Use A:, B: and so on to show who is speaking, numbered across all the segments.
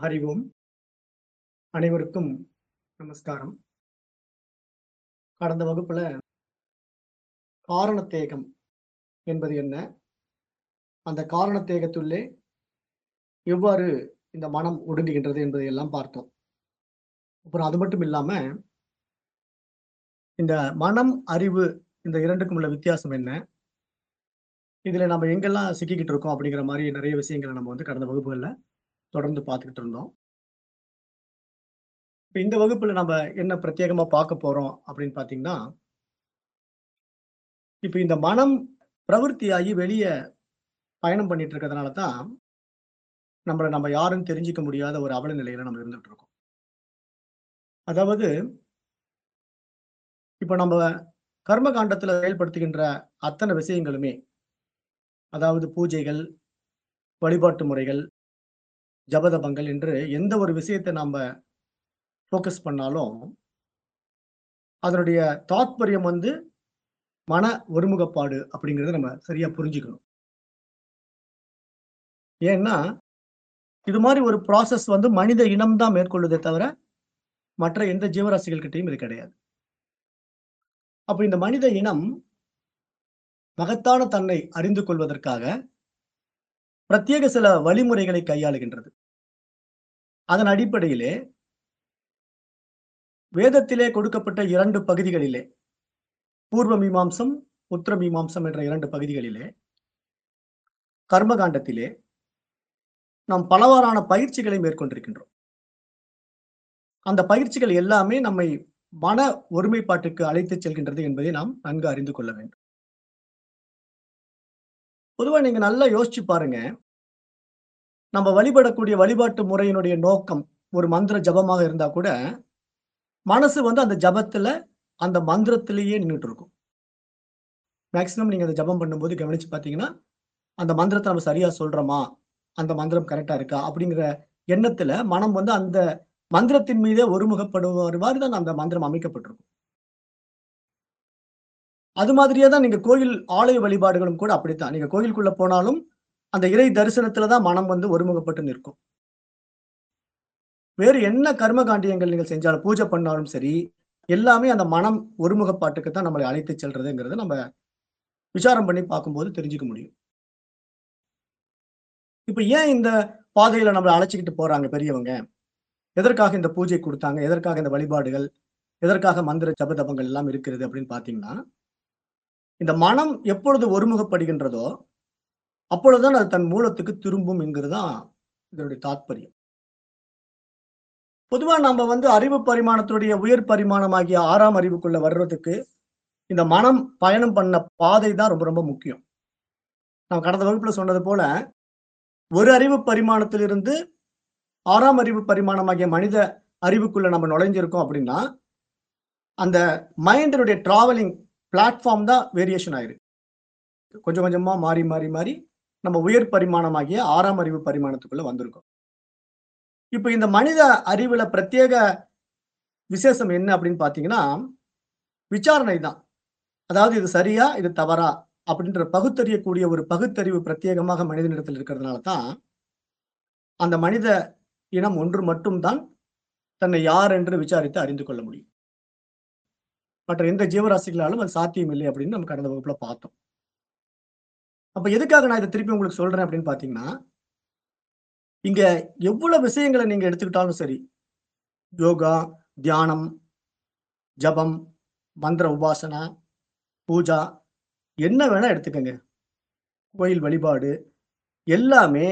A: அறிவோம் அனைவருக்கும் நமஸ்காரம். கடந்த வகுப்புல காரணத்தேகம் என்பது என்ன? அந்த காரணத்தேகத்துள்ளே எவ்வாறு இந்த மனம் ஒடுங்குகின்றது என்பதை எல்லாம் பார்த்தோம். அப்புறம் அது மட்டும் இல்லாம இந்த மனம் அறிவு இந்த இரண்டுக்கும் உள்ள வித்தியாசம் என்ன? இதுல நம்ம எங்கெல்லாம் சிக்கிக்கிட்டு இருக்கோம் அப்படிங்கிற மாதிரி நிறைய விஷயங்களை நம்ம வந்து கடந்த வகுப்புகள்ல தொடர்ந்து பார்த்துக்கிட்டு இருந்தோம். இப்போ இந்த வகுப்பில் நம்ம என்ன பிரத்யேகமா பார்க்க போறோம் அப்படின்னு பார்த்தீங்கன்னா இப்போ இந்த மனம் பிரவருத்தியாகி வெளியே பயணம் பண்ணிட்டு இருக்கிறதுனால தான் நம்மளை நம்ம யாரும் தெரிஞ்சுக்க முடியாத ஒரு அவல நிலையில நம்ம இருந்துட்டு இருக்கோம். அதாவது இப்போ நம்ம கர்ம காண்டத்துல செயல்படுத்துகின்ற அத்தனை விஷயங்களுமே அதாவது பூஜைகள் வழிபாட்டு முறைகள் ஜபதபங்கள் என்று எந்த ஒரு விஷயத்தை நாம் ஃபோக்கஸ் பண்ணாலும் அதனுடைய தாத்பரியம் வந்து மன ஒருமுகப்பாடு அப்படிங்கிறத நம்ம சரியா புரிஞ்சுக்கணும். ஏன்னா இது மாதிரி ஒரு ப்ராசஸ் வந்து மனித இனம்தான் மேற்கொள்வதே தவிர மற்ற எந்த ஜீவராசிகள்கிட்டையும் இது கிடையாது. அப்போ இந்த மனித இனம் மகத்தான தன்னை அறிந்து கொள்வதற்காக பிரத்யேக சில வழிமுறைகளை கையாளுகின்றது. அதன் அடிப்படையிலே வேதத்திலே கொடுக்கப்பட்ட இரண்டு பகுதிகளிலே பூர்வ மீமாம்சம் உத்தர மீமாம்சம் என்ற இரண்டு பகுதிகளிலே கர்மகாண்டத்திலே நாம் பலவாறான பயிற்சிகளை மேற்கொண்டிருக்கின்றோம். அந்த பயிற்சிகள் எல்லாமே நம்மை மன ஒருமைப்பாட்டுக்கு அழைத்து செல்கின்றது என்பதை நாம் நன்கு அறிந்து கொள்ள வேண்டும். பொதுவாக நீங்க நல்லா யோசிச்சு பாருங்க. நம்ம வழிபடக்கூடிய வழிபாட்டு முறையினுடைய நோக்கம் ஒரு மந்திர ஜபமாக இருந்தா கூட மனசு வந்து அந்த ஜபத்துல அந்த மந்திரத்திலேயே நின்றுட்டு இருக்கும். மேக்சிமம் நீங்க அந்த ஜபம் பண்ணும்போது கவனிச்சு பார்த்தீங்கன்னா அந்த மந்திரத்தை நம்ம சரியா சொல்றோமா? அந்த மந்திரம் கரெக்டா இருக்கா? அப்படிங்கிற எண்ணத்துல மனம் வந்து அந்த மந்திரத்தின் மீதே ஒருமுகப்படுவார் மாதிரி தான் அந்த மந்திரம் அமைக்கப்பட்டிருக்கும். அது மாதிரியே தான் நீங்க கோயில் ஆலய வழிபாடுகளும் கூட அப்படித்தான். நீங்க கோயிலுக்குள்ள போனாலும் அந்த இறை தரிசனத்துல தான் மனம் வந்து ஒருமுகப்பட்டு நிற்கும். வேறு என்ன கர்ம காண்டியங்கள் நீங்கள் செஞ்சாலும் பூஜை பண்ணாலும் சரி எல்லாமே அந்த மனம் ஒருமுகப்பாட்டுக்கு தான் நம்மளை அழைத்து செல்றதுங்கிறத நம்ம விசாரம் பண்ணி பார்க்கும்போது தெரிஞ்சுக்க முடியும். இப்ப ஏன் இந்த பாதையில நம்மளை அழைச்சிக்கிட்டு போறாங்க பெரியவங்க? எதற்காக இந்த பூஜை கொடுத்தாங்க? எதற்காக இந்த வழிபாடுகள்? எதற்காக மந்திர ஜபதபங்கள் எல்லாம் இருக்கிறது அப்படின்னு பாத்தீங்கன்னா இந்த மனம் எப்பொழுது ஒருமுகப்படுகின்றதோ அப்பொழுதுதான் அது தன் மூலத்துக்கு திரும்பும் என்கிறதுதான் இதனுடைய தாத்பரியம். பொதுவா நம்ம வந்து அறிவு பரிமாணத்தினுடைய உயர் பரிமாணமாகிய ஆறாம் அறிவுக்குள்ள வர்றதுக்கு இந்த மனம் பயணம் பண்ண பாதை தான் ரொம்ப ரொம்ப முக்கியம். நான் கடந்த வகுப்புல சொன்னது போல ஒரு அறிவு பரிமாணத்திலிருந்து ஆறாம் அறிவு பரிமாணமாகிய மனித அறிவுக்குள்ள நம்ம நுழைஞ்சிருக்கோம் அப்படின்னா அந்த மைண்டினுடைய டிராவலிங் பிளாட்ஃபார்ம் தான் வேரியேஷன் ஆயிருக்கு. கொஞ்சம் கொஞ்சமா மாறி மாறி மாறி நம்ம உயர் பரிமாணமாகிய ஆறாம் அறிவு பரிமாணத்துக்குள்ள வந்திருக்கோம். இப்போ இந்த மனித அறிவுல பிரத்யேக விசேஷம் என்ன அப்படின்னு பார்த்தீங்கன்னா விசாரணை தான். அதாவது இது சரியா இது தவறா அப்படின்ற பகுத்தறியக்கூடிய ஒரு பகுத்தறிவு பிரத்யேகமாக மனிதனிடத்தில் இருக்கிறதுனால தான் அந்த மனித இனம் ஒன்று மட்டும்தான் தன்னை யார் என்று விசாரித்து அறிந்து கொள்ள முடியும். மற்ற எந்த ஜீவராசிகளாலும் அது சாத்தியம் இல்லை அப்படின்னு நம்ம கடந்த வகுப்புல பார்த்தோம். அப்ப எதுக்காக நான் இதை திருப்பி உங்களுக்கு சொல்றேன் அப்படின்னு பாத்தீங்கன்னா இங்க எவ்வளவு விஷயங்களை நீங்க எடுத்துக்கிட்டாலும் சரி யோகா தியானம் ஜபம் மந்திர உபாசனா பூஜா என்ன வேணா எடுத்துக்கங்க. கோயில் வழிபாடு எல்லாமே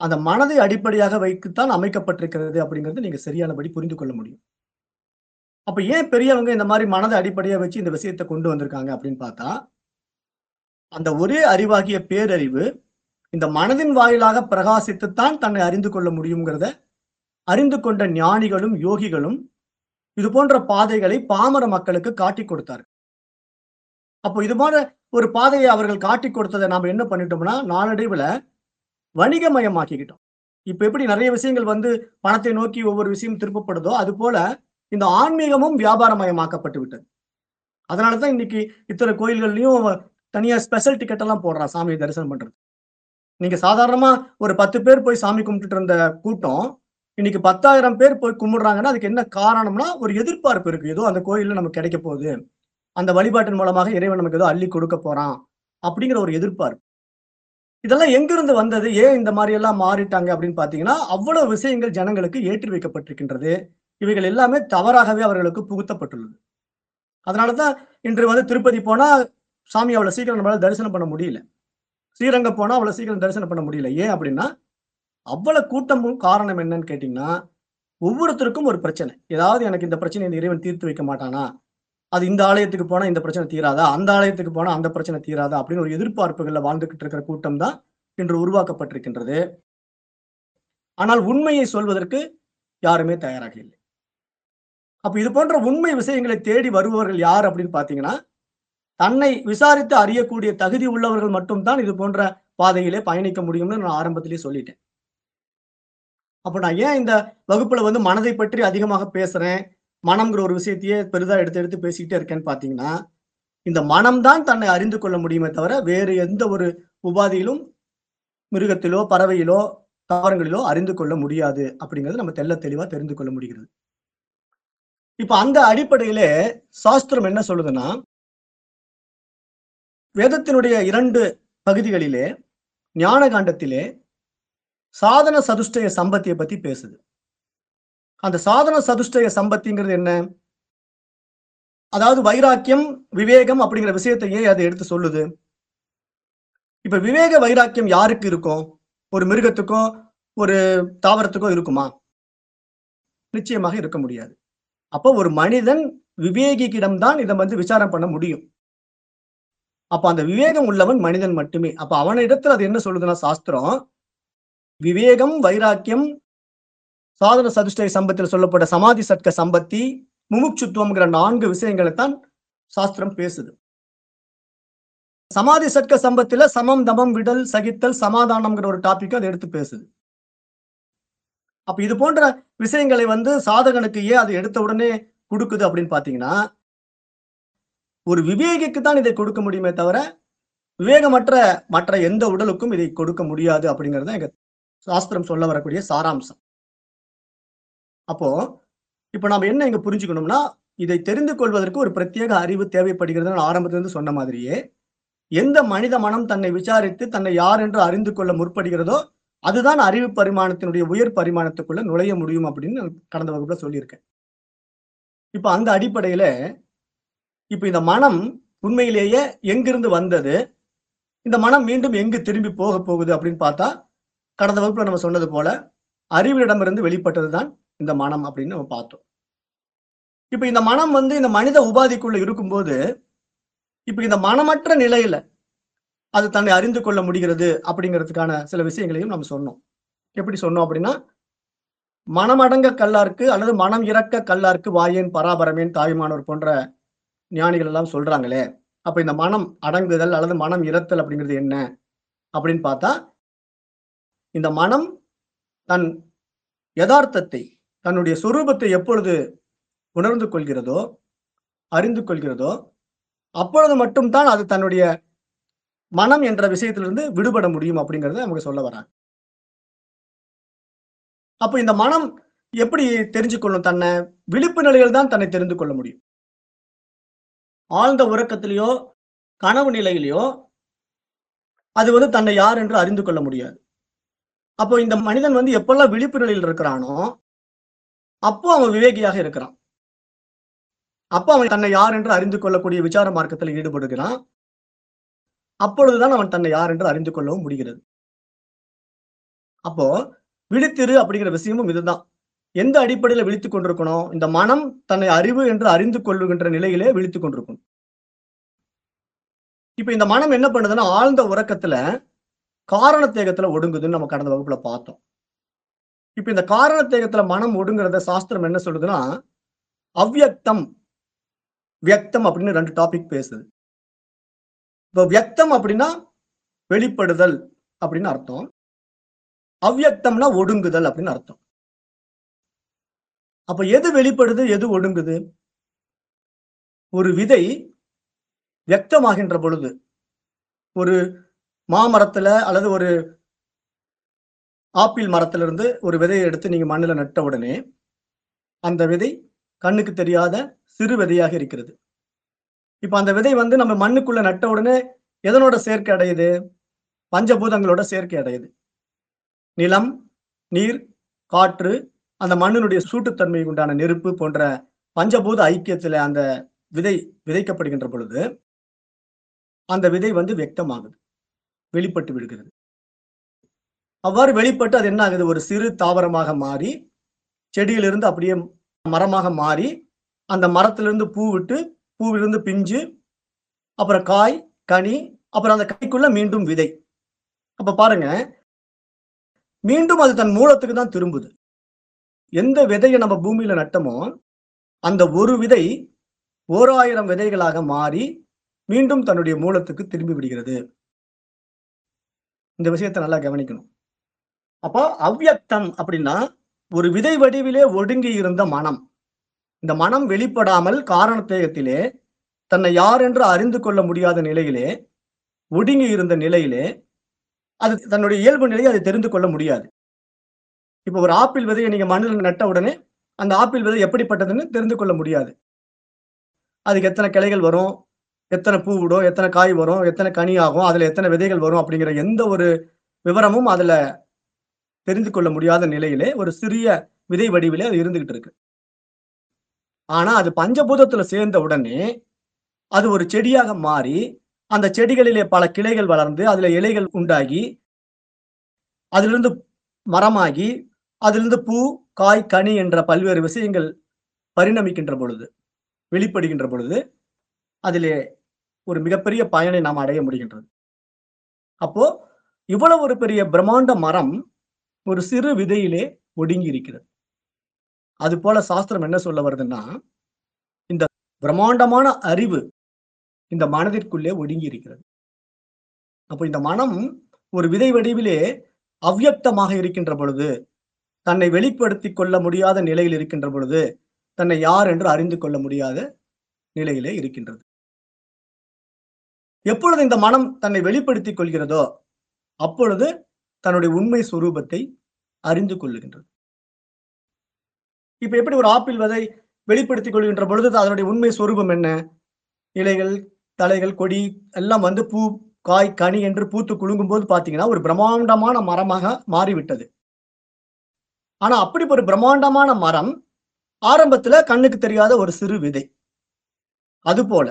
A: அந்த மனதை அடிப்படையாக வைத்துத்தான் அமைக்கப்பட்டிருக்கிறது அப்படிங்கிறது நீங்க சரியானபடி புரிந்து கொள்ள முடியும். அப்ப ஏன் பெரியவங்க இந்த மாதிரி மனதை அடிப்படையாக வச்சு இந்த விஷயத்தை கொண்டு வந்திருக்காங்க அப்படின்னு பார்த்தா அந்த ஒரே அறிவாகிய பேரறிவு இந்த மனதின் வாயிலாக பிரகாசித்துத்தான் தன்னை அறிந்து கொள்ள முடியுங்கிறத அறிந்து கொண்ட ஞானிகளும் யோகிகளும் இது போன்ற பாதைகளை பாமர மக்களுக்கு காட்டி கொடுத்தார் அப்போ இது போன்ற ஒரு பாதையை அவர்கள் காட்டி கொடுத்ததை நாம என்ன பண்ணிட்டோம்னா நாளடைவுல வணிகமயமாக்கிக்கிட்டோம். இப்ப எப்படி நிறைய விஷயங்கள் வந்து பணத்தை நோக்கி ஒவ்வொரு விஷயம் திருப்பப்படுதோ அது போல இந்த ஆன்மீகமும் வியாபாரமயமாக்கப்பட்டு விட்டது. அதனாலதான் இன்னைக்கு இத்தனை கோயில்கள்லயும் தனியா ஸ்பெஷல் டிக்கெட் எல்லாம் போடுறான் சாமியை தரிசனம் பண்றது நீங்க சாதாரணமா ஒரு பத்து பேர் போய் சாமி கும்பிட்டுட்டு இருந்த கூட்டம் இன்னைக்கு பத்தாயிரம் பேர் போய் கும்பிடுறாங்கன்னா அதுக்கு என்ன காரணம்னா ஒரு எதிர்பார்ப்பு இருக்கு. ஏதோ அந்த கோயில்ல நமக்கு கிடைக்க போகுது. அந்த வழிபாட்டின் மூலமாக இறைவன் நமக்கு ஏதோ அள்ளி கொடுக்க போறான் அப்படிங்கிற ஒரு எதிர்பார்ப்பு. இதெல்லாம் எங்கிருந்து வந்தது? ஏன் இந்த மாதிரி எல்லாம் மாறிட்டாங்க அப்படின்னு பாத்தீங்கன்னா அவ்வளவு விஷயங்கள் ஜனங்களுக்கு ஏற்றி வைக்கப்பட்டிருக்கின்றது. இவைகள் எல்லாமே தவறாகவே அவர்களுக்கு புகுத்தப்பட்டுள்ளது. அதனாலதான் இன்று வந்து திருப்பதி போனா சாமி அவ்வளவு சீக்கிரம் நம்மளால தரிசனம் பண்ண முடியல. ஸ்ரீரங்கம் போனா அவ்வளவு சீக்கிரம் தரிசனம் பண்ண முடியல. ஏன் அப்படின்னா அவ்வளவு கூட்டமும் காரணம் என்னன்னு கேட்டீங்கன்னா ஒவ்வொருத்தருக்கும் ஒரு பிரச்சனை. ஏதாவது எனக்கு இந்த பிரச்சனை இந்த இறைவன் தீர்த்து வைக்க மாட்டானா? அது இந்த ஆலயத்துக்கு போனா இந்த பிரச்சனை தீராதா? அந்த ஆலயத்துக்கு போனா அந்த பிரச்சனை தீராதா? அப்படின்னு ஒரு எதிர்பார்ப்புகள்ல வாழ்ந்துகிட்டு இருக்கிற கூட்டம் தான் இன்று உருவாக்கப்பட்டிருக்கின்றது. ஆனால் உண்மையை சொல்வதற்கு யாருமே தயாராக இல்லை. அப்ப இது போன்ற உண்மை விஷயங்களை தேடி வருபவர்கள் யார் அப்படின்னு பாத்தீங்கன்னா தன்னை விசாரித்து அறியக்கூடிய தகுதி உள்ளவர்கள் மட்டும்தான் இது போன்ற பாதையிலே பயணிக்க முடியும்னு நான் ஆரம்பத்திலேயே சொல்லிட்டேன். அப்ப நான் ஏன் இந்த வகுப்புல வந்து மனதை பற்றி அதிகமாக பேசுறேன்? மனம்ங்கிற ஒரு விஷயத்தையே பெரிதா எடுத்து எடுத்து பேசிக்கிட்டே இருக்கேன்னு பாத்தீங்கன்னா இந்த மனம்தான் தன்னை அறிந்து கொள்ள முடியுமே தவிர வேறு எந்த ஒரு உபாதியிலும் மிருகத்திலோ பறவையிலோ தாவரங்களிலோ அறிந்து கொள்ள முடியாது அப்படிங்கிறது நம்ம தெள்ள தெளிவா தெரிந்து கொள்ள முடிகிறது. இப்ப அந்த அடிப்படையிலே சாஸ்திரம் என்ன சொல்லுதுன்னா வேதத்தினுடைய இரண்டு பகுதிகளிலே ஞான காண்டத்திலே சாதன சதுஷ்டய சம்பத்தியை பத்தி பேசுது. அந்த சாதன சதுஷ்டய சம்பத்திங்கிறது என்ன? அதாவது வைராக்கியம் விவேகம் அப்படிங்கிற விஷயத்தையே அது எடுத்து சொல்லுது. இப்ப விவேக வைராக்கியம் யாருக்கு இருக்கும்? ஒரு மிருகத்துக்கோ ஒரு தாவரத்துக்கோ இருக்குமா? நிச்சயமாக இருக்க முடியாது. அப்போ ஒரு மனிதன் விவேகிக்கிடம்தான் இதை வந்து விசாரம் பண்ண முடியும். அப்ப அந்த விவேகம் உள்ளவன் மனிதன் மட்டுமே. அப்ப அவனிடத்துல அது என்ன சொல்லுதுன்னா சாஸ்திரம்? விவேகம் வைராக்கியம் சாதன சதுஷ்டய சம்பத்தில் சொல்லப்பட்ட சமாதி சட்க சம்பத்தி முமுட்சுத்துவம்ங்கிற நான்கு விஷயங்களை தான் சாஸ்திரம் பேசுது. சமாதி சட்க சம்பத்தில சமம் தமம் விடல் சகித்தல் சமாதானம்ங்கிற ஒரு டாபிக் அதை எடுத்து பேசுது. அப்ப இது போன்ற விஷயங்களை வந்து சாதகனுக்கு ஏன் அது எடுத்த உடனே கொடுக்குது அப்படின்னு பாத்தீங்கன்னா ஒரு விவேகிக்கு தான் இதை கொடுக்க முடியுமே தவிர விவேகமற்ற மற்ற எந்த உடலுக்கும் இதை கொடுக்க முடியாது அப்படிங்கிறது எங்க சாஸ்திரம் சொல்ல வரக்கூடிய சாராம்சம். அப்போ இப்ப நாம் என்ன இங்க புரிஞ்சுக்கணும்னா இதை தெரிந்து கொள்வதற்கு ஒரு பிரத்யேக அறிவு தேவைப்படுகிறது நான் ஆரம்பத்திலிருந்து சொன்ன மாதிரியே எந்த மனித மனம் தன்னை விசாரித்து தன்னை யார் என்று அறிந்து கொள்ள முற்படுகிறதோ அதுதான் அறிவு பரிமாணத்தினுடைய உயர் பரிமாணத்துக்குள்ள நுழைய முடியும் அப்படின்னு கடந்த வகுப்புல சொல்லியிருக்கேன். இப்ப அந்த அடிப்படையில இப்ப இந்த மனம் உண்மையிலேயே எங்கிருந்து வந்தது? இந்த மனம் மீண்டும் எங்கு திரும்பி போக போகுது அப்படின்னு பார்த்தா கடந்த வகுப்புல நம்ம சொன்னது போல அறிவிடமிருந்து வெளிப்பட்டதுதான் இந்த மனம் அப்படின்னு நம்ம பார்த்தோம். இப்ப இந்த மனம் வந்து இந்த மனித உபாதிக்குள்ள இருக்கும்போது இப்ப இந்த மனமற்ற நிலையில அது தன்னை அறிந்து கொள்ள முடிகிறது அப்படிங்கிறதுக்கான சில விஷயங்களையும் நம்ம சொன்னோம். எப்படி சொன்னோம் அப்படின்னா மனமடங்க கல்லாருக்கு அல்லது மனம் இறக்க கல்லாருக்கு வாயேன் பராபரமேன் தாய்மானோர் போன்ற ஞானிகள் எல்லாம் சொல்றாங்களே அப்ப இந்த மனம் அடங்குதல் அல்லது மனம் இறத்தல் அப்படிங்கிறது என்ன? அப்படின்னு பார்த்தா இந்த மனம் தன் யதார்த்தத்தை தன்னுடைய சொரூபத்தை எப்பொழுது உணர்ந்து கொள்கிறதோ அறிந்து கொள்கிறதோ அப்பொழுது மட்டும்தான் அது தன்னுடைய மனம் என்ற விஷயத்திலிருந்து விடுபட முடியும் அப்படிங்கிறத நமக்கு சொல்ல வராங்க. அப்ப இந்த மனம் எப்படி தெரிஞ்சு கொள்ளும் தன்னை? விழிப்பு நிலையில் தான் தன்னை தெரிந்து கொள்ள முடியும். ஆழ்ந்த உறக்கத்திலேயோ கனவு நிலையிலையோ அது வந்து தன்னை யார் என்று அறிந்து கொள்ள முடியாது. அப்போ இந்த மனிதன் வந்து எப்பெல்லாம் விழிப்பு நிலையில் இருக்கிறானோ அப்போ அவன் விவேகியாக இருக்கிறான். அப்போ அவன் தன்னை யார் என்று அறிந்து கொள்ளக்கூடிய விசார மார்க்கத்தில் ஈடுபடுகிறான். அப்பொழுதுதான் அவன் தன்னை யார் என்று அறிந்து கொள்ளவும் முடிகிறது. அப்போ விழித்திரு அப்படிங்கிற விஷயமும் இதுதான். எந்த அடிப்படையில விழித்து கொண்டிருக்கணும்? இந்த மனம் தன்னை அறிவு என்று அறிந்து கொள்ளுகின்ற நிலையிலே விழித்து கொண்டிருக்கணும். இப்ப இந்த மனம் என்ன பண்ணுதுன்னா ஆழ்ந்த உறக்கத்துல காரண தேகத்துல ஒடுங்குதுன்னு நம்ம கடந்த வகுப்புல பார்த்தோம். இப்ப இந்த காரண தேகத்துல மனம் ஒடுங்குறத சாஸ்திரம் என்ன சொல்லுதுன்னா அவ்வியக்தம் வியக்தம் அப்படின்னு ரெண்டு டாபிக் பேசுது. இப்போ வியக்தம் அப்படின்னா வெளிப்படுதல் அப்படின்னு அர்த்தம். அவ்யக்தம்னா ஒடுங்குதல் அப்படின்னு அர்த்தம். அப்ப எது வெளிப்படுது எது ஒடுங்குது? ஒரு விதை வியக்தமாகின்ற பொழுது ஒரு மாமரத்துல அல்லது ஒரு ஆப்பிள் மரத்திலிருந்து ஒரு விதையை எடுத்து நீங்க மண்ணில் நட்ட உடனே அந்த விதை கண்ணுக்கு தெரியாத சிறு விதையாக இருக்கிறது. இப்ப அந்த விதை வந்து நம்ம மண்ணுக்குள்ள நட்ட உடனே எதனோட சேர்க்கை அடையுது? பஞ்சபூதங்களோட சேர்க்கை அடையுது. நிலம் நீர் காற்று அந்த மண்ணினுடைய சூட்டுத்தன்மைக்கு உண்டான நெருப்பு போன்ற பஞ்சபூத ஐக்கியத்துல அந்த விதை விதைக்கப்படுகின்ற பொழுது அந்த விதை வந்து வெக்தமாகுது வெளிப்பட்டு விடுகிறது. அவ்வாறு வெளிப்பட்டு அது என்ன ஆகுது ஒரு சிறு தாவரமாக மாறி செடியிலிருந்து அப்படியே மரமாக மாறி அந்த மரத்திலிருந்து பூ விட்டு பூவிலிருந்து பிஞ்சு அப்புறம் காய் கனி அப்புறம் அந்த கைக்குள்ள மீண்டும் விதை. அப்ப பாருங்க மீண்டும் அது தன் மூலத்துக்கு தான் திரும்புது. எந்த விதையை நம்ம பூமியில நட்டமோ அந்த ஒரு விதை ஓர் ஆயிரம் விதைகளாக மாறி மீண்டும் தன்னுடைய மூலத்துக்கு திரும்பி விடுகிறது. இந்த விஷயத்தை நல்லா கவனிக்கணும். அப்போ அவ்யக்தம் அப்படின்னா ஒரு விதை வடிவிலே ஒடுங்கி இருந்த மனம். இந்த மனம் வெளிப்படாமல் காரணத்தேகத்திலே தன்னை யார் என்று அறிந்து கொள்ள முடியாத நிலையிலே ஒடுங்கி இருந்த நிலையிலே அது தன்னுடைய இயல்பு நிலையை அதை தெரிந்து கொள்ள முடியாது. இப்போ ஒரு ஆப்பிள் விதையை நீங்க மண்ணில் நட்ட உடனே அந்த ஆப்பிள் விதை எப்படிப்பட்டதுன்னு தெரிந்து கொள்ள முடியாது. அதுக்கு எத்தனை கிளைகள் வரும் எத்தனை பூ விடும் எத்தனை காய் வரும் எத்தனை கனி ஆகும் அதுல எத்தனை விதைகள் வரும் அப்படிங்கிற எந்த ஒரு விவரமும் அதுல தெரிந்து கொள்ள முடியாத நிலையிலே ஒரு சிறிய விதை வடிவிலே அது இருந்துகிட்டு இருக்கு. ஆனா அது பஞ்சபூதத்துல சேர்ந்த உடனே அது ஒரு செடியாக மாறி அந்த செடிகளிலே பல கிளைகள் வளர்ந்து அதுல இலைகள் உண்டாகி அதிலிருந்து மரமாகி அதிலிருந்து பூ காய் கனி என்ற பல்வேறு விஷயங்கள் பரிணமிக்கின்ற பொழுது வெளிப்படுகின்ற பொழுது அதிலே ஒரு மிகப்பெரிய பயனை நாம் அடைய முடிகின்றது. அப்போ இவ்வளவு ஒரு பெரிய பிரம்மாண்ட மரம் ஒரு சிறு விதையிலே ஒடுங்கி இருக்கிறது அது போல சாஸ்திரம் என்ன சொல்ல வருதுன்னா இந்த பிரம்மாண்டமான அறிவு இந்த மனதிற்குள்ளே ஒடுங்கி இருக்கிறது அப்போ இந்த மனம் ஒரு விதை வடிவிலே அவ்யக்தமாக இருக்கின்ற பொழுது தன்னை வெளிப்படுத்தி கொள்ள முடியாத நிலையில் இருக்கின்ற பொழுது தன்னை யார் என்று அறிந்து கொள்ள முடியாத நிலையிலே இருக்கின்றது. எப்பொழுது இந்த மனம் தன்னை வெளிப்படுத்திக் கொள்கிறதோ அப்பொழுது தன்னுடைய உண்மை சுரூபத்தை அறிந்து கொள்ளுகின்றது. இப்ப எப்படி ஒரு ஆப்பிள் வதை வெளிப்படுத்திக் கொள்கின்ற பொழுது அதனுடைய உண்மை சுரூபம் என்ன? இலைகள் தலைகள் கொடி எல்லாம் வந்து பூ காய் கனி என்று பூத்து குலுங்கும் போது பாத்தீங்கன்னா ஒரு பிரம்மாண்டமான மரமாக மாறிவிட்டது. ஆனா அப்படி ஒரு பிரம்மாண்டமான மரம் ஆரம்பத்துல கண்ணுக்கு தெரியாத ஒரு சிறு விதை. அது போல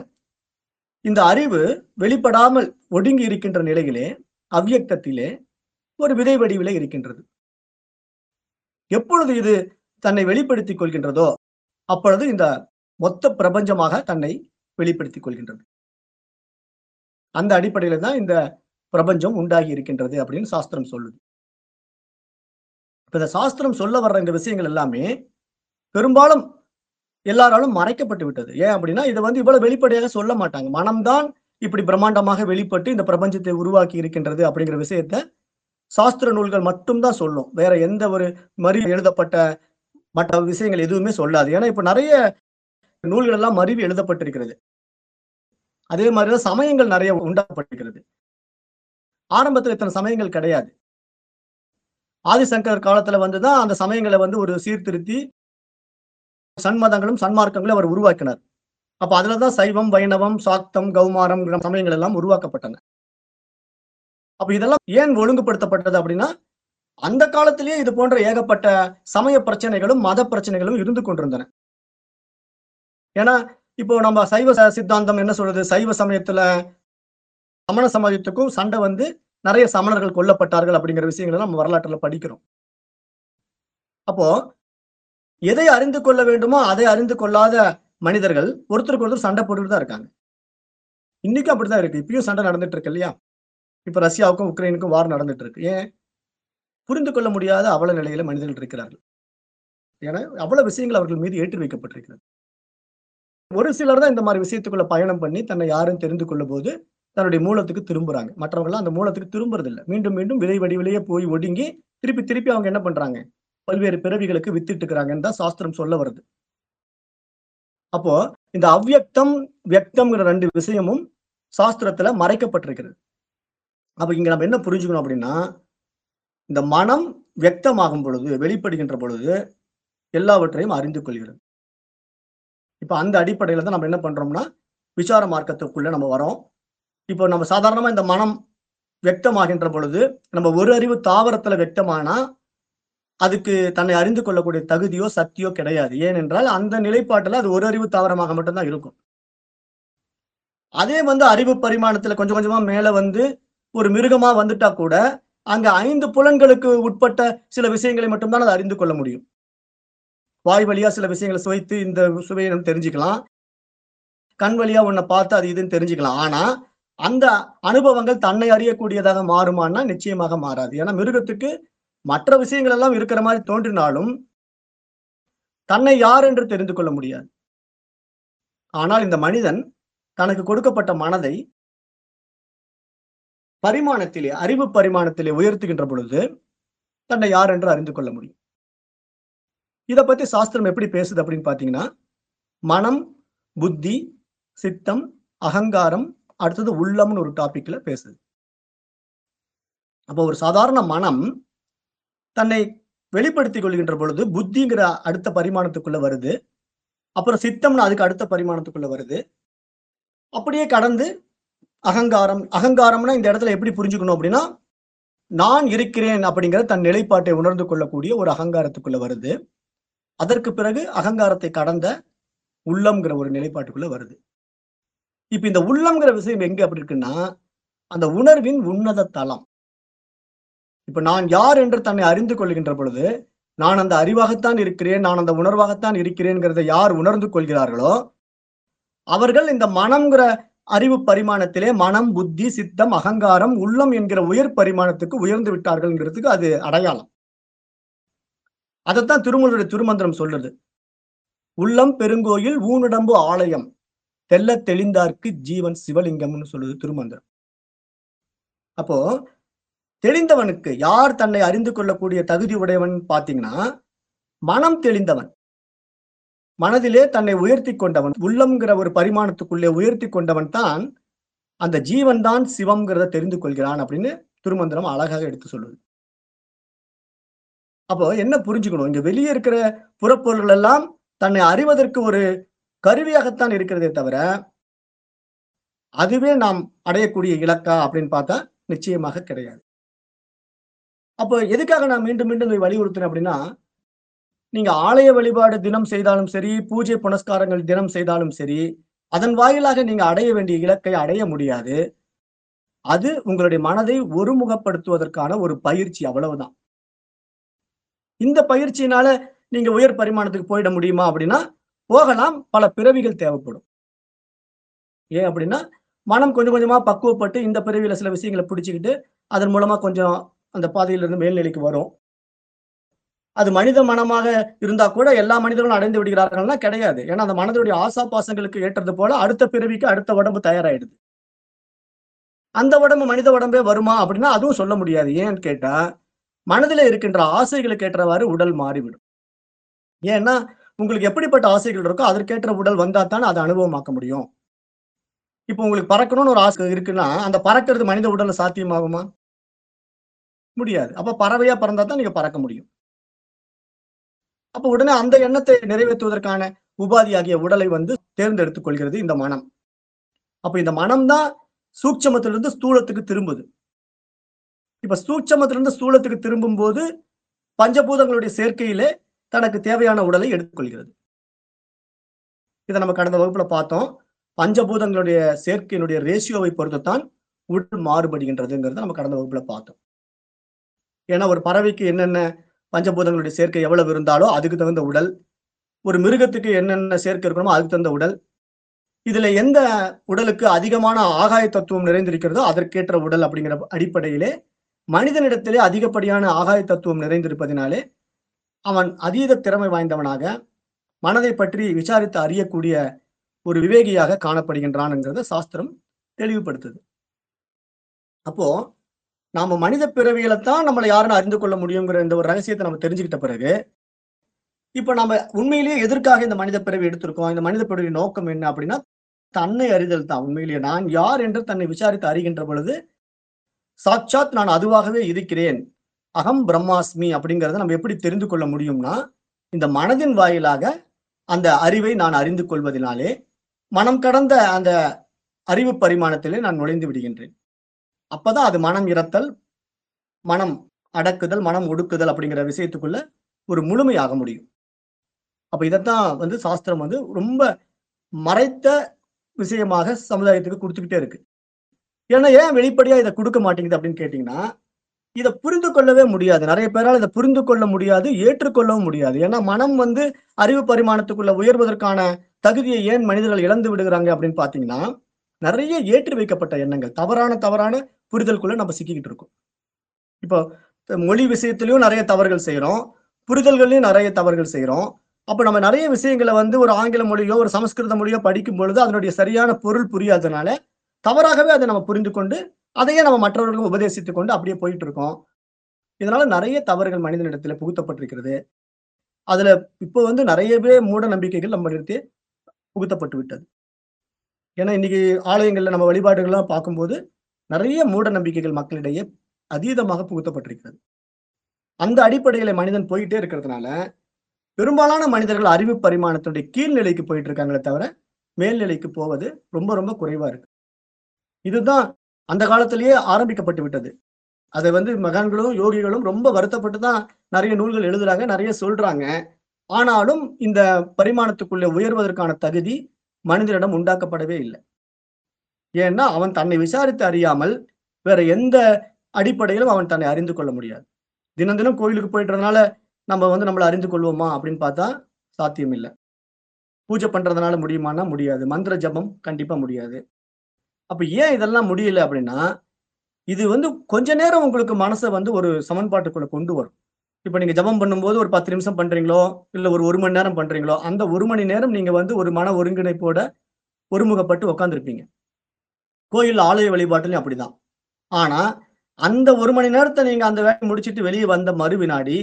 A: இந்த அறிவு வெளிப்படாமல் ஒடுங்கி இருக்கின்ற நிலையிலே அவ்வியக்தத்திலே ஒரு விதை வடிவிலே இருக்கின்றது. எப்பொழுது இது தன்னை வெளிப்படுத்திக் கொள்கின்றதோ அப்பொழுது இந்த மொத்த பிரபஞ்சமாக தன்னை வெளிப்படுத்திக் கொள்கின்றது. அந்த அடிப்படையில தான் இந்த பிரபஞ்சம் உண்டாகி இருக்கின்றது அப்படின்னு சாஸ்திரம் சொல்லுது. இப்ப இந்த சாஸ்திரம் சொல்ல வர்ற இந்த விஷயங்கள் எல்லாமே பெரும்பாலும் எல்லாராலும் மறைக்கப்பட்டு விட்டது. ஏன் அப்படின்னா இதை வந்து இவ்வளவு வெளிப்படையாக சொல்ல மாட்டாங்க. மனம்தான் இப்படி பிரம்மாண்டமாக வெளிப்பட்டு இந்த பிரபஞ்சத்தை உருவாக்கி இருக்கின்றது அப்படிங்கிற விஷயத்த சாஸ்திர நூல்கள் மட்டும்தான் சொல்லும். வேற எந்த ஒரு மறி எழுதப்பட்ட மற்ற விஷயங்கள் எதுவுமே சொல்லாது. ஏன்னா இப்ப நிறைய நூல்கள் எல்லாம் மருவி எழுதப்பட்டிருக்கிறது. அதே மாதிரிதான் சமயங்கள் நிறைய உண்டாக்கப்பட்டிருக்கிறது. ஆரம்பத்துல இத்தனை சமயங்கள் கிடையாது. ஆதிசங்கர் காலத்துல வந்துதான் அந்த சமயங்களை வந்து ஒரு சீர்திருத்தி சன்மதங்களும் சன்மார்க்கங்களும் அவர் உருவாக்கினார். அப்ப அதுலதான் சைவம் வைணவம் சாக்தம் கௌமாரம் சமயங்கள் எல்லாம் உருவாக்கப்பட்டன. அப்ப இதெல்லாம் ஏன் ஒழுங்குபடுத்தப்பட்டது அப்படின்னா அந்த காலத்திலேயே இது போன்ற ஏகப்பட்ட சமய பிரச்சனைகளும் மத பிரச்சனைகளும் இருந்து கொண்டிருந்தன. ஏன்னா இப்போ நம்ம சைவ சித்தாந்தம் என்ன சொல்றது? சைவ சமயத்துல சமண சமயத்துக்கும் சண்டை வந்து நிறைய சமணர்கள் கொல்லப்பட்டார்கள் அப்படிங்கிற விஷயங்களை நம்ம வரலாற்றுல படிக்கிறோம். அப்போ எதை அறிந்து கொள்ள வேண்டுமோ அதை அறிந்து கொள்ளாத மனிதர்கள் ஒருத்தருக்கு ஒருத்தர் சண்டை போட்டுட்டு தான் இருக்காங்க. இன்னைக்கும் அப்படிதான் இருக்கு. இப்பயும் சண்டை நடந்துட்டு இருக்கு இல்லையா? இப்ப ரஷ்யாவுக்கும் உக்ரைனுக்கும் வார் நடந்துட்டு இருக்கு. ஏன்? புரிந்து கொள்ள முடியாத அவல நிலையில மனிதர்கள் இருக்கிறார்கள். ஏன்னா அவ்வளவு விஷயங்கள் அவர்கள் மீது ஏற்றி வைக்கப்பட்டிருக்கிறது. ஒரு சிலர் தான் இந்த மாதிரி விஷயத்துக்குள்ள பயணம் பண்ணி தன்னை யாரும் தெரிந்து கொள்ளும் போது தன்னுடைய மூலத்துக்கு திரும்புறாங்க. மற்றவங்களாம் அந்த மூலத்துக்கு திரும்புறதில்ல. மீண்டும் மீண்டும் விதை வடிவிலேயே போய் ஒடுங்கி திருப்பி திருப்பி அவங்க என்ன பண்றாங்க? பல்வேறு பிறவிகளுக்கு வித்துட்டுக்கிறாங்கன்னு தான் சாஸ்திரம் சொல்ல வருது. அப்போ இந்த அவ்யக்தம் வியக்தம்ங்கிற ரெண்டு விஷயமும் சாஸ்திரத்துல மறைக்கப்பட்டிருக்கிறது. அப்ப இங்க நம்ம என்ன புரிஞ்சுக்கணும் அப்படின்னா இந்த மனம் வியக்தமாகும் பொழுது வெளிப்படுகின்ற பொழுது எல்லாவற்றையும் அறிந்து கொள்கிறது. இப்ப அந்த அடிப்படையில தான் நம்ம என்ன பண்றோம்னா விசார மார்க்கத்துக்குள்ள நம்ம வரோம் இப்போ நம்ம சாதாரணமா இந்த மனம் வெக்தமாகின்ற பொழுது நம்ம ஒரு அறிவு தாவரத்துல வெட்டமானா அதுக்கு தன்னை அறிந்து கொள்ளக்கூடிய தகுதியோ சக்தியோ கிடையாது. ஏனென்றால் அந்த நிலைப்பாட்டுல அது ஒரு அறிவு தாவரமாக மட்டும்தான் இருக்கும். அதே வந்து அறிவு பரிமாணத்துல கொஞ்சம் கொஞ்சமா மேல வந்து ஒரு மிருகமா வந்துட்டா கூட அங்க ஐந்து புலன்களுக்கு உட்பட்ட சில விஷயங்களை மட்டும்தான் அதை அறிந்து கொள்ள முடியும். வாய் வழியா சில விஷயங்களை சுவைத்து இந்த சுவையை நம்ம தெரிஞ்சுக்கலாம். கண் வழியா உன்னை பார்த்து அது இதுன்னு தெரிஞ்சுக்கலாம். ஆனா அந்த அனுபவங்கள் தன்னை அறியக்கூடியதாக மாறுமான்னா நிச்சயமாக மாறாது. ஏன்னா மிருகத்துக்கு மற்ற விஷயங்கள் எல்லாம் இருக்கிற மாதிரி தோன்றினாலும் தன்னை யார் என்று தெரிந்து கொள்ள முடியாது. ஆனால் இந்த மனிதன் தனக்கு கொடுக்கப்பட்ட மனதை பரிமாணத்திலே அறிவு பரிமாணத்திலே உயர்த்துகின்ற பொழுது தன்னை யார் என்று அறிந்து கொள்ள முடியும். இதை பத்தி சாஸ்திரம் எப்படி பேசுது அப்படின்னு பாத்தீங்கன்னா மனம் புத்தி சித்தம் அகங்காரம் அடுத்தது உள்ளம்னு ஒரு டாபிக்ல பேசுது. அப்போ ஒரு சாதாரண மனம் தன்னை வெளிப்படுத்திக் கொள்கின்ற பொழுது புத்திங்கிற அடுத்த பரிமாணத்துக்குள்ள வருது. அப்புறம் சித்தம்னு அதுக்கு அடுத்த பரிமாணத்துக்குள்ள வருது. அப்படியே கடந்து அகங்காரம் அகங்காரம்னா இந்த இடத்துல எப்படி புரிஞ்சுக்கணும் அப்படின்னா நான் இருக்கிறேன் அப்படிங்கிற தன் நிலைப்பாட்டை உணர்ந்து கொள்ளக்கூடிய ஒரு அகங்காரத்துக்குள்ள வருது. அதற்கு பிறகு அகங்காரத்தை கடந்த உள்ளம்ங்கிற ஒரு நிலைப்பாட்டுக்குள்ள வருது. இப்ப இந்த உள்ளம்ங்கிற விஷயம் எங்க அப்படி இருக்குன்னா அந்த உணர்வின் உன்னத தளம். இப்ப நான் யார் என்று தன்னை அறிந்து கொள்கின்ற பொழுது நான் அந்த அறிவாகத்தான் இருக்கிறேன் நான் அந்த உணர்வாகத்தான் இருக்கிறேன்ங்கிறத யார் உணர்ந்து கொள்கிறார்களோ அவர்கள் இந்த மனம்ங்கிற அறிவு பரிமாணத்திலே மனம் புத்தி சித்தம் அகங்காரம் உள்ளம் என்கிற உயர் பரிமாணத்துக்கு உயர்ந்து விட்டார்கள்ங்கிறதுக்கு அது அடையாளம். அதைத்தான் திருமூலருடைய திருமந்திரம் சொல்றது உள்ளம் பெருங்கோயில் ஊனுடம்பு ஆலயம். தெல்ல தெளிந்தார்க்கு ஜீவன் சிவலிங்கம்னு சொல்லுது திருமந்திரம். அப்போ தெளிந்தவனுக்கு யார் தன்னை அறிந்து கொள்ளக்கூடிய தகுதி உடையவன் பாத்தீங்கன்னா மனம் தெளிந்தவன். மனதிலே தன்னை உயர்த்தி கொண்டவன். உள்ளம்ங்கிற ஒரு பரிமாணத்துக்குள்ளே உயர்த்தி கொண்டவன் தான் அந்த ஜீவன் தான் சிவம்ங்கிறத தெரிந்து கொள்கிறான் அப்படின்னு திருமந்திரம் அழகாக எடுத்து சொல்லுது. அப்போ என்ன புரிஞ்சுக்கணும்? இங்க வெளியே இருக்கிற புறப்பொருள்கள் எல்லாம் தன்னை அறிவதற்கு ஒரு கருவியாகத்தான் இருக்கிறதே தவிர அதுவே நாம் அடையக்கூடிய இலக்கா அப்படின்னு பார்த்தா நிச்சயமாக கிடையாது. அப்போ எதுக்காக நான் மீண்டும் மீண்டும் இதை வலியுறுத்துறேன் அப்படின்னா நீங்க ஆலய வழிபாடு தினம் செய்தாலும் சரி பூஜை புனஸ்காரங்கள் தினம் செய்தாலும் சரி அதன் வாயிலாக நீங்க அடைய வேண்டிய இலக்கை அடைய முடியாது. அது உங்களுடைய மனதை ஒருமுகப்படுத்துவதற்கான ஒரு பயிற்சி அவ்வளவுதான். இந்த பயிற்சியினால நீங்க உயர் பரிமாணத்துக்கு போயிட முடியுமா அப்படின்னா போகலாம் பல பிறவிகள் தேவைப்படும். ஏன் அப்படின்னா மனம் கொஞ்சம் கொஞ்சமா பக்குவப்பட்டு இந்த பிறவியில சில விஷயங்களை பிடிச்சிக்கிட்டு அதன் மூலமா கொஞ்சம் அந்த பாதையிலிருந்து மேல்நிலைக்கு வரும். அது மனித மனமாக இருந்தா கூட எல்லா மனிதர்களும் அடைந்து விடுகிறார்கள்னா கிடையாது. ஏன்னா அந்த மனதுடைய ஆசா பாசங்களுக்கு ஏற்றது போல அடுத்த பிறவிக்கு அடுத்த உடம்பு தயாராயிடுது. அந்த உடம்பு மனித உடம்பே வருமா அப்படின்னா அதுவும் சொல்ல முடியாது. ஏன்னு கேட்டா மனதில இருக்கின்ற ஆசைகளுக்கு ஏற்றவாறு உடல் மாறிவிடும். ஏன்னா உங்களுக்கு எப்படிப்பட்ட ஆசைகள் இருக்கோ அதற்கேற்ற உடல் வந்தா தானே அதை அனுபவமாக்க முடியும். இப்போ உங்களுக்கு பறக்கணும்னு ஒரு ஆசை இருக்குன்னா அந்த பறக்கிறது மனித உடல்ல சாத்தியமாகுமா? முடியாது. அப்ப பறவையா பறந்தா தான் நீங்க பறக்க முடியும். அப்ப உடனே அந்த எண்ணத்தை நிறைவேற்றுவதற்கான உபாதியாகிய உடலை வந்து தேர்ந்தெடுத்துக் கொள்கிறது இந்த மனம். அப்ப இந்த மனம்தான் சூட்சமத்திலிருந்து ஸ்தூலத்துக்கு திரும்புது. இப்ப சூட்சமத்திலிருந்து ஸ்தூலத்துக்கு திரும்பும் போது பஞ்சபூதங்களுடைய சேர்க்கையிலே தனக்கு தேவையான உடலை எடுத்துக்கொள்கிறது. இதை நம்ம கடந்த வகுப்புல பார்த்தோம். பஞ்சபூதங்களுடைய சேர்க்கையினுடைய ரேஷியோவை பொறுத்துத்தான் உடல் மாறுபடுகின்றதுங்கிறத நம்ம கடந்த வகுப்புல பார்த்தோம். ஏன்னா ஒரு பறவைக்கு என்னென்ன பஞ்சபூதங்களுடைய சேர்க்கை எவ்வளவு இருந்தாலோ அதுக்கு தகுந்த உடல் ஒரு மிருகத்துக்கு என்னென்ன சேர்க்கை இருக்கணுமோ அதுக்கு தகுந்த உடல் இதுல எந்த உடலுக்கு அதிகமான ஆகாய தத்துவம் நிறைந்திருக்கிறதோ அதற்கேற்ற உடல் அப்படிங்கிற அடிப்படையிலே மனிதனிடத்திலே அதிகப்படியான ஆகாய தத்துவம் நிறைந்திருப்பதினாலே அவன் அதீத திறமை வாய்ந்தவனாக மனதை பற்றி விசாரித்து அறியக்கூடிய ஒரு விவேகியாக காணப்படுகின்றான்ங்கிறத சாஸ்திரம் தெளிவுபடுத்துது. அப்போ நாம மனித பிறவியில்தான் நம்மளை யாருன்னு அறிந்து கொள்ள முடியுங்கிற இந்த ஒரு ரகசியத்தை நம்ம தெரிஞ்சுக்கிட்ட பிறகு இப்ப நம்ம உண்மையிலேயே எதற்காக இந்த மனித பிறவி எடுத்திருக்கோம் இந்த மனித பிறவி நோக்கம் என்ன அப்படின்னா தன்னை அறிதல் தான். உண்மையிலேயே நான் யார் என்று தன்னை விசாரித்து அறிகின்ற பொழுது சாட்சாத் நான் அதுவாகவே இருக்கிறேன். அகம் பிரம்மாஸ்மி அப்படிங்கிறத நம்ம எப்படி தெரிந்து கொள்ள முடியும்னா இந்த மனதின் வாயிலாக அந்த அறிவை நான் அறிந்து கொள்வதனாலே மனம் கடந்த அந்த அறிவு பரிமாணத்திலே நான் நுழைந்து விடுகின்றேன். அப்பதான் அது மனம் இறத்தல் மனம் அடக்குதல் மனம் ஒடுக்குதல் அப்படிங்கிற விஷயத்துக்குள்ள ஒரு முழுமையாக முடியும். அப்ப இதைத்தான் வந்து சாஸ்திரம் வந்து ரொம்ப மறைத்த விஷயமாக சமுதாயத்துக்கு கொடுத்துக்கிட்டே இருக்கு. ஏன்னா ஏன் வெளிப்படையா இதை கொடுக்க மாட்டேங்குது அப்படின்னு கேட்டீங்கன்னா இதை புரிந்து கொள்ளவே முடியாது. நிறைய பேரால் இதை புரிந்து கொள்ள முடியாது ஏற்றுக்கொள்ளவும் முடியாது. ஏன்னா மனம் வந்து அறிவு பரிமாணத்துக்குள்ள உயர்வதற்கான தகுதியை ஏன் மனிதர்கள் இழந்து விடுகிறாங்க அப்படின்னு பாத்தீங்கன்னா நிறைய ஏற்றி வைக்கப்பட்ட எண்ணங்கள். தவறான தவறான புரிதலுக்குள்ள நம்ம சிக்கிக்கிட்டு இருக்கோம். இப்போ மொழி விஷயத்திலயும் நிறைய தவறுகள் செய்யறோம் புரிதல்கள்லயும் நிறைய தவறுகள் செய்யறோம் அப்ப நம்ம நிறைய விஷயங்களை வந்து ஒரு ஆங்கில மொழியோ ஒரு சமஸ்கிருத மொழியோ படிக்கும் பொழுது அதனுடைய சரியான பொருள் புரியாதனால தவறாகவே அதை நம்ம புரிந்து கொண்டு அதையே நம்ம மற்றவர்களுக்கும் உபதேசித்துக் கொண்டு அப்படியே போயிட்டு இருக்கோம் இதனால நிறைய தவறுகள் மனிதனிடத்துல புகுத்தப்பட்டிருக்கிறது. அதுல இப்போ வந்து நிறையவே மூட நம்பிக்கைகள் நம்ம நிறுத்தி புகுத்தப்பட்டு விட்டது. ஏன்னா இன்னைக்கு ஆலயங்கள்ல நம்ம வழிபாடுகள்லாம் பார்க்கும்போது நிறைய மூட நம்பிக்கைகள் மக்களிடையே அதீதமாக புகுத்தப்பட்டிருக்கிறது. அந்த அடிப்படையில மனிதன் போயிட்டே இருக்கிறதுனால பெரும்பாலான மனிதர்கள் அறிவு பரிமாணத்தினுடைய கீழ்நிலைக்கு போயிட்டு இருக்காங்களே தவிர மேல்நிலைக்கு போவது ரொம்ப ரொம்ப குறைவா இருக்கு. இதுதான் அந்த காலத்திலேயே ஆரம்பிக்கப்பட்டு விட்டது. அதை வந்து மகான்களும் யோகிகளும் ரொம்ப வருத்தப்பட்டு தான் நிறைய நூல்கள் எழுதுறாங்க நிறைய சொல்றாங்க. ஆனாலும் இந்த பரிமாணத்துக்குள்ளே உயர்வதற்கான தகுதி மனிதனிடம் உண்டாக்கப்படவே இல்லை. ஏன்னா அவன் தன்னை விசாரித்து அறியாமல் வேற எந்த அடிப்படையிலும் அவன் தன்னை அறிந்து கொள்ள முடியாது. தினம் தினம் கோயிலுக்கு போயிட்டுறதுனால நம்ம வந்து நம்மளை அறிந்து கொள்வோமா அப்படின்னு பார்த்தா சாத்தியம் இல்லை பூஜை பண்றதுனால முடியுமானா முடியாது. மந்திர ஜபம் கண்டிப்பா முடியாது. அப்ப ஏன் இதெல்லாம் முடியல அப்படின்னா இது வந்து கொஞ்ச நேரம் உங்களுக்கு மனசை வந்து ஒரு சமன்பாட்டுக்குள்ள கொண்டு வரும். இப்ப நீங்க ஜபம் பண்ணும்போது ஒரு பத்து நிமிஷம் பண்றீங்களோ இல்ல ஒரு ஒரு மணி நேரம் பண்றீங்களோ அந்த ஒரு மணி நேரம் நீங்க வந்து ஒரு மன ஒருங்கிணைப்போட ஒருமுகப்பட்டு உட்காந்துருப்பீங்க கோயில் ஆலய வழிபாட்டுலையும் அப்படிதான். ஆனா அந்த ஒரு மணி நேரத்தை நீங்க அந்த வேலையை முடிச்சிட்டு வெளியே வந்த மறு வினாடி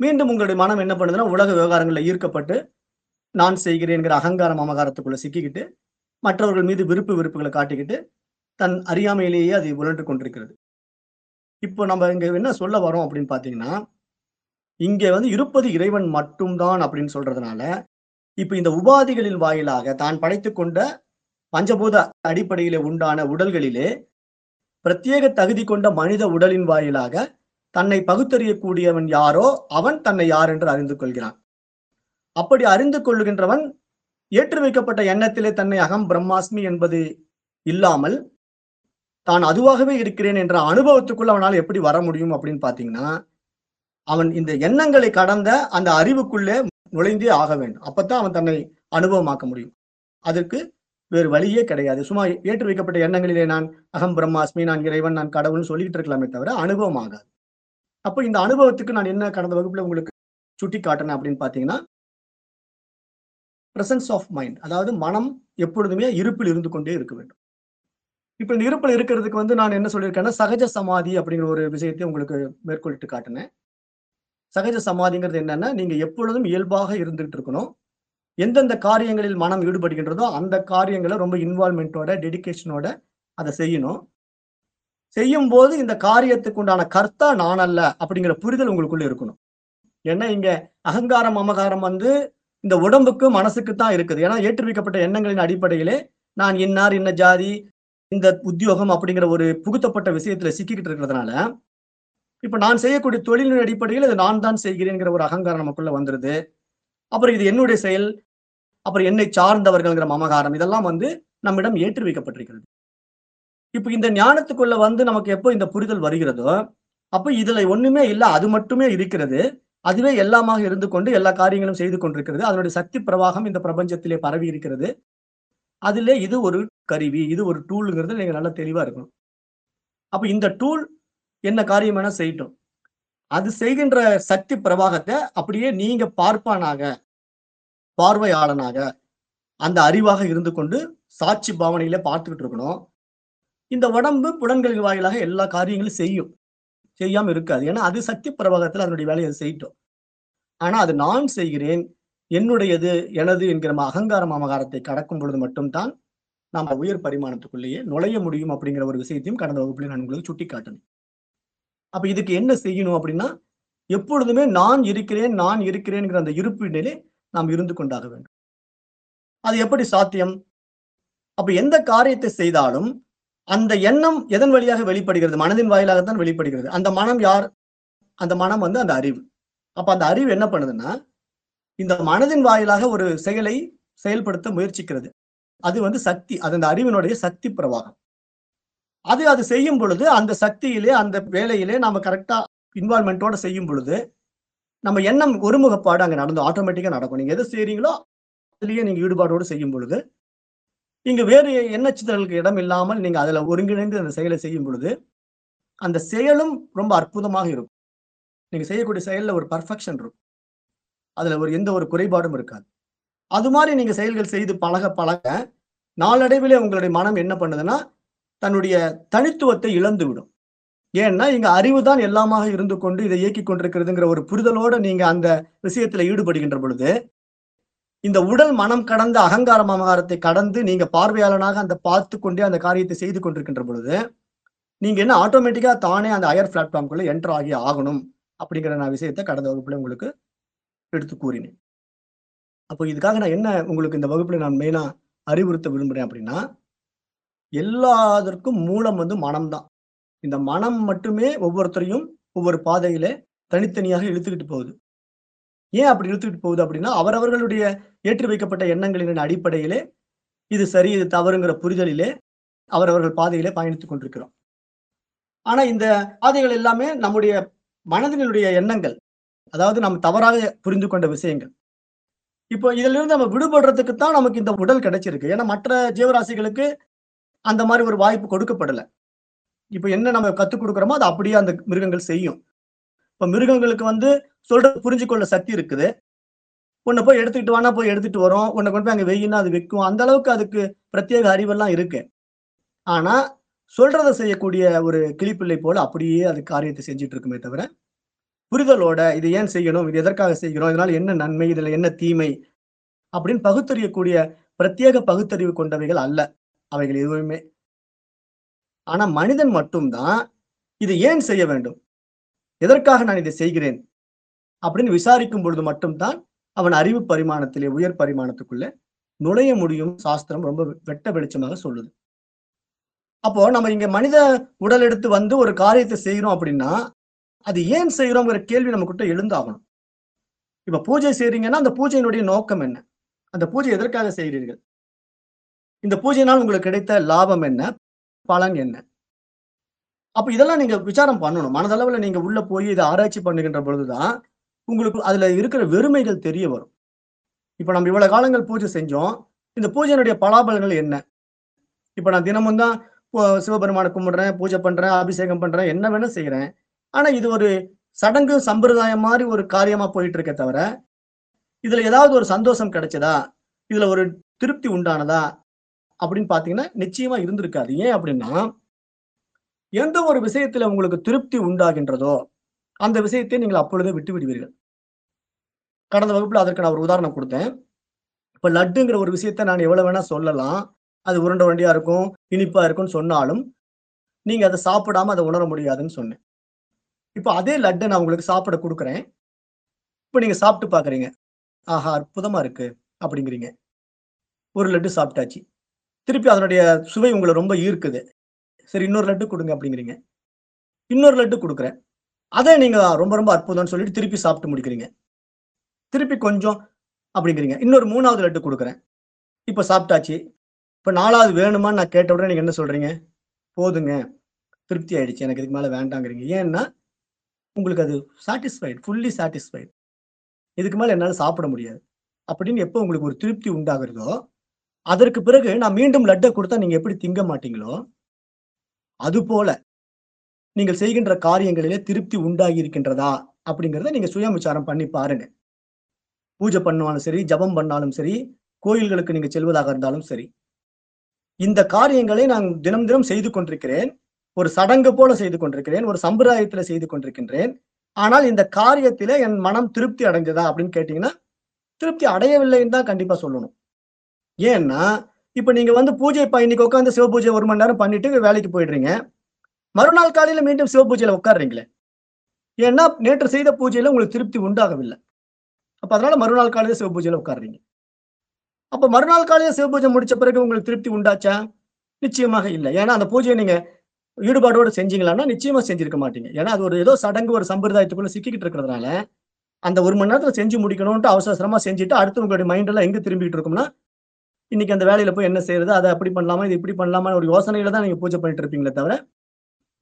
A: மீண்டும் உங்களுடைய மனம் என்ன பண்ணுதுன்னா உலக விவகாரங்களில் ஈர்க்கப்பட்டு நான் செய்கிறேங்கிற அகங்காரம் அமகாரத்துக்குள்ள சிக்கிக்கிட்டு மற்றவர்கள் மீது விருப்பு வெறுப்புகளை காட்டிக்கிட்டு தன் அறியாமையிலேயே அதை உழன்று கொண்டிருக்கிறது. இப்போ நம்ம இங்க என்ன சொல்ல வரோம் அப்படின்னு பாத்தீங்கன்னா இங்க வந்து இருப்பது இறைவன் மட்டும்தான் அப்படின்னு சொல்றதுனால இப்ப இந்த உபாதிகளின் வாயிலாக தான் படைத்து கொண்ட பஞ்சபூத அடிப்படையிலே உண்டான உடல்களிலே பிரத்யேக தகுதி கொண்ட மனித உடலின் வாயிலாக தன்னை பகுத்தறியக்கூடியவன் யாரோ அவன் தன்னை யார் என்று அறிந்து கொள்கிறான். அப்படி அறிந்து கொள்ளுகின்றவன் ஏற்றி வைக்கப்பட்ட எண்ணத்திலே தன்னை அகம் பிரம்மாஸ்மி என்பது இல்லாமல் தான் அதுவாகவே இருக்கிறேன் என்ற அனுபவத்துக்குள்ள அவனால் எப்படி வர முடியும் அப்படின்னு பாத்தீங்கன்னா அவன் இந்த எண்ணங்களை கடந்த அந்த அறிவுக்குள்ளே நுழைந்தே ஆக வேண்டும். அப்பத்தான் அவன் தன்னை அனுபவமாக்க முடியும். அதற்கு வேறு வழியே கிடையாது. சும்மா ஏற்று வைக்கப்பட்ட எண்ணங்களிலே நான் அகம் பிரம்மாஸ்மி நான் இறைவன் நான் கடவுள்னு சொல்லிட்டு இருக்கலாமே தவிர அனுபவம் ஆகாது. அப்போ இந்த அனுபவத்துக்கு நான் என்ன கடந்த வகுப்புல உங்களுக்கு சுட்டி காட்டினேன் அப்படின்னு பாத்தீங்கன்னா பிரசன்ஸ் ஆஃப் மைண்ட் அதாவது மனம் எப்பொழுதுமே இருப்பில் இருந்து கொண்டே இருக்க வேண்டும். இப்போ இந்த இருப்பில் இருக்கிறதுக்கு வந்து நான் என்ன சொல்லியிருக்கேன்னா சகஜ சமாதி அப்படிங்கிற ஒரு விஷயத்தை உங்களுக்கு மேற்கொள்ளிட்டு காட்டினேன். சகஜ சமாதிங்கிறது என்னன்னா நீங்க எப்பொழுதும் இயல்பாக இருந்துகிட்டு இருக்கணும். எந்தெந்த காரியங்களில் மனம் ஈடுபடுகின்றதோ அந்த காரியங்களை ரொம்ப இன்வால்மெண்ட்டோட டெடிக்கேஷனோட அதை செய்யணும். செய்யும் போது இந்த காரியத்துக்கு உண்டான கர்த்தா நான் அல்ல அப்படிங்கிற புரிதல் உங்களுக்குள்ள இருக்கணும். ஏன்னா இங்க? அகங்காரம் அமகாரம் வந்து இந்த உடம்புக்கு மனசுக்கு தான் இருக்குது. ஏன்னா ஏற்றுவிக்கப்பட்ட எண்ணங்களின் அடிப்படையிலே நான் இன்னார் இன்ன ஜாதி இந்த உத்தியோகம் அப்படிங்கிற ஒரு புகுத்தப்பட்ட விஷயத்துல சிக்கிக்கிட்டு இருக்கிறதுனால இப்ப நான் செய்யக்கூடிய தொழிலின் அடிப்படையில் இது நான் தான் செய்கிறேங்கிற ஒரு அகங்காரம் நமக்குள்ள வந்துருது. அப்புறம் இது என்னுடைய செயல் அப்புறம் என்னை சார்ந்தவர்கள்ங்கிற மமகாரம் இதெல்லாம் வந்து நம்மிடம் ஏற்றி வைக்கப்பட்டிருக்கிறது இப்ப இந்த ஞானத்துக்குள்ள வந்து நமக்கு எப்போ இந்த புரிதல் வருகிறதோ அப்ப இதுல ஒண்ணுமே இல்லை அது மட்டுமே இருக்கிறது. அதுவே எல்லாமாக இருந்து கொண்டு எல்லா காரியங்களும் செய்து கொண்டிருக்கிறது. அதனுடைய சக்தி பிரவாகம் இந்த பிரபஞ்சத்திலே பரவி இருக்கிறது. அதிலே இது ஒரு கருவி இது ஒரு டூலுங்கிறது நீங்கள் நல்லா தெளிவாக இருக்கணும். அப்போ இந்த டூல் என்ன காரியம் வேணால் செய்யட்டும். அது செய்கின்ற சக்தி பிரவாகத்தை அப்படியே நீங்க பார்ப்பானாக பார்வையாளனாக அந்த அறிவாக இருந்து கொண்டு சாட்சி பாவனையில பார்த்துக்கிட்டு இருக்கணும். இந்த உடம்பு புலன்களின் வாயிலாக எல்லா காரியங்களும் செய்யும். செய்யாம இருக்காது. ஏன்னா அது சக்தி பிரபாகத்தில் அதனுடைய வேலையை அது செய்யட்டும். ஆனா அது நான் செய்கிறேன் என்னுடையது எனது என்கிற அகங்காரம் அமகாரத்தை கடக்கும் பொழுது மட்டும்தான் நாம் உயர் பரிமாணத்துக்குள்ளேயே நுழைய முடியும் அப்படிங்கிற ஒரு விஷயத்தையும் கடந்த வகுப்பில் நான் உங்களுக்கு சுட்டி காட்டினேன் அப்ப இதுக்கு என்ன செய்யணும் அப்படின்னா எப்பொழுதுமே நான் இருக்கிறேன் நான் இருக்கிறேன்ங்கிற அந்த இருப்பினிலே நாம் இருந்து கொண்டாக வேண்டும். அது எப்படி சாத்தியம்? அப்ப எந்த காரியத்தை செய்தாலும் அந்த எண்ணம் எதன் வழியாக வெளிப்படுகிறது? மனதின் வாயிலாகத்தான் வெளிப்படுகிறது. அந்த மனம் யார்? அந்த மனம் வந்து அந்த அறிவு. அப்ப அந்த அறிவு என்ன பண்ணுதுன்னா இந்த மனதின் வாயிலாக ஒரு செயலை செயல்படுத்த முயற்சிக்கிறது. அது வந்து சக்தி. அது அந்த அறிவினுடைய சக்தி பிரவாகம். அது அது செய்யும் பொழுது அந்த சக்தியிலே அந்த வேலையிலே நாம கரெக்டா இன்வால்மெண்ட்டோட செய்யும் பொழுது நம்ம எண்ணம் ஒருமுகப்பாடு அங்க நடந்து ஆட்டோமேட்டிக்கா நடக்கும். நீங்க எது செய்றீங்களோ அதுலயே நீங்க ஈடுபாடோடு செய்யும் பொழுது இங்க வேறு எண்ணச்சிதறலுக்கு இடம் இல்லாமல் நீங்க அதுல ஒருங்கிணைந்து அந்த செயலை செய்யும் பொழுது அந்த செயலும் ரொம்ப அற்புதமாக இருக்கும். நீங்க செய்யக்கூடிய செயல்ல ஒரு பர்ஃபெக்ஷன் இருக்கும். அதுல ஒரு எந்த ஒரு குறைபாடும் இருக்காது. அது மாதிரி நீங்க செயல்கள் செய்து பழக பழக நாளடைவிலே உங்களுடைய மனம் என்ன பண்ணுதுன்னா தன்னுடைய தனித்துவத்தை இழந்து விடும். ஏன்னா இங்க அறிவு தான் எல்லாமாக இருந்து கொண்டு இதை இயக்கி கொண்டிருக்கிறதுங்கிற ஒரு புரிதலோட நீங்க அந்த விஷயத்துல ஈடுபடுகின்ற பொழுது இந்த உடல் மனம் கடந்த அகங்கார மமகாரத்தை கடந்து நீங்க பார்வையாளனாக அந்த பார்த்து கொண்டே அந்த காரியத்தை செய்து கொண்டிருக்கின்ற பொழுது நீங்க என்ன ஆட்டோமேட்டிக்கா தானே அந்த ஹையர் பிளாட்ஃபார்ம்குள்ள என்டர் ஆகி ஆகணும் அப்படிங்கிற நான் விஷயத்தை கடந்த வகுப்புல உங்களுக்கு எடுத்து கூறினேன். அப்போ இதுக்காக நான் என்ன உங்களுக்கு இந்த வகுப்புல நான் மெயினா அறிவுறுத்த விரும்புறேன் அப்படின்னா எல்லாதற்கும் மூலம் வந்து மனம்தான் இந்த மனம் மட்டுமே ஒவ்வொருத்தரையும் ஒவ்வொரு பாதையில தனித்தனியாக இழுத்துக்கிட்டு போகுது. ஏன் அப்படி இழுத்துக்கிட்டு போகுது அப்படின்னா அவரவர்களுடைய ஏற்றி வைக்கப்பட்ட எண்ணங்களின் அடிப்படையிலே இது சரி இது தவறுங்கிற புரிதலிலே அவரவர்கள் பாதையிலே பயணித்துக் கொண்டிருக்கிறோம். ஆனா இந்த பாதைகள் எல்லாமே நம்முடைய மனதினுடைய எண்ணங்கள். அதாவது நாம் தவறாக புரிந்து கொண்ட விஷயங்கள். இப்போ இதுல இருந்து நம்ம விடுபடுறதுக்கு தான் நமக்கு இந்த உடல் கிடைச்சிருக்கு. ஏன்னா மற்ற ஜீவராசிகளுக்கு அந்த மாதிரி ஒரு வாய்ப்பு கொடுக்கப்படலை. இப்போ என்ன நம்ம கற்றுக் கொடுக்குறோமோ அது அப்படியே அந்த மிருகங்கள் செய்யும். இப்போ மிருகங்களுக்கு வந்து சொல்ற புரிஞ்சுக்கொள்ள சக்தி இருக்குது. உன்னை போய் எடுத்துக்கிட்டு வானா போய் எடுத்துட்டு வரும். உன்னை கொண்டு போய் அங்கே வெயின்னா அது வைக்கும். அந்த அளவுக்கு அதுக்கு பிரத்யேக அறிவெல்லாம் இருக்கு. ஆனா சொல்றதை செய்யக்கூடிய ஒரு கிளிப்பிள்ளை போல அப்படியே அது காரியத்தை செஞ்சுட்டு இருக்குமே தவிர புரிதலோட இது ஏன் செய்யணும்? இது எதற்காக செய்கிறோம்? இதனால என்ன நன்மை? இதுல என்ன தீமை? அப்படின்னு பகுத்தறியக்கூடிய பிரத்யேக பகுத்தறிவு கொண்டவைகள் அல்ல. அவைகள் எதுவுமே. ஆனா மனிதன் மட்டும்தான் இது ஏன் செய்ய வேண்டும்? எதற்காக நான் இதை செய்கிறேன்? அப்படின்னு விசாரிக்கும் பொழுது மட்டும்தான் அவன் அறிவு பரிமாணத்திலே உயர் பரிமாணத்துக்குள்ள நுழைய முடியும் சாஸ்திரம் ரொம்ப வெட்ட வெளிச்சமாக சொல்லுது. அப்போ நம்ம இங்க மனித உடல் எடுத்து வந்து ஒரு காரியத்தை செய்கிறோம் அப்படின்னா அது ஏன் செய்கிறோங்கிற கேள்வி நம்ம கிட்ட எழுந்தாகணும். இப்ப பூஜை செய்றீங்கன்னா அந்த பூஜையினுடைய நோக்கம் என்ன? அந்த பூஜை எதற்காக செய்கிறீர்கள்? இந்த பூஜையினால் உங்களுக்கு கிடைத்த லாபம் என்ன? பலன் என்ன? அப்ப இதெல்லாம் நீங்க விசாரம் பண்ணணும். மனதளவுல நீங்க உள்ள போய் இதை ஆராய்ச்சி பண்ணுகின்ற பொழுதுதான் உங்களுக்கு அதுல இருக்கிற வெறுமைகள் தெரிய வரும். இப்ப நம்ம இவ்வளவு காலங்கள் பூஜை செஞ்சோம். இந்த பூஜையினுடைய பலாபலங்கள் என்ன? இப்ப நான் தினமும் தான் சிவபெருமானை கும்பிடுறேன் பூஜை பண்றேன் அபிஷேகம் பண்றேன் என்ன வேணா செய்யறேன் ஆனா இது ஒரு சடங்கு சம்பிரதாயம் மாதிரி ஒரு காரியமா போயிட்டு இருக்க தவிர இதுல ஏதாவது ஒரு சந்தோஷம் கிடைச்சதா? இதுல ஒரு திருப்தி உண்டானதா? அப்படின்னு பாத்தீங்கன்னா நிச்சயமா இருந்திருக்காது. ஏன் அப்படின்னா எந்த ஒரு விஷயத்துல உங்களுக்கு திருப்தி உண்டாகின்றதோ அந்த விஷயத்தை நீங்கள் அப்பொழுதே விட்டு விடுவீர்கள் கடந்த வகுப்புல அதற்கு நான் ஒரு உதாரணம் கொடுத்தேன். இப்ப லட்டுங்கிற ஒரு விஷயத்த நான் எவ்வளவு வேணா சொல்லலாம். அது உருண்டை உருண்டையா இருக்கும் இனிப்பா இருக்கும்னு சொன்னாலும் நீங்க அதை சாப்பிடாம அதை உணர முடியாதுன்னு சொன்னேன். இப்போ அதே லட்டை நான் உங்களுக்கு சாப்பிட கொடுக்குறேன். இப்போ நீங்க சாப்பிட்டு பாக்குறீங்க. ஆஹா அற்புதமா இருக்கு அப்படிங்கிறீங்க. ஒரு லட்டு சாப்பிட்டாச்சு. திருப்பி அதனுடைய சுவை உங்களை ரொம்ப ஈர்க்குது. சரி இன்னொரு லட்டு கொடுங்க அப்படிங்கிறீங்க. இன்னொரு லட்டு கொடுக்குறேன். அதை நீங்க ரொம்ப ரொம்ப அற்புதம்னு சொல்லிட்டு திருப்பி சாப்பிட்டு முடிக்கிறீங்க. திருப்பி கொஞ்சம் அப்படிங்கிறீங்க. இன்னொரு மூணாவது லட்டு கொடுக்குறேன். இப்போ சாப்பிட்டாச்சு. இப்போ நாலாவது வேணுமான்னு நான் கேட்ட உடனே நீங்கள் என்ன சொல்கிறீங்க போதுங்க. திருப்தி ஆயிடுச்சு. எனக்கு இதுக்கு மேலே வேண்டாங்கிறீங்க. ஏன்னா உங்களுக்கு அது சாட்டிஸ்ஃபைடு ஃபுல்லி சாட்டிஸ்ஃபைடு இதுக்கு மேலே என்னால் சாப்பிட முடியாது. அப்படின்னு எப்போ உங்களுக்கு ஒரு திருப்தி உண்டாகிறதோ அதற்கு பிறகு நான் மீண்டும் லட்டை கொடுத்தா நீங்கள் எப்படி திங்க மாட்டீங்களோ அதுபோல நீங்கள் செய்கின்ற காரியங்களிலே திருப்தி உண்டாகி இருக்கின்றதா அப்படிங்கிறத நீங்க சுய விசாரம் பண்ணி பாருங்க. பூஜை பண்ணாலும் சரி ஜபம் பண்ணாலும் சரி கோயில்களுக்கு நீங்க செல்வதாக இருந்தாலும் சரி. இந்த காரியங்களை நான் தினம் தினம் செய்து கொண்டிருக்கிறேன். ஒரு சடங்கு போல செய்து கொண்டிருக்கிறேன். ஒரு சம்பிரதாயத்துல செய்து கொண்டிருக்கின்றேன். ஆனால் இந்த காரியத்தில என் மனம் திருப்தி அடைஞ்சதா அப்படின்னு கேட்டீங்கன்னா திருப்தி அடையவில்லைன்னு தான் கண்டிப்பா சொல்லணும். ஏன்னா இப்போ நீங்க வந்து பூஜை ப- இன்னைக்கு உட்காந்து சிவ பூஜை ஒரு மணி நேரம் பண்ணிட்டு வேலைக்கு போயிடுறீங்க. மறுநாள் காலையில மீண்டும் சிவ பூஜையில உட்காடுறீங்களே ஏன்னா நேற்று செய்த பூஜையில உங்களுக்கு திருப்தி உண்டாகவில்லை. அப்ப அதனால மறுநாள் காலையில சிவ பூஜையில உட்காடுறீங்க அப்ப மறுநாள் காலையில சிவ பூஜை முடிச்ச பிறகு உங்களுக்கு திருப்தி உண்டாச்சா? நிச்சயமாக இல்லை. ஏன்னா அந்த பூஜையை நீங்க ஈடுபாடோடு செஞ்சீங்களான்னா நிச்சயமா செஞ்சிருக்க மாட்டீங்க. ஏன்னா அது ஒரு ஏதோ சடங்கு ஒரு சம்பிரதாயத்துக்குள்ள சிக்கிக்கிட்டு இருக்கிறதுனால அந்த ஒரு மணி நேரத்துல செஞ்சு முடிக்கணும்ட்டு அவசரமா செஞ்சுட்டு அடுத்து உங்களுடைய மைண்ட் எல்லாம் எங்க திரும்பிட்டு இருக்கும்னா இன்னைக்கு அந்த வேலையில போய் என்ன செய்யறது? அதை அப்படி பண்ணலாமா? இது இப்படி பண்ணலாமா ஒரு யோசனையில தான் நீங்க பூஜை பண்ணிட்டு இருப்பீங்களே தவிர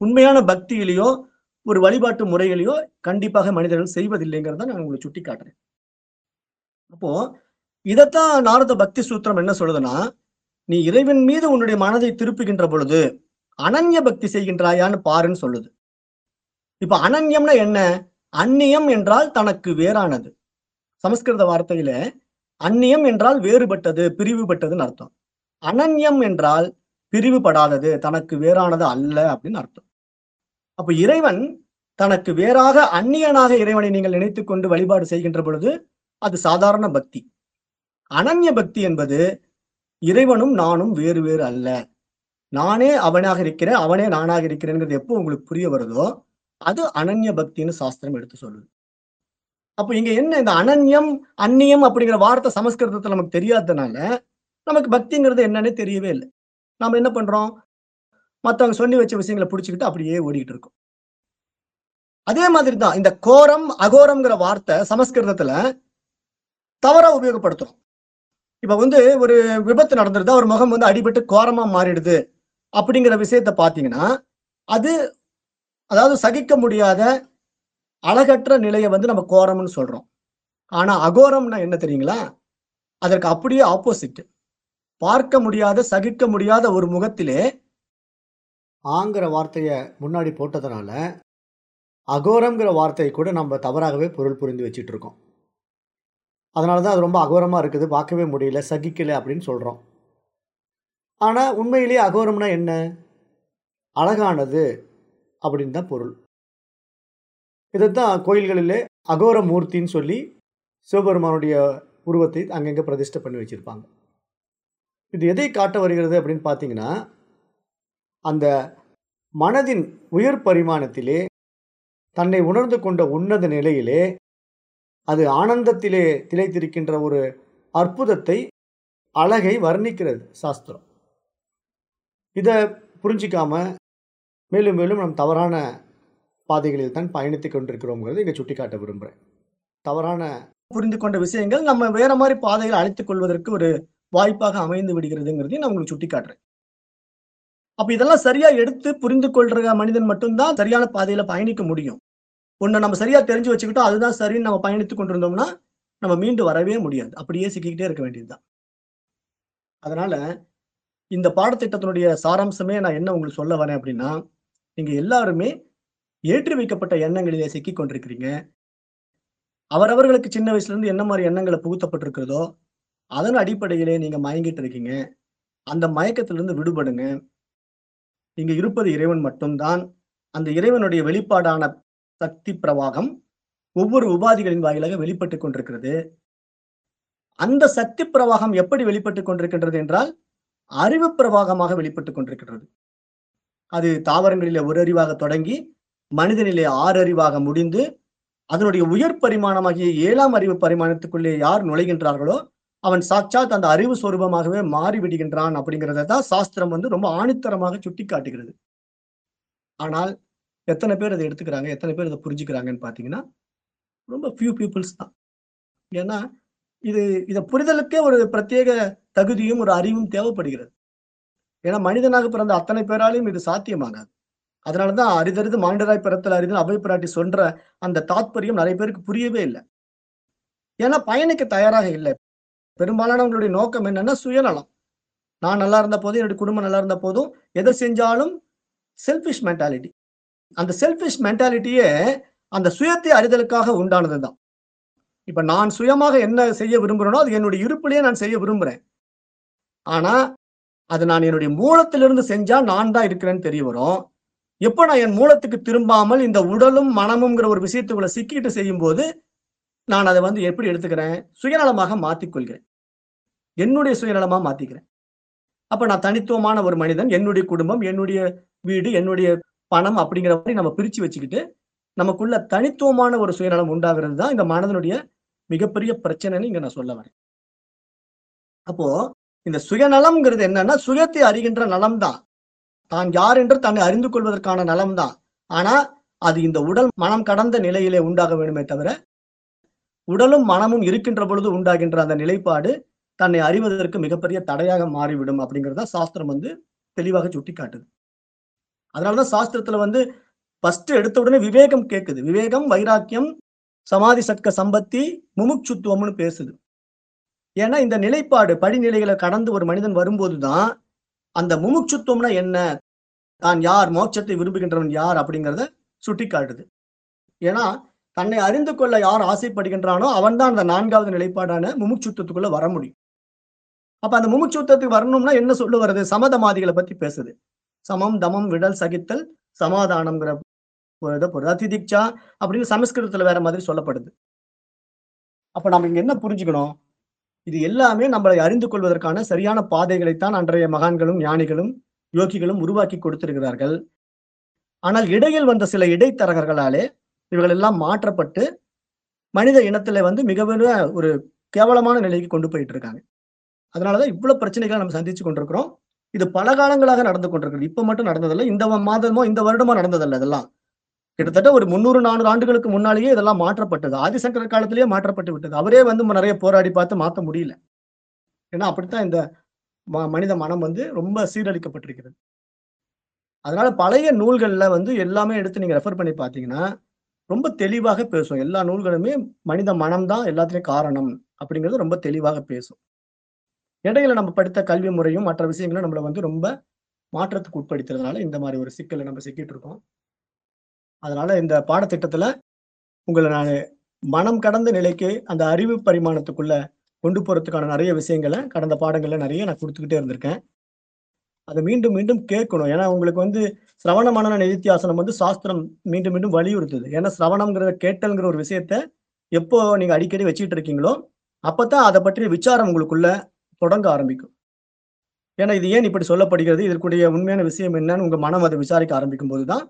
A: உண்மையான பக்தியிலேயோ ஒரு வழிபாட்டு முறைகளையோ கண்டிப்பாக மனிதர்கள் செய்வதில்லைங்கிறத நான் உங்களுக்கு சுட்டி காட்டுறேன் அப்போ இதைத்தான் நாரத பக்தி சூத்திரம் என்ன சொல்லுதுன்னா நீ இறைவன் மீது உன்னுடைய மனதை திருப்புகின்ற பொழுது அனன்ய பக்தி செய்கின்றாயான்னு பாருன்னு சொல்லுது. இப்ப அனன்யம்னா என்ன? அந்நியம் என்றால் தனக்கு வேறானது. சமஸ்கிருத வார்த்தையில அந்நியம் என்றால் வேறுபட்டது பிரிவுபட்டதுன்னு அர்த்தம். அனன்யம் என்றால் பிரிவுபடாதது தனக்கு வேறானது அல்ல அப்படின்னு அர்த்தம். அப்ப இறைவன் தனக்கு வேறாக அந்நியனாக இறைவனை நீங்கள் நினைத்து கொண்டு வழிபாடு செய்கின்ற பொழுது அது சாதாரண பக்தி. அனன்ய பக்தி என்பது இறைவனும் நானும் வேறு வேறு அல்ல. நானே அவனாக இருக்கிறேன் அவனே நானாக இருக்கிறேங்கிறது எப்போ உங்களுக்கு புரிய வருதோ அது அனன்ய பக்தின்னு சாஸ்திரம் எடுத்து சொல்லுது. அப்ப இங்க என்ன இந்த அனன்யம் அந்நியம் அப்படிங்கிற வார்த்தை சமஸ்கிருதத்துல நமக்கு தெரியாததுனால நமக்கு பக்திங்கிறது என்னன்னே தெரியவே இல்லை. நாம என்ன பண்றோம்? மத்தவங்க சொல்லி வச்ச விஷயங்களை பிடிச்சிக்கிட்டு அப்படியே ஓடிக்கிட்டு இருக்கோம். அதே மாதிரி தான் இந்த கோரம் அகோரம்ங்கிற வார்த்தை சமஸ்கிருதத்துல தவறா உபயோகப்படுத்துறோம். இப்ப வந்து ஒரு விபத்து நடந்துருதா ஒரு முகம் வந்து அடிபட்டு கோரமா மாறிடுது அப்படிங்கிற விஷயத்த பாத்தீங்கன்னா அது அதாவது சகிக்க முடியாத அழகற்ற நிலையை வந்து நம்ம கோரம்னு சொல்றோம். ஆனா அகோரம்னா என்ன தெரியுங்களா? அதற்கு அப்படியே ஆப்போசிட் பார்க்க முடியாத சகிக்க முடியாத ஒரு முகத்திலே ஆங்கிற வார்த்தையை முன்னாடி போட்டதுனால அகோரம்ங்கிற வார்த்தையை கூட நம்ம தவறாகவே பொருள் புரிந்து வச்சுட்டு இருக்கோம் அதனால தான் அது ரொம்ப அகோரமாக இருக்குது பார்க்கவே முடியல சகிக்கலை அப்படின்னு சொல்கிறோம் ஆனால் உண்மையிலேயே அகோரம்னா என்ன? அழகானது அப்படின்னு தான் பொருள். இதைத்தான் கோயில்களிலே அகோர மூர்த்தின்னு சொல்லி சிவபெருமானுடைய உருவத்தை அங்கங்கே பிரதிஷ்டை பண்ணி வச்சிருப்பாங்க. இது எதை காட்ட வருகிறது அப்படின்னு பார்த்தீங்கன்னா அந்த மனதின் உயர் பரிமாணத்திலே தன்னை உணர்ந்து கொண்ட உன்னத நிலையிலே அது ஆனந்தத்திலே திளைத்திருக்கின்ற ஒரு அற்புதத்தை அழகை வர்ணிக்கிறது சாஸ்திரம். இதை புரிஞ்சிக்காம மேலும் மேலும் நம் தவறான பாதைகளில் தான் பயணித்துக் கொண்டிருக்கிறோங்கிறத இங்கே சுட்டிக்காட்ட விரும்புகிறேன் தவறான புரிந்து கொண்ட விஷயங்கள் நம்ம வேற மாதிரி பாதையில் அழைத்துக் கொள்வதற்கு ஒரு வாய்ப்பாக அமைந்து விடுகிறதுங்கிறதையும் நான் உங்களுக்கு சுட்டிக்காட்டுறேன். அப்ப இதெல்லாம் சரியா எடுத்து புரிந்து கொள்ற மனிதன் மட்டும்தான் சரியான பாதையில பயணிக்க முடியும். ஒண்ணு நம்ம சரியா தெரிஞ்சு வச்சுக்கிட்டோம் அதுதான் சரின்னு நம்ம பயணித்துக் கொண்டிருந்தோம்னா நம்ம மீண்டு வரவே முடியாது. அப்படியே சிக்கிக்கிட்டே இருக்க வேண்டியதுதான். அதனால இந்த பாடத்திட்டத்தினுடைய சாராம்சமே நான் என்ன உங்களுக்கு சொல்ல வரேன் அப்படின்னா நீங்க எல்லாருமே ஏற்றி வைக்கப்பட்ட எண்ணங்களிலே சிக்கிக் கொண்டிருக்கிறீங்க அவரவர்களுக்கு சின்ன வயசுல இருந்து என்ன மாதிரி எண்ணங்களை புகுத்தப்பட்டிருக்கிறதோ அதன் அடிப்படையிலே நீங்க மயங்கிட்டு இருக்கீங்க அந்த மயக்கத்திலிருந்து விடுபடுங்க. இங்க இருப்பது இறைவன் மட்டும்தான். அந்த இறைவனுடைய வெளிப்பாடான சக்தி பிரவாகம் ஒவ்வொரு உபாதிகளின் வாயிலாக வெளிப்பட்டு கொண்டிருக்கிறது. அந்த சக்தி பிரவாகம் எப்படி வெளிப்பட்டு கொண்டிருக்கின்றது என்றால் அறிவு பிரவாகமாக வெளிப்பட்டு கொண்டிருக்கின்றது. அது தாவரங்களிலே ஒரு அறிவாக தொடங்கி மனிதனிலே ஆறு அறிவாக முடிந்து அதனுடைய உயர் பரிமாணமாகிய ஏழாம் அறிவு பரிமாணத்துக்குள்ளே யார் நுழைகின்றார்களோ அவன் சாட்சாத் அந்த அறிவு சொரூபமாகவே மாறிவிடுகின்றான் அப்படிங்கிறத தான் சாஸ்திரம் வந்து ரொம்ப ஆணித்தரமாக சுட்டி காட்டுகிறது ஆனால் எத்தனை பேர் அதை எடுத்துக்கிறாங்க எத்தனை பேர் இதை புரிஞ்சுக்கிறாங்கன்னு பார்த்தீங்கன்னா ரொம்ப ஃபியூ பீப்புள்ஸ் தான். ஏன்னா இது இதை புரிதலுக்கே ஒரு பிரத்யேக தகுதியும் ஒரு அறிவும் தேவைப்படுகிறது. ஏன்னா மனிதனாக பிறந்த அத்தனை பேராலையும் இது சாத்தியமாகாது. அதனாலதான் அரிதறிது மாண்டராய் பிறத்தல் அரிது அவை பிராட்டி சொல்ற அந்த தாத்பரியம் நிறைய பேருக்கு புரியவே இல்லை. ஏன்னா பயணிக்க தயாராக இல்லை. பெரும்பாலானவங்களுடைய நோக்கம் என்னன்னா சுயநலம். நான் நல்லா இருந்த போதும் என்னுடைய குடும்பம் நல்லா இருந்த போதும் எதை செஞ்சாலும் செல்ஃபிஷ் மென்டாலிட்டி அந்த செல்ஃபிஷ் மென்டாலிட்டியே அந்த சுயத்தை அறிதலுக்காக உண்டானது தான் இப்ப நான் சுயமாக என்ன செய்ய விரும்புகிறேனோ அது என்னுடைய இருப்பிலேயே நான் செய்ய விரும்புறேன். ஆனா அது நான் என்னுடைய மூலத்திலிருந்து செஞ்சா நான் தான் இருக்கிறேன்னு தெரிய வரும். எப்போ நான் என் மூலத்துக்கு திரும்பாமல் இந்த உடலும் மனமுங்கிற ஒரு விஷயத்துக்குள்ள சிக்கிட்டு செய்யும் போது நான் அதை வந்து எப்படி எடுத்துக்கிறேன்? சுயநலமாக மாத்திக்கொள்கிறேன். என்னுடைய சுயநலமா மாத்திக்கிறேன். அப்ப நான் தனித்துவமான ஒரு மனிதன் என்னுடைய குடும்பம் என்னுடைய வீடு என்னுடைய பணம் அப்படிங்கிற மாதிரி நம்ம பிரிச்சு வச்சுக்கிட்டு நமக்குள்ள தனித்துவமான ஒரு சுயநலம் உண்டாகிறது தான் இந்த மனதனுடைய மிகப்பெரிய பிரச்சனைன்னு இங்க நான் சொல்ல வரேன். அப்போ இந்த சுயநலம்ங்கிறது என்னன்னா சுயத்தை அறிகின்ற நலம் தான் தான் யார் என்று தன்னை அறிந்து கொள்வதற்கான நலம்தான். ஆனா அது இந்த உடல் மனம் கடந்த நிலையிலே உண்டாக வேண்டுமே தவிர உடலும் மனமும் இருக்கின்ற பொழுது உண்டாகின்ற அந்த நிலைப்பாடு தன்னை அறிவதற்கு மிகப்பெரிய தடையாக மாறிவிடும் அப்படிங்கிறத சாஸ்திரம் வந்து தெளிவாக சுட்டி காட்டுது அதனாலதான் சாஸ்திரத்துல வந்து ஃபர்ஸ்ட் எடுத்த உடனே விவேகம் கேட்குது விவேகம் வைராக்கியம் சமாதி சட்க சம்பத்தி முமுட்சுத்துவம்னு பேசுது. ஏன்னா இந்த நிலைப்பாடு படிநிலைகளை கடந்து ஒரு மனிதன் வரும்போதுதான் அந்த முமுட்சுத்துவம்னா என்ன? தான் யார் மோட்சத்தை விரும்புகின்றவன் யார் அப்படிங்கிறத சுட்டி காட்டுது ஏன்னா தன்னை அறிந்து கொள்ள யார் ஆசைப்படுகின்றானோ அவன் தான் அந்த நான்காவது நிலைப்பாடான முமுட்சுத்துவத்துக்குள்ள வர முடியும். அப்ப அந்த முமுட்சுத்துவத்துக்கு வரணும்னா என்ன சொல்ல வருது சமதமாதிகளை பத்தி பேசுது. சமம் தமம் விடல் சகித்தல் சமாதானம்ங்கிற ஒரு இதை பொருள். அதிதிக்ஷா அப்படின்னு சமஸ்கிருதத்துல வேற மாதிரி சொல்லப்படுது. அப்ப நம்ம இங்க என்ன புரிஞ்சுக்கணும்? இது எல்லாமே நம்மளை அறிந்து கொள்வதற்கான சரியான பாதைகளைத்தான் அன்றைய மகான்களும் ஞானிகளும் யோகிகளும் உருவாக்கி கொடுத்திருக்கிறார்கள். ஆனால் இடையில் வந்த சில இடைத்தரகர்களாலே இவர்கள் எல்லாம் மாற்றப்பட்டு மனித இனத்துல வந்து மிகவும் ஒரு கேவலமான நிலைக்கு கொண்டு போயிட்டு இருக்காங்க அதனாலதான் இவ்வளவு பிரச்சனைகளை நம்ம சந்திச்சு கொண்டிருக்கிறோம். இது பல காலங்களாக நடந்து கொண்டிருக்கிறது. இப்ப மட்டும் நடந்ததில்லை. இந்த மாதமோ இந்த வருடமோ நடந்ததில்லை. இதெல்லாம் கிட்டத்தட்ட ஒரு முன்னூறு நானூறு ஆண்டுகளுக்கு முன்னாலேயே இதெல்லாம் மாற்றப்பட்டது. ஆதிசங்கர காலத்திலேயே மாற்றப்பட்டு விட்டது. அவரே வந்து நிறைய போராடி பார்த்து மாற்ற முடியல. ஏன்னா அப்படித்தான் இந்த ம- மனித மனம் வந்து ரொம்ப சீரழிக்கப்பட்டிருக்கிறது. அதனால பழைய நூல்கள்ல வந்து எல்லாமே எடுத்து நீங்க ரெஃபர் பண்ணி பார்த்தீங்கன்னா ரொம்ப தெளிவாக பேசும். எல்லா நூல்களுமே மனித மனம் தான் எல்லாத்துலயும் காரணம் அப்படிங்கிறது ரொம்ப தெளிவாக பேசும். இடையில நம்ம படித்த கல்வி முறையும் மற்ற விஷயங்களும் நம்மளை வந்து ரொம்ப மாற்றத்துக்கு உட்படுத்துறதுனால இந்த மாதிரி ஒரு சிக்கலை நம்ம சிக்கிட்டு இருக்கோம். அதனால இந்த பாடத்திட்டத்துல உங்களை நான் மனம் கடந்த நிலைக்கு அந்த அறிவு பரிமாணத்துக்குள்ள கொண்டு போறதுக்கான நிறைய விஷயங்களை கடந்த பாடங்கள்ல நிறைய நான் கொடுத்துக்கிட்டே இருந்திருக்கேன். அதை மீண்டும் மீண்டும் கேட்கணும். ஏன்னா உங்களுக்கு வந்து சிரவண மனன நிதித்தியாசனம் வந்து சாஸ்திரம் மீண்டும் மீண்டும் வலியுறுத்துது. ஏன்னா சிரவணம்ங்கிறத கேட்டல்ங்கிற ஒரு விஷயத்த எப்போ நீங்க அடிக்கடி வச்சுக்கிட்டு இருக்கீங்களோ அப்பதான் அதை பற்றிய விசாரம் உங்களுக்குள்ள தொடங்க ஆரம்பிக்கும். ஏன்னா இது ஏன் இப்படி சொல்லப்படுகிறது? இதற்குடைய உண்மையான விஷயம் என்னன்னு உங்க மனம் அதை விசாரிக்க ஆரம்பிக்கும் போதுதான்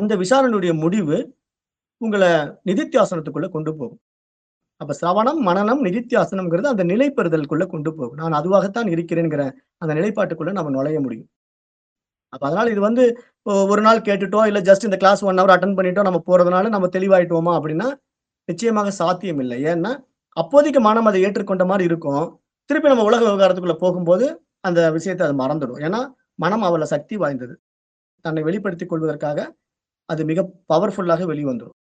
A: அந்த விசாரணையுடைய முடிவு உங்களை நிதித்தியாசனத்துக்குள்ள கொண்டு போகும். அப்ப சிரவணம் மனநம் நிதித்தியாசனம்ங்கிறது அந்த நிலைப்பெறுதலுக்குள்ள கொண்டு போகும். நான் அதுவாகத்தான் இருக்கிறேங்கிற அந்த நிலைப்பாட்டுக்குள்ள நம்ம நுழைய முடியும். அப்ப அதனால இது வந்து ஒரு நாள் கேட்டுட்டோம் இல்ல ஜஸ்ட் இந்த கிளாஸ் ஒன் ஹவர் அட்டன் பண்ணிட்டோம் நம்ம போறதுனால நம்ம தெளிவாயிட்டோமா அப்படின்னா நிச்சயமாக சாத்தியம் இல்லை ஏன்னா அப்போதைக்கு மனம் அதை ஏற்றுக்கொண்ட மாதிரி இருக்கும். திருப்பி நம்ம உலக விவகாரத்துக்குள்ள போகும்போது அந்த விஷயத்தை அது மறந்துடும். ஏன்னா மனம் அவளை சக்தி வாய்ந்தது. தன்னை வெளிப்படுத்திக் கொள்வதற்காக அது மிக பவர்ஃபுல்லாக வெளிவந்துடும்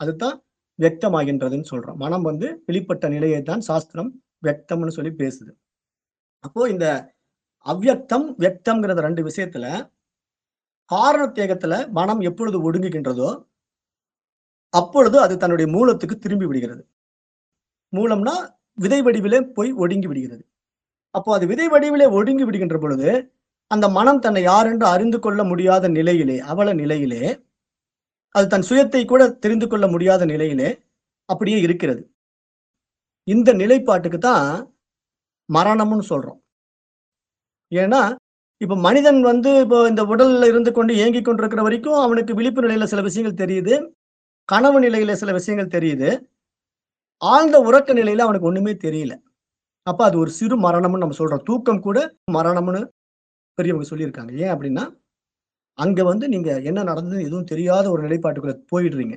A: அதுதான் வியக்தமாகின்றதுன்னு சொல்றோம். மனம் வந்து வெளிப்பட்ட நிலையை தான் சாஸ்திரம் வியக்தம்னு சொல்லி பேசுது. அப்போ இந்த அவ்யக்தம் வியக்தம்ங்கிறத ரெண்டு விஷயத்துல காரணத்தேகத்துல மனம் எப்பொழுது ஒடுங்குகின்றதோ அப்பொழுது அது தன்னுடைய மூலத்துக்கு திரும்பி விடுகிறது. மூலம்னா விதை வடிவிலே போய் ஒடுங்கி விடுகிறது. அப்போ அது விதை வடிவிலே ஒடுங்கி விடுகின்ற பொழுது அந்த மனம் தன்னை யார் என்று அறிந்து கொள்ள முடியாத நிலையிலே அவல நிலையிலே அது தன் சுயத்தை கூட தெரிந்து கொள்ள முடியாத நிலையிலே அப்படியே இருக்கிறது. இந்த நிலைப்பாட்டுக்கு தான் மரணம்னு சொல்றோம். ஏன்னா இப்ப மனிதன் வந்து இப்போ இந்த உடல்ல இருந்து கொண்டு இயங்கிக் கொண்டிருக்கிற வரைக்கும் அவனுக்கு விழிப்பு நிலையில சில விஷயங்கள் தெரியுது கனவு நிலையில சில விஷயங்கள் தெரியுது. ஆழ்ந்த உறக்க நிலையில அவனுக்கு ஒண்ணுமே தெரியல. அப்ப அது ஒரு சிறு மரணம்னு நம்ம சொல்றோம். தூக்கம் கூட மரணம்னு பெரியவங்க சொல்லியிருக்காங்க. ஏன் அப்படின்னா அங்க வந்து நீங்க என்ன நடந்தது எதுவும் தெரியாத ஒரு நிலைப்பாட்டுக்குள்ள போயிடுறீங்க.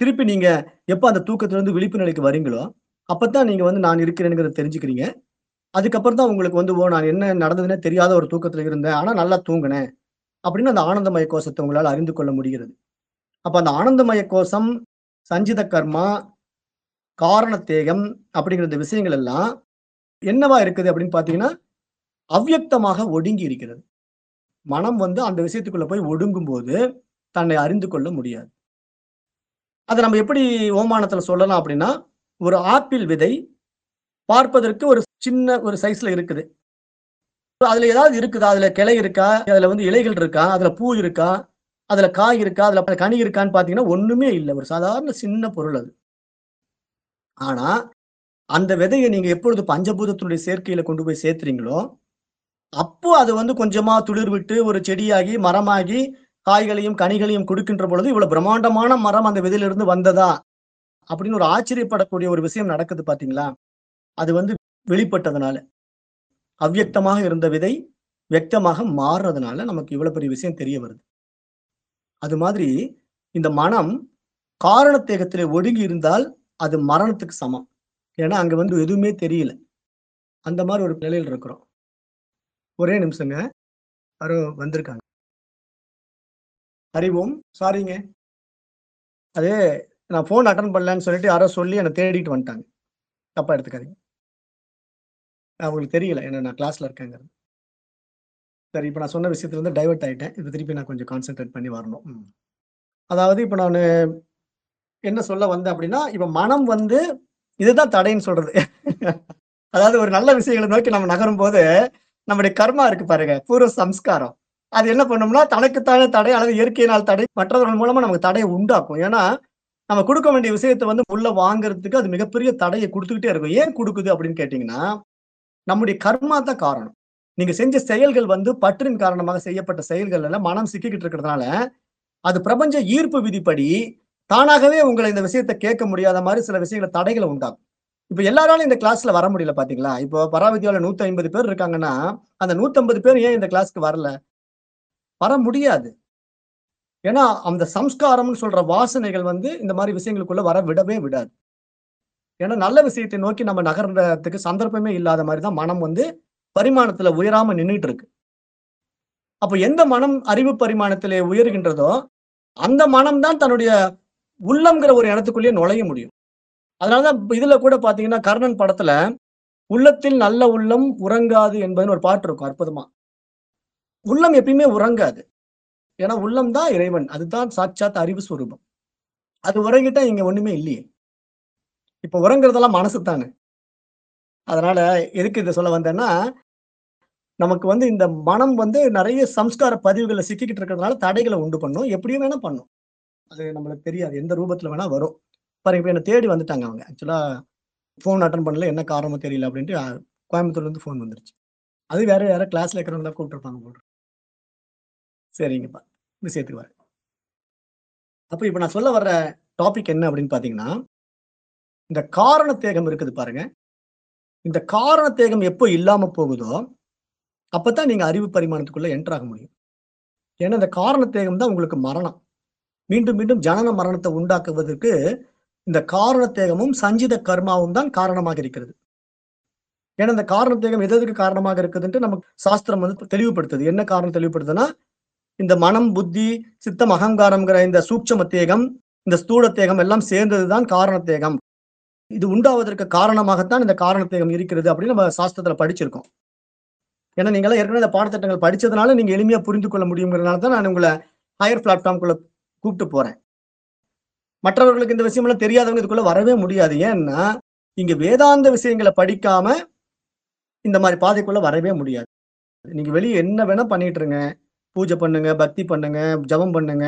A: திருப்பி நீங்க எப்ப அந்த தூக்கத்திலிருந்து விழிப்பு நிலைக்கு வரீங்களோ அப்பதான் நீங்க வந்து நான் இருக்கிறேனுங்கிறத தெரிஞ்சுக்கிறீங்க. அதுக்கப்புறம் தான் உங்களுக்கு வந்து ஓ நான் என்ன நடந்ததுன்னே தெரியாத ஒரு தூக்கத்துல இருந்தேன் ஆனா நல்லா தூங்கினேன் அப்படின்னு அந்த ஆனந்தமய கோஷத்தை உங்களால் அறிந்து கொள்ள முடிகிறது. அப்ப அந்த ஆனந்தமய கோஷம் சஞ்சித கர்மா காரணத்தேகம் அப்படிங்கிற இந்த விஷயங்கள் எல்லாம் என்னவா இருக்குது அப்படின்னு பாத்தீங்கன்னா அவ்யக்தமாக ஒடுங்கி இருக்கிறது. மனம் வந்து அந்த விஷயத்துக்குள்ள போய் ஒடுங்கும் போது தன்னை அறிந்து கொள்ள முடியாது. அதை நம்ம எப்படி ஓமானத்துல சொல்லலாம் அப்படின்னா ஒரு ஆப்பிள் விதை பார்ப்பதற்கு ஒரு சின்ன ஒரு சைஸ்ல இருக்குது. அதுல ஏதாவது இருக்குதா? அதுல கிளை இருக்கா? அதுல வந்து இலைகள் இருக்கா? அதுல பூ இருக்கா? அதுல காய் இருக்கா? அதுல கனி இருக்கான்னு பாத்தீங்கன்னா ஒண்ணுமே இல்லை. ஒரு சாதாரண சின்ன பொருள் அது. ஆனா அந்த விதையை நீங்க எப்பொழுது பஞ்சபூதத்தினுடைய சேர்க்கையில கொண்டு போய் சேர்த்துறீங்களோ அப்போ அது வந்து கொஞ்சமா துளிர் விட்டு ஒரு செடியாகி மரமாகி காய்களையும் கனிகளையும் கொடுக்கின்ற பொழுது இவ்வளவு பிரம்மாண்டமான மரம் அந்த விதையிலிருந்து வந்ததா? அப்படின்னு ஒரு ஆச்சரியப்படக்கூடிய ஒரு விஷயம் நடக்குது பாத்தீங்களா? அது வந்து வெளிப்பட்டதுனால. அவ்யக்தமாக இருந்த விதை வியக்தமாக மாறுறதுனால நமக்கு இவ்வளவு பெரிய விஷயம் தெரிய வருது. அது மாதிரி இந்த மனம் காரணத்தேகத்திலே ஒடுங்கி இருந்தால் அது மரணத்துக்கு சமம். ஏன்னா அங்க வந்து எதுவுமே தெரியல. அந்த மாதிரி ஒரு நிலையில் இருக்கிறோம். ஒரே நிமிஷங்க. யாரோ வந்திருக்காங்க. அறிவோம். சாரிங்க அது நான் ஃபோன் அட்டன் பண்ணலன்னு சொல்லிட்டு யாரோ சொல்லி என்னை தேடிட்டு வந்துட்டாங்க. தப்பா எடுத்துக்காதீங்க. அவங்களுக்கு தெரியல. ஏன்னா நான் கிளாஸ்ல இருக்கேங்கிறது. சரி இப்போ நான் சொன்ன விஷயத்துல இருந்து டைவர்ட் ஆகிட்டேன் இப்போ திருப்பி நான் கொஞ்சம் கான்சென்ட்ரேட் பண்ணி வரணும். அதாவது இப்போ நான் என்ன சொல்ல வந்தேன் அப்படின்னா இப்போ மனம் வந்து இதுதான் தடைன்னு சொல்றது. அதாவது ஒரு நல்ல விஷயங்களை நோக்கி நம்ம நகரும் போது நம்முடைய கர்மா இருக்கு பாருங்க பூர்வ சம்ஸ்காரம். அது என்ன பண்ணோம்னா தனக்குத்தானே தடை அல்லது இயற்கையினால் தடை மற்றவர்கள் மூலமா நமக்கு தடையை உண்டாக்கும். ஏன்னா நம்ம கொடுக்க வேண்டிய விஷயத்தை வந்து உள்ள வாங்குறதுக்கு அது மிகப்பெரிய தடையை கொடுத்துக்கிட்டே இருக்கும். ஏன் கொடுக்குது அப்படின்னு கேட்டீங்கன்னா நம்முடைய கர்மா தான் காரணம். நீங்க செஞ்ச செயல்கள் வந்து பற்றின் காரணமாக செய்யப்பட்ட செயல்கள் எல்லாம் மனம் சிக்கிக்கிட்டு இருக்கிறதுனால அது பிரபஞ்ச ஈர்ப்பு விதிப்படி தானாகவே உங்களை இந்த விஷயத்தை கேட்க முடியாத மாதிரி சில விஷயங்களை தடைகளை உண்டாகும் இப்ப எல்லாராலும் இந்த கிளாஸ்ல வர முடியல பாத்தீங்களா? இப்போ பராவித்யால நூத்தி ஐம்பது பேர் இருக்காங்கன்னா அந்த நூத்தி பேர் ஏன் இந்த கிளாஸ்க்கு வரல? வர முடியாது. ஏன்னா அந்த சம்ஸ்காரம்னு சொல்ற வாசனைகள் வந்து இந்த மாதிரி விஷயங்களுக்குள்ள வர விடவே விடாது. ஏன்னா நல்ல விஷயத்தை நோக்கி நம்ம நகர்றதுக்கு சந்தர்ப்பமே இல்லாத மாதிரி தான் மனம் வந்து பரிமாணத்துல உயராம நின்றுட்டு இருக்கு அப்போ எந்த மனம் அறிவு பரிமாணத்திலே உயர்கின்றதோ அந்த மனம் தான் தன்னுடைய உள்ளம்ங்கிற ஒரு இடத்துக்குள்ளேயே நுழைய முடியும். அதனாலதான் இதுல கூட பாத்தீங்கன்னா கர்ணன் படத்துல உள்ளத்தில் நல்ல உள்ளம் உறங்காது என்பதுன்னு ஒரு பாட்டு இருக்கும் அற்புதமா. உள்ளம் எப்பயுமே உறங்காது. ஏன்னா உள்ளம் தான் இறைவன். அதுதான் சாட்சாத் அறிவு ஸ்வரூபம் அது உறங்கிட்டா இங்க ஒண்ணுமே இல்லையே. இப்ப உறங்குறதெல்லாம் மனசு தானே. அதனால எதுக்கு இதை சொல்ல வந்தேன்னா நமக்கு வந்து இந்த மனம் வந்து நிறைய சம்ஸ்கார பதிவுகளை சிக்கிக்கிட்டு இருக்கிறதுனால தடைகளை உண்டு பண்ணும். எப்படியும் வேணா பண்ணும். அது நம்மளுக்கு தெரியாது. எந்த ரூபத்துல வேணா வரும். பாருங்க இப்போ என்ன தேடி வந்துட்டாங்க அவங்க. ஆக்சுவலா ஃபோன் அட்டன் பண்ணல என்ன காரணமோ தெரியல அப்படின்ட்டு கோயம்புத்தூர்லேருந்து கோயம்புத்தூர்ல இருந்து ஃபோன் வந்துருச்சு. அது வேற யாரோ கிளாஸ்ல இருக்கிறவங்க கூப்பிட்டுருப்பாங்க போட்டு சரிங்கப்பா விஷயத்துக்கு வரேன். அப்ப இப்ப நான் சொல்ல வர்ற டாபிக் என்ன அப்படின்னு பார்த்தீங்கன்னா இந்த காரண தேகம் இருக்குது பாருங்க. இந்த காரண தேகம் எப்போ இல்லாம போகுதோ அப்பதான் நீங்க அறிவு பரிமாணத்துக்குள்ள என்ட்ராக முடியும். ஏன்னா இந்த காரண தேகம் தான் உங்களுக்கு மரணம். மீண்டும் மீண்டும் ஜனன மரணத்தை உண்டாக்குவதற்கு இந்த காரணத்தேகமும் சஞ்சித கர்மாவும் தான் காரணமாக இருக்கிறது. ஏன்னா இந்த காரணத்தேகம் தேகம் எது எதுக்கு காரணமாக இருக்குதுன்ட்டு நமக்கு சாஸ்திரம் வந்து தெளிவுபடுத்துது. என்ன காரணம் தெளிவுபடுத்துதுன்னா இந்த மனம் புத்தி சித்தம் அகங்காரம்ங்கிற இந்த சூட்சம தேகம் இந்த ஸ்தூல தேகம் எல்லாம் சேர்ந்ததுதான் தான் காரணத்தேகம். இது உண்டாவதற்கு காரணமாகத்தான் இந்த காரணத்தேகம் இருக்கிறது அப்படின்னு நம்ம சாஸ்திரத்துல படிச்சிருக்கோம். ஏன்னா நீங்க எல்லாம் ஏற்கனவே இந்த பாடத்திட்டங்கள் படிச்சதுனால நீங்க எளிமையா புரிந்து கொள்ள முடியுங்கிறதுனால தான் நான் உங்களை ஹையர் பிளாட்ஃபார்ம்குள்ள கூப்பிட்டு போறேன். மற்றவர்களுக்கு இந்த விஷயம்லாம் தெரியாதவங்க இதுக்குள்ள வரவே முடியாது. ஏன்னா இங்க வேதாந்த விஷயங்களை படிக்காம இந்த மாதிரி பாதைக்குள்ள வரவே முடியாது. நீங்க வெளியே என்ன வேணா பண்ணிட்டு இருங்க பூஜை பண்ணுங்க பக்தி பண்ணுங்க ஜபம் பண்ணுங்க.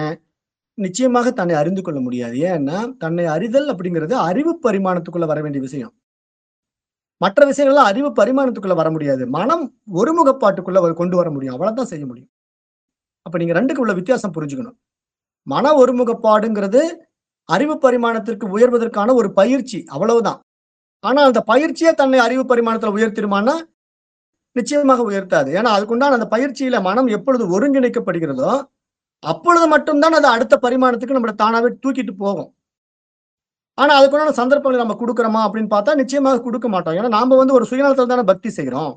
A: நிச்சயமாக தன்னை அறிந்து கொள்ள முடியாது. ஏன்னா தன்னை அறிதல் அப்படிங்கிறது அறிவு பரிமாணத்துக்குள்ள வர வேண்டிய விஷயம். மற்ற விஷயங்கள்லாம் அறிவு பரிமாணத்துக்குள்ள வர முடியாது. மனம் ஒருமுகப்பாட்டுக்குள்ள கொண்டு வர முடியும். அவ்வளவுதான் செய்ய முடியும். அப்ப நீங்க ரெண்டுக்கு உள்ள வித்தியாசம் புரிஞ்சுக்கணும். மன ஒருமுகப்பாடுங்கிறது அறிவு பரிமாணத்திற்கு உயர்வதற்கான ஒரு பயிற்சி அவ்வளவுதான். ஆனால் அந்த பயிற்சியே தன்னை அறிவு பரிமாணத்துல உயர்த்திருமானா நிச்சயமாக உயர்த்தாது. ஏன்னா அதுக்குண்டான அந்த பயிற்சியில மனம் எப்பொழுது ஒருங்கிணைக்கப்படுகிறதோ அப்பொழுது மட்டும்தான் அது அடுத்த பரிமாணத்துக்கு நம்மளை தானாவே தூக்கிட்டு போகும். ஆனா அதுக்குண்டான சந்தர்ப்பங்களை நம்ம கொடுக்குறோமா அப்படின்னு பார்த்தா நிச்சயமாக கொடுக்க மாட்டோம். ஏன்னா நாம வந்து ஒரு சுயநலத்தில் தானே பக்தி செய்கிறோம்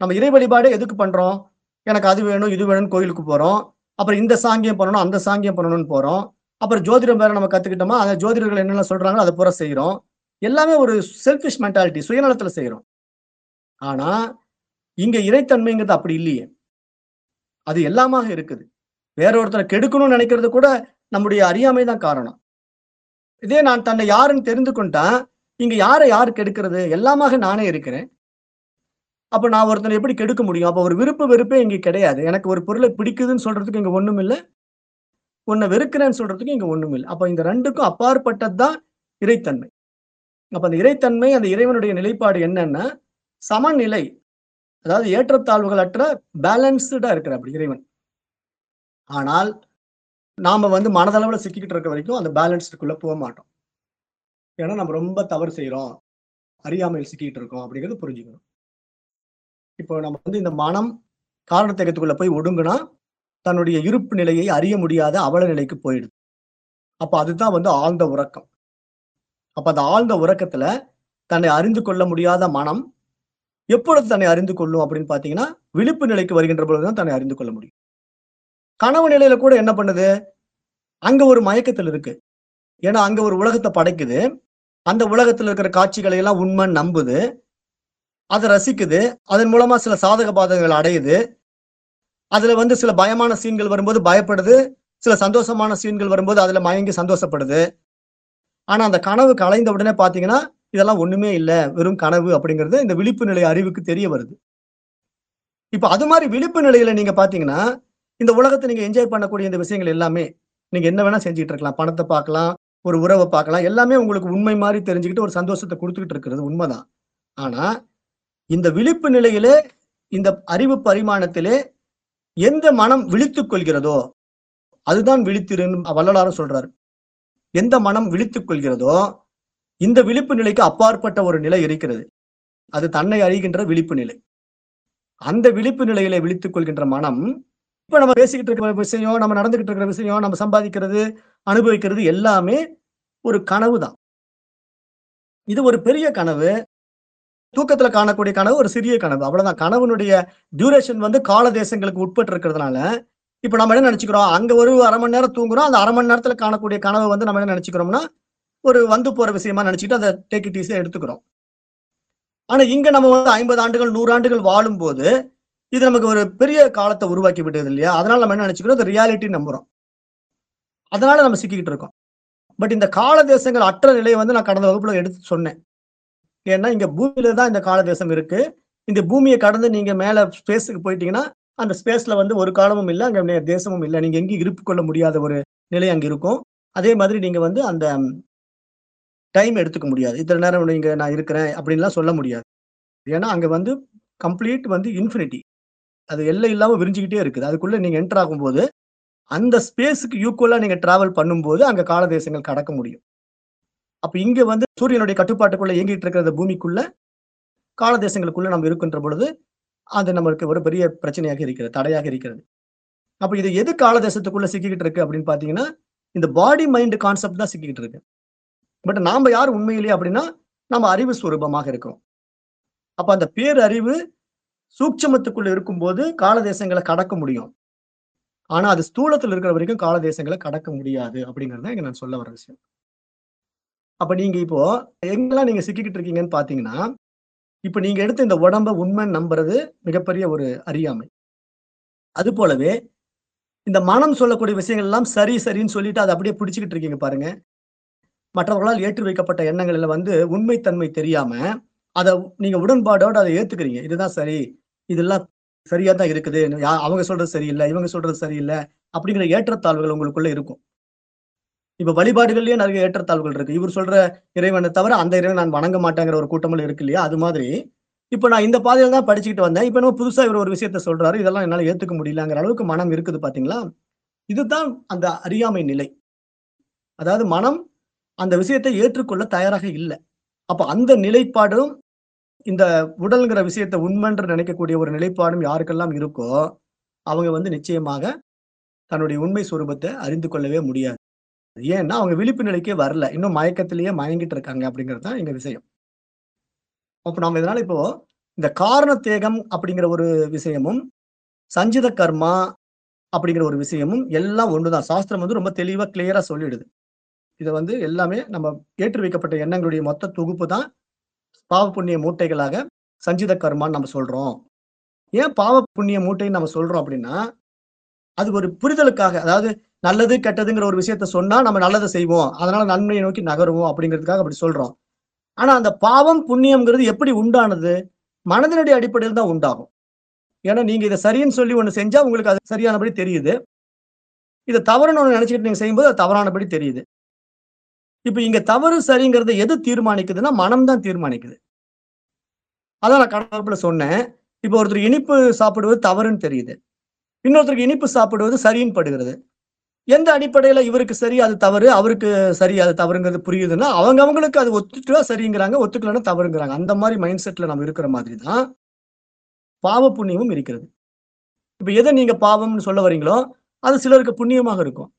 A: நம்ம இறை வழிபாடு எதுக்கு பண்றோம்? எனக்கு அது வேணும் இது வேணும்னு கோயிலுக்கு போறோம். அப்புறம் இந்த சாங்கியம் பண்ணணும் அந்த சாங்கியம் பண்ணணும்னு போறோம். அப்புறம் ஜோதிடம் வேற நம்ம கத்துக்கிட்டோமா? அந்த ஜோதிடர்கள் என்னென்ன சொல்றாங்களோ அதை பூரா செய்கிறோம் எல்லாமே ஒரு செல்ஃபிஷ் மென்டாலிட்டி சுயநலத்துல செய்கிறோம் ஆனா இங்க இறைத்தன்மைங்கிறது அப்படி இல்லையே. அது எல்லாமாக இருக்குது. வேற ஒருத்தரை கெடுக்கணும்னு நினைக்கிறது கூட நம்முடைய அறியாமை தான் காரணம். இதே நான் தன்னை யாருன்னு தெரிந்து கொண்டா இங்க யாரை யாரு கெடுக்கிறது? எல்லாமாக நானே இருக்கிறேன். அப்ப நான் ஒருத்தனை எப்படி கெடுக்க முடியும்? அப்ப ஒரு விருப்ப வெறுப்பே இங்க கிடையாது. எனக்கு ஒரு பொருளை பிடிக்குதுன்னு சொல்றதுக்கு இங்க ஒண்ணும் இல்லை உன்னை வெறுக்கிறேன்னு சொல்றதுக்கு இங்க ஒண்ணும் இல்லை அப்ப இந்த ரெண்டுக்கும் அப்பாற்பட்டதுதான் இறைத்தன்மை. அப்ப அந்த இறைத்தன்மை அந்த இறைவனுடைய நிலைப்பாடு என்னன்னா சமநிலை அதாவது ஏற்றத்தாழ்வுகள் அற்ற பேலன்ஸ்டா இருக்கிற அப்படி இறைவன். ஆனால் நாம வந்து மனதளவுல சிக்கிக்கிட்டு இருக்க வரைக்கும் அந்த பேலன்ஸ்டுக்குள்ள போக மாட்டோம். ஏன்னா நம்ம ரொம்ப தவறு செய்யறோம் அறியாமையில் சிக்கிட்டு இருக்கோம் அப்படிங்கிறது புரிஞ்சுக்கணும். இப்போ நம்ம வந்து இந்த மனம் காரணத்தேகத்துக்குள்ள போய் ஒடுங்குனா தன்னுடைய இருப்பு நிலையை அறிய முடியாத அவல நிலைக்கு போயிடுது. அப்ப அதுதான் வந்து ஆழ்ந்த உறக்கம். அப்ப அந்த ஆழ்ந்த உறக்கத்துல தன்னை அறிந்து கொள்ள முடியாத மனம் எப்பொழுது தன்னை அறிந்து கொள்ளும் அப்படின்னு பாத்தீங்கன்னா விழிப்பு நிலைக்கு வருகின்ற பொழுதுதான் தன்னை அறிந்து கொள்ள முடியும். கனவு நிலையில கூட என்ன பண்ணுது? அங்க ஒரு மயக்கத்தில் இருக்கு. ஏன்னா அங்க ஒரு உலகத்தை படைக்குது. அந்த உலகத்துல இருக்கிற காட்சிகளை எல்லாம் உண்மை நம்புது. அதை ரசிக்குது. அதன் மூலமா சில சாதக பாதகங்கள் அடையுது. அதுல வந்து சில பயமான சீன்கள் வரும்போது பயப்படுது சில சந்தோஷமான சீன்கள் வரும்போது அதுல மயங்கி சந்தோஷப்படுது. ஆனா அந்த கனவு கலைந்த உடனே பாத்தீங்கன்னா இதெல்லாம் ஒண்ணுமே இல்லை வெறும் கனவு அப்படிங்கிறது இந்த விழிப்பு நிலை அறிவுக்கு தெரிய வருது. இப்ப அது மாதிரி விழிப்பு நிலையில நீங்க பாத்தீங்கன்னா இந்த உலகத்தை நீங்க என்ஜாய் பண்ணக்கூடிய இந்த விஷயங்கள் எல்லாமே நீங்க என்ன வேணா செஞ்சுட்டு இருக்கலாம். பணத்தை பார்க்கலாம் ஒரு உறவை பார்க்கலாம் எல்லாமே உங்களுக்கு உண்மை மாதிரி தெரிஞ்சுக்கிட்டு ஒரு சந்தோஷத்தை கொடுத்துக்கிட்டு இருக்கிறது உண்மைதான். ஆனா இந்த விழிப்பு நிலையிலே இந்த அறிவு பரிமாணத்திலே எந்த மனம் விழித்துக் கொள்கிறதோ அதுதான் விழித்திருன்னு வள்ளலாரும் சொல்றாரு. எந்த மனம் விழித்துக் கொள்கிறதோ இந்த விழிப்பு நிலைக்கு அப்பாற்பட்ட ஒரு நிலை இருக்கிறது. அது தன்னை அறிகின்ற விழிப்பு நிலை. அந்த விழிப்பு நிலையில விழித்துக் கொள்கின்ற மனம் இப்ப நம்ம பேசிக்கிட்டு இருக்கிற விஷயம் நம்ம நடந்துகிட்டு இருக்கிற விஷயம் நம்ம சம்பாதிக்கிறது அனுபவிக்கிறது எல்லாமே ஒரு கனவு தான் இது ஒரு பெரிய கனவு. தூக்கத்துல காணக்கூடிய கனவு ஒரு சிறிய கனவு. அவ்வளவுதான். கனவுனுடைய டியூரேஷன் வந்து கால தேசங்களுக்கு உட்பட்டு இருக்கிறதுனால இப்ப நம்ம என்ன நினைச்சுக்கிறோம்? அங்க ஒரு அரை மணி நேரம் தூங்குறோம். அந்த அரை மணி நேரத்துல காணக்கூடிய கனவு வந்து நம்ம என்ன நினைச்சுக்கிறோம்னா ஒரு வந்து போற விஷயமா நினைச்சிட்டு அதை டேக் இட் ஈஸியா எடுத்துக்கிறோம். ஆனா இங்க நம்ம வந்து ஐம்பது ஆண்டுகள் நூறு ஆண்டுகள் வாழும் போது இது நமக்கு ஒரு பெரிய காலத்தை உருவாக்கி விட்டது இல்லையா? அதனால நம்ம என்ன நினைச்சுக்கிறோம்? அது ரியாலிட்டி நம்புறோம். அதனால நம்ம சிக்கிக்கிட்டு இருக்கோம். பட் இந்த கால தேசங்கள் அற்ற நிலையை வந்து நான் கடந்த வகுப்புல எடுத்து சொன்னேன். ஏன்னா இங்க பூமியில தான் இந்த கால தேசம் இருக்கு. இந்த பூமியை கடந்து நீங்க மேல ஸ்பேஸுக்கு போயிட்டீங்கன்னா அந்த ஸ்பேஸ்ல வந்து ஒரு காலமும் இல்லை அங்க தேசமும் இல்லை. நீங்க எங்கேயும் இருப்பு கொள்ள முடியாத ஒரு நிலை அங்க இருக்கும். அதே மாதிரி நீங்க வந்து அந்த டைம் எடுத்துக்க முடியாது. இத்தனை நேரம் நீங்க நான் இருக்கிறேன் அப்படின்லாம் சொல்ல முடியாது. ஏன்னா அங்க வந்து கம்ப்ளீட் வந்து இன்ஃபினிட்டி அது எல்லை இல்லாம விரிஞ்சுக்கிட்டே இருக்குது. அதுக்குள்ள நீங்க என்டர் ஆகும்போது அந்த ஸ்பேஸுக்கு ஈக்குவலா நீங்க டிராவல் பண்ணும்போது அங்க கால தேசங்கள் கடக்க முடியும். அப்ப இங்க வந்து சூரியனுடைய கட்டுப்பாட்டுக்குள்ள இயங்கிட்டு இருக்கிற பூமிக்குள்ள கால தேசங்களுக்குள்ள நம்ம இருக்கின்ற பொழுது அது நம்மளுக்கு ஒரு பெரிய பிரச்சனையாக இருக்கிறது தடையாக இருக்கிறது. அப்ப இது எது கால தேசத்துக்குள்ள சிக்கிக்கிட்டு இருக்கு அப்படின்னு பாத்தீங்கன்னா இந்த பாடி மைண்ட் கான்செப்ட் தான் சிக்கிக்கிட்டு இருக்கு. பட் நாம யார் உண்மையிலேயே அப்படின்னா நம்ம அறிவு ஸ்வரூபமாக இருக்கிறோம். அப்ப அந்த பேரறிவு சூட்சமத்துக்குள்ள இருக்கும்போது கால தேசங்களை கடக்க முடியும். ஆனா அது ஸ்தூலத்தில் இருக்கிற வரைக்கும் கால தேசங்களை கடக்க முடியாது அப்படிங்கறது தான் இங்க நான் சொல்ல வர விஷயம். அப்ப நீங்க இப்போ எங்கெல்லாம் நீங்க சிக்கிக்கிட்டு இருக்கீங்கன்னு பாத்தீங்கன்னா இப்ப நீங்க எடுத்த இந்த உடம்ப உண்மை நம்புறது மிகப்பெரிய ஒரு அறியாமை. அது போலவே இந்த மனம் சொல்லக்கூடிய விஷயங்கள் எல்லாம் சரி சரின்னு சொல்லிட்டு அதை அப்படியே பிடிச்சிக்கிட்டு இருக்கீங்க பாருங்க. மற்றவர்களால் ஏற்றி வைக்கப்பட்ட எண்ணங்கள்ல வந்து உண்மைத்தன்மை தெரியாம அதை நீங்க உடன்பாடோடு அதை ஏத்துக்கிறீங்க. இதுதான் சரி இதெல்லாம் சரியா தான் இருக்குது. யா- அவங்க சொல்றது சரியில்லை இவங்க சொல்றது சரியில்லை அப்படிங்கிற ஏற்றத்தாழ்வுகள் உங்களுக்குள்ள இருக்கும். இப்ப வழிபாடுகள்லயே நிறைய ஏற்றத்தாழ்வுகள் இருக்கு. இவர் சொல்ற இறைவனை தவிர அந்த இறைவன் நான் வணங்க மாட்டேங்கிற ஒரு கூட்டமும் இருக்கு இல்லையா அது மாதிரி. இப்ப நான் இந்த பாதையில தான் படிச்சுக்கிட்டு வந்தேன். இப்ப நம்ம புதுசா இவர் ஒரு விஷயத்த சொல்றாரு. இதெல்லாம் என்னால ஏத்துக்க முடியலங்கிற அளவுக்கு மனம் இருக்குது பாத்தீங்களா? இதுதான் அந்த அறியாமை நிலை. அதாவது மனம் அந்த விஷயத்தை ஏற்றுக்கொள்ள தயாராக இல்லை. அப்ப அந்த நிலைப்பாடும் இந்த உடல்ங்கிற விஷயத்தை உண்மைன்று நினைக்கக்கூடிய ஒரு நிலைப்பாடும் யாருக்கெல்லாம் இருக்கோ அவங்க வந்து நிச்சயமாக தன்னுடைய உண்மை சுரூபத்தை அறிந்து கொள்ளவே முடியாது. ஏன்னா அவங்க விழிப்பு நிலைக்கே வரல. இன்னும் மயக்கத்திலேயே மயங்கிட்டு இருக்காங்க அப்படிங்கிறது தான் எங்க விஷயம். அப்போ நம்ம இதனால இப்போ இந்த காரண தேகம் அப்படிங்கிற ஒரு விஷயமும் சஞ்சித கர்மா அப்படிங்கிற ஒரு விஷயமும் எல்லாம் ஒன்றுதான் சாஸ்திரம் வந்து ரொம்ப தெளிவாக கிளியரா சொல்லிடுது. இதை வந்து எல்லாமே நம்ம ஏற்றி வைக்கப்பட்ட எண்ணங்களுடைய மொத்த தொகுப்பு தான் பாவ புண்ணிய மூட்டைகளாக சஞ்சித கர்மான்னு நம்ம சொல்றோம். ஏன் பாவ புண்ணிய மூட்டைன்னு நம்ம சொல்றோம் அப்படின்னா அது ஒரு புரிதலுக்காக அதாவது நல்லது கெட்டதுங்கிற ஒரு விஷயத்த சொன்னா நம்ம நல்லதை செய்வோம். அதனால நன்மையை நோக்கி நகருவோம் அப்படிங்கிறதுக்காக அப்படி சொல்றோம். ஆனா அந்த பாவம் புண்ணியம்ங்கிறது எப்படி உண்டானது? மனதினுடைய அடிப்படையில் தான் உண்டாகும். ஏன்னா நீங்க இதை சரின்னு சொல்லி ஒண்ணு செஞ்சா உங்களுக்கு அது சரியானபடி தெரியுது. இதை தவறுன்னு ஒண்ணு நினைச்சுக்கிட்டு நீங்க செய்யும்போது அது தவறானபடி தெரியுது. இப்ப இங்க தவறு சரிங்கிறத எது தீர்மானிக்குதுன்னா மனம் தான் தீர்மானிக்குது. அதான் நான் கடவுளுல சொன்னேன். இப்போ ஒருத்தர் இனிப்பு சாப்பிடுவது தவறுன்னு தெரியுது. இன்னொருத்தருக்கு இனிப்பு சாப்பிடுவது சரின்னு படுகிறது. எந்த அடிப்படையில இவருக்கு சரி அது தவறு? அவருக்கு சரி அது தவறுங்கிறது புரியுதுன்னா அவங்க அவங்களுக்கு அது ஒத்துட்டா சரிங்கிறாங்க ஒத்துக்கலன்னா தவறுங்கிறாங்க. அந்த மாதிரி மைண்ட் செட்ல நம்ம இருக்கிற மாதிரி தான் பாவ புண்ணியமும் இருக்கிறது. இப்ப எதை நீங்க பாவம்னு சொல்ல வரீங்களோ அது சிலருக்கு புண்ணியமாக இருக்கும்.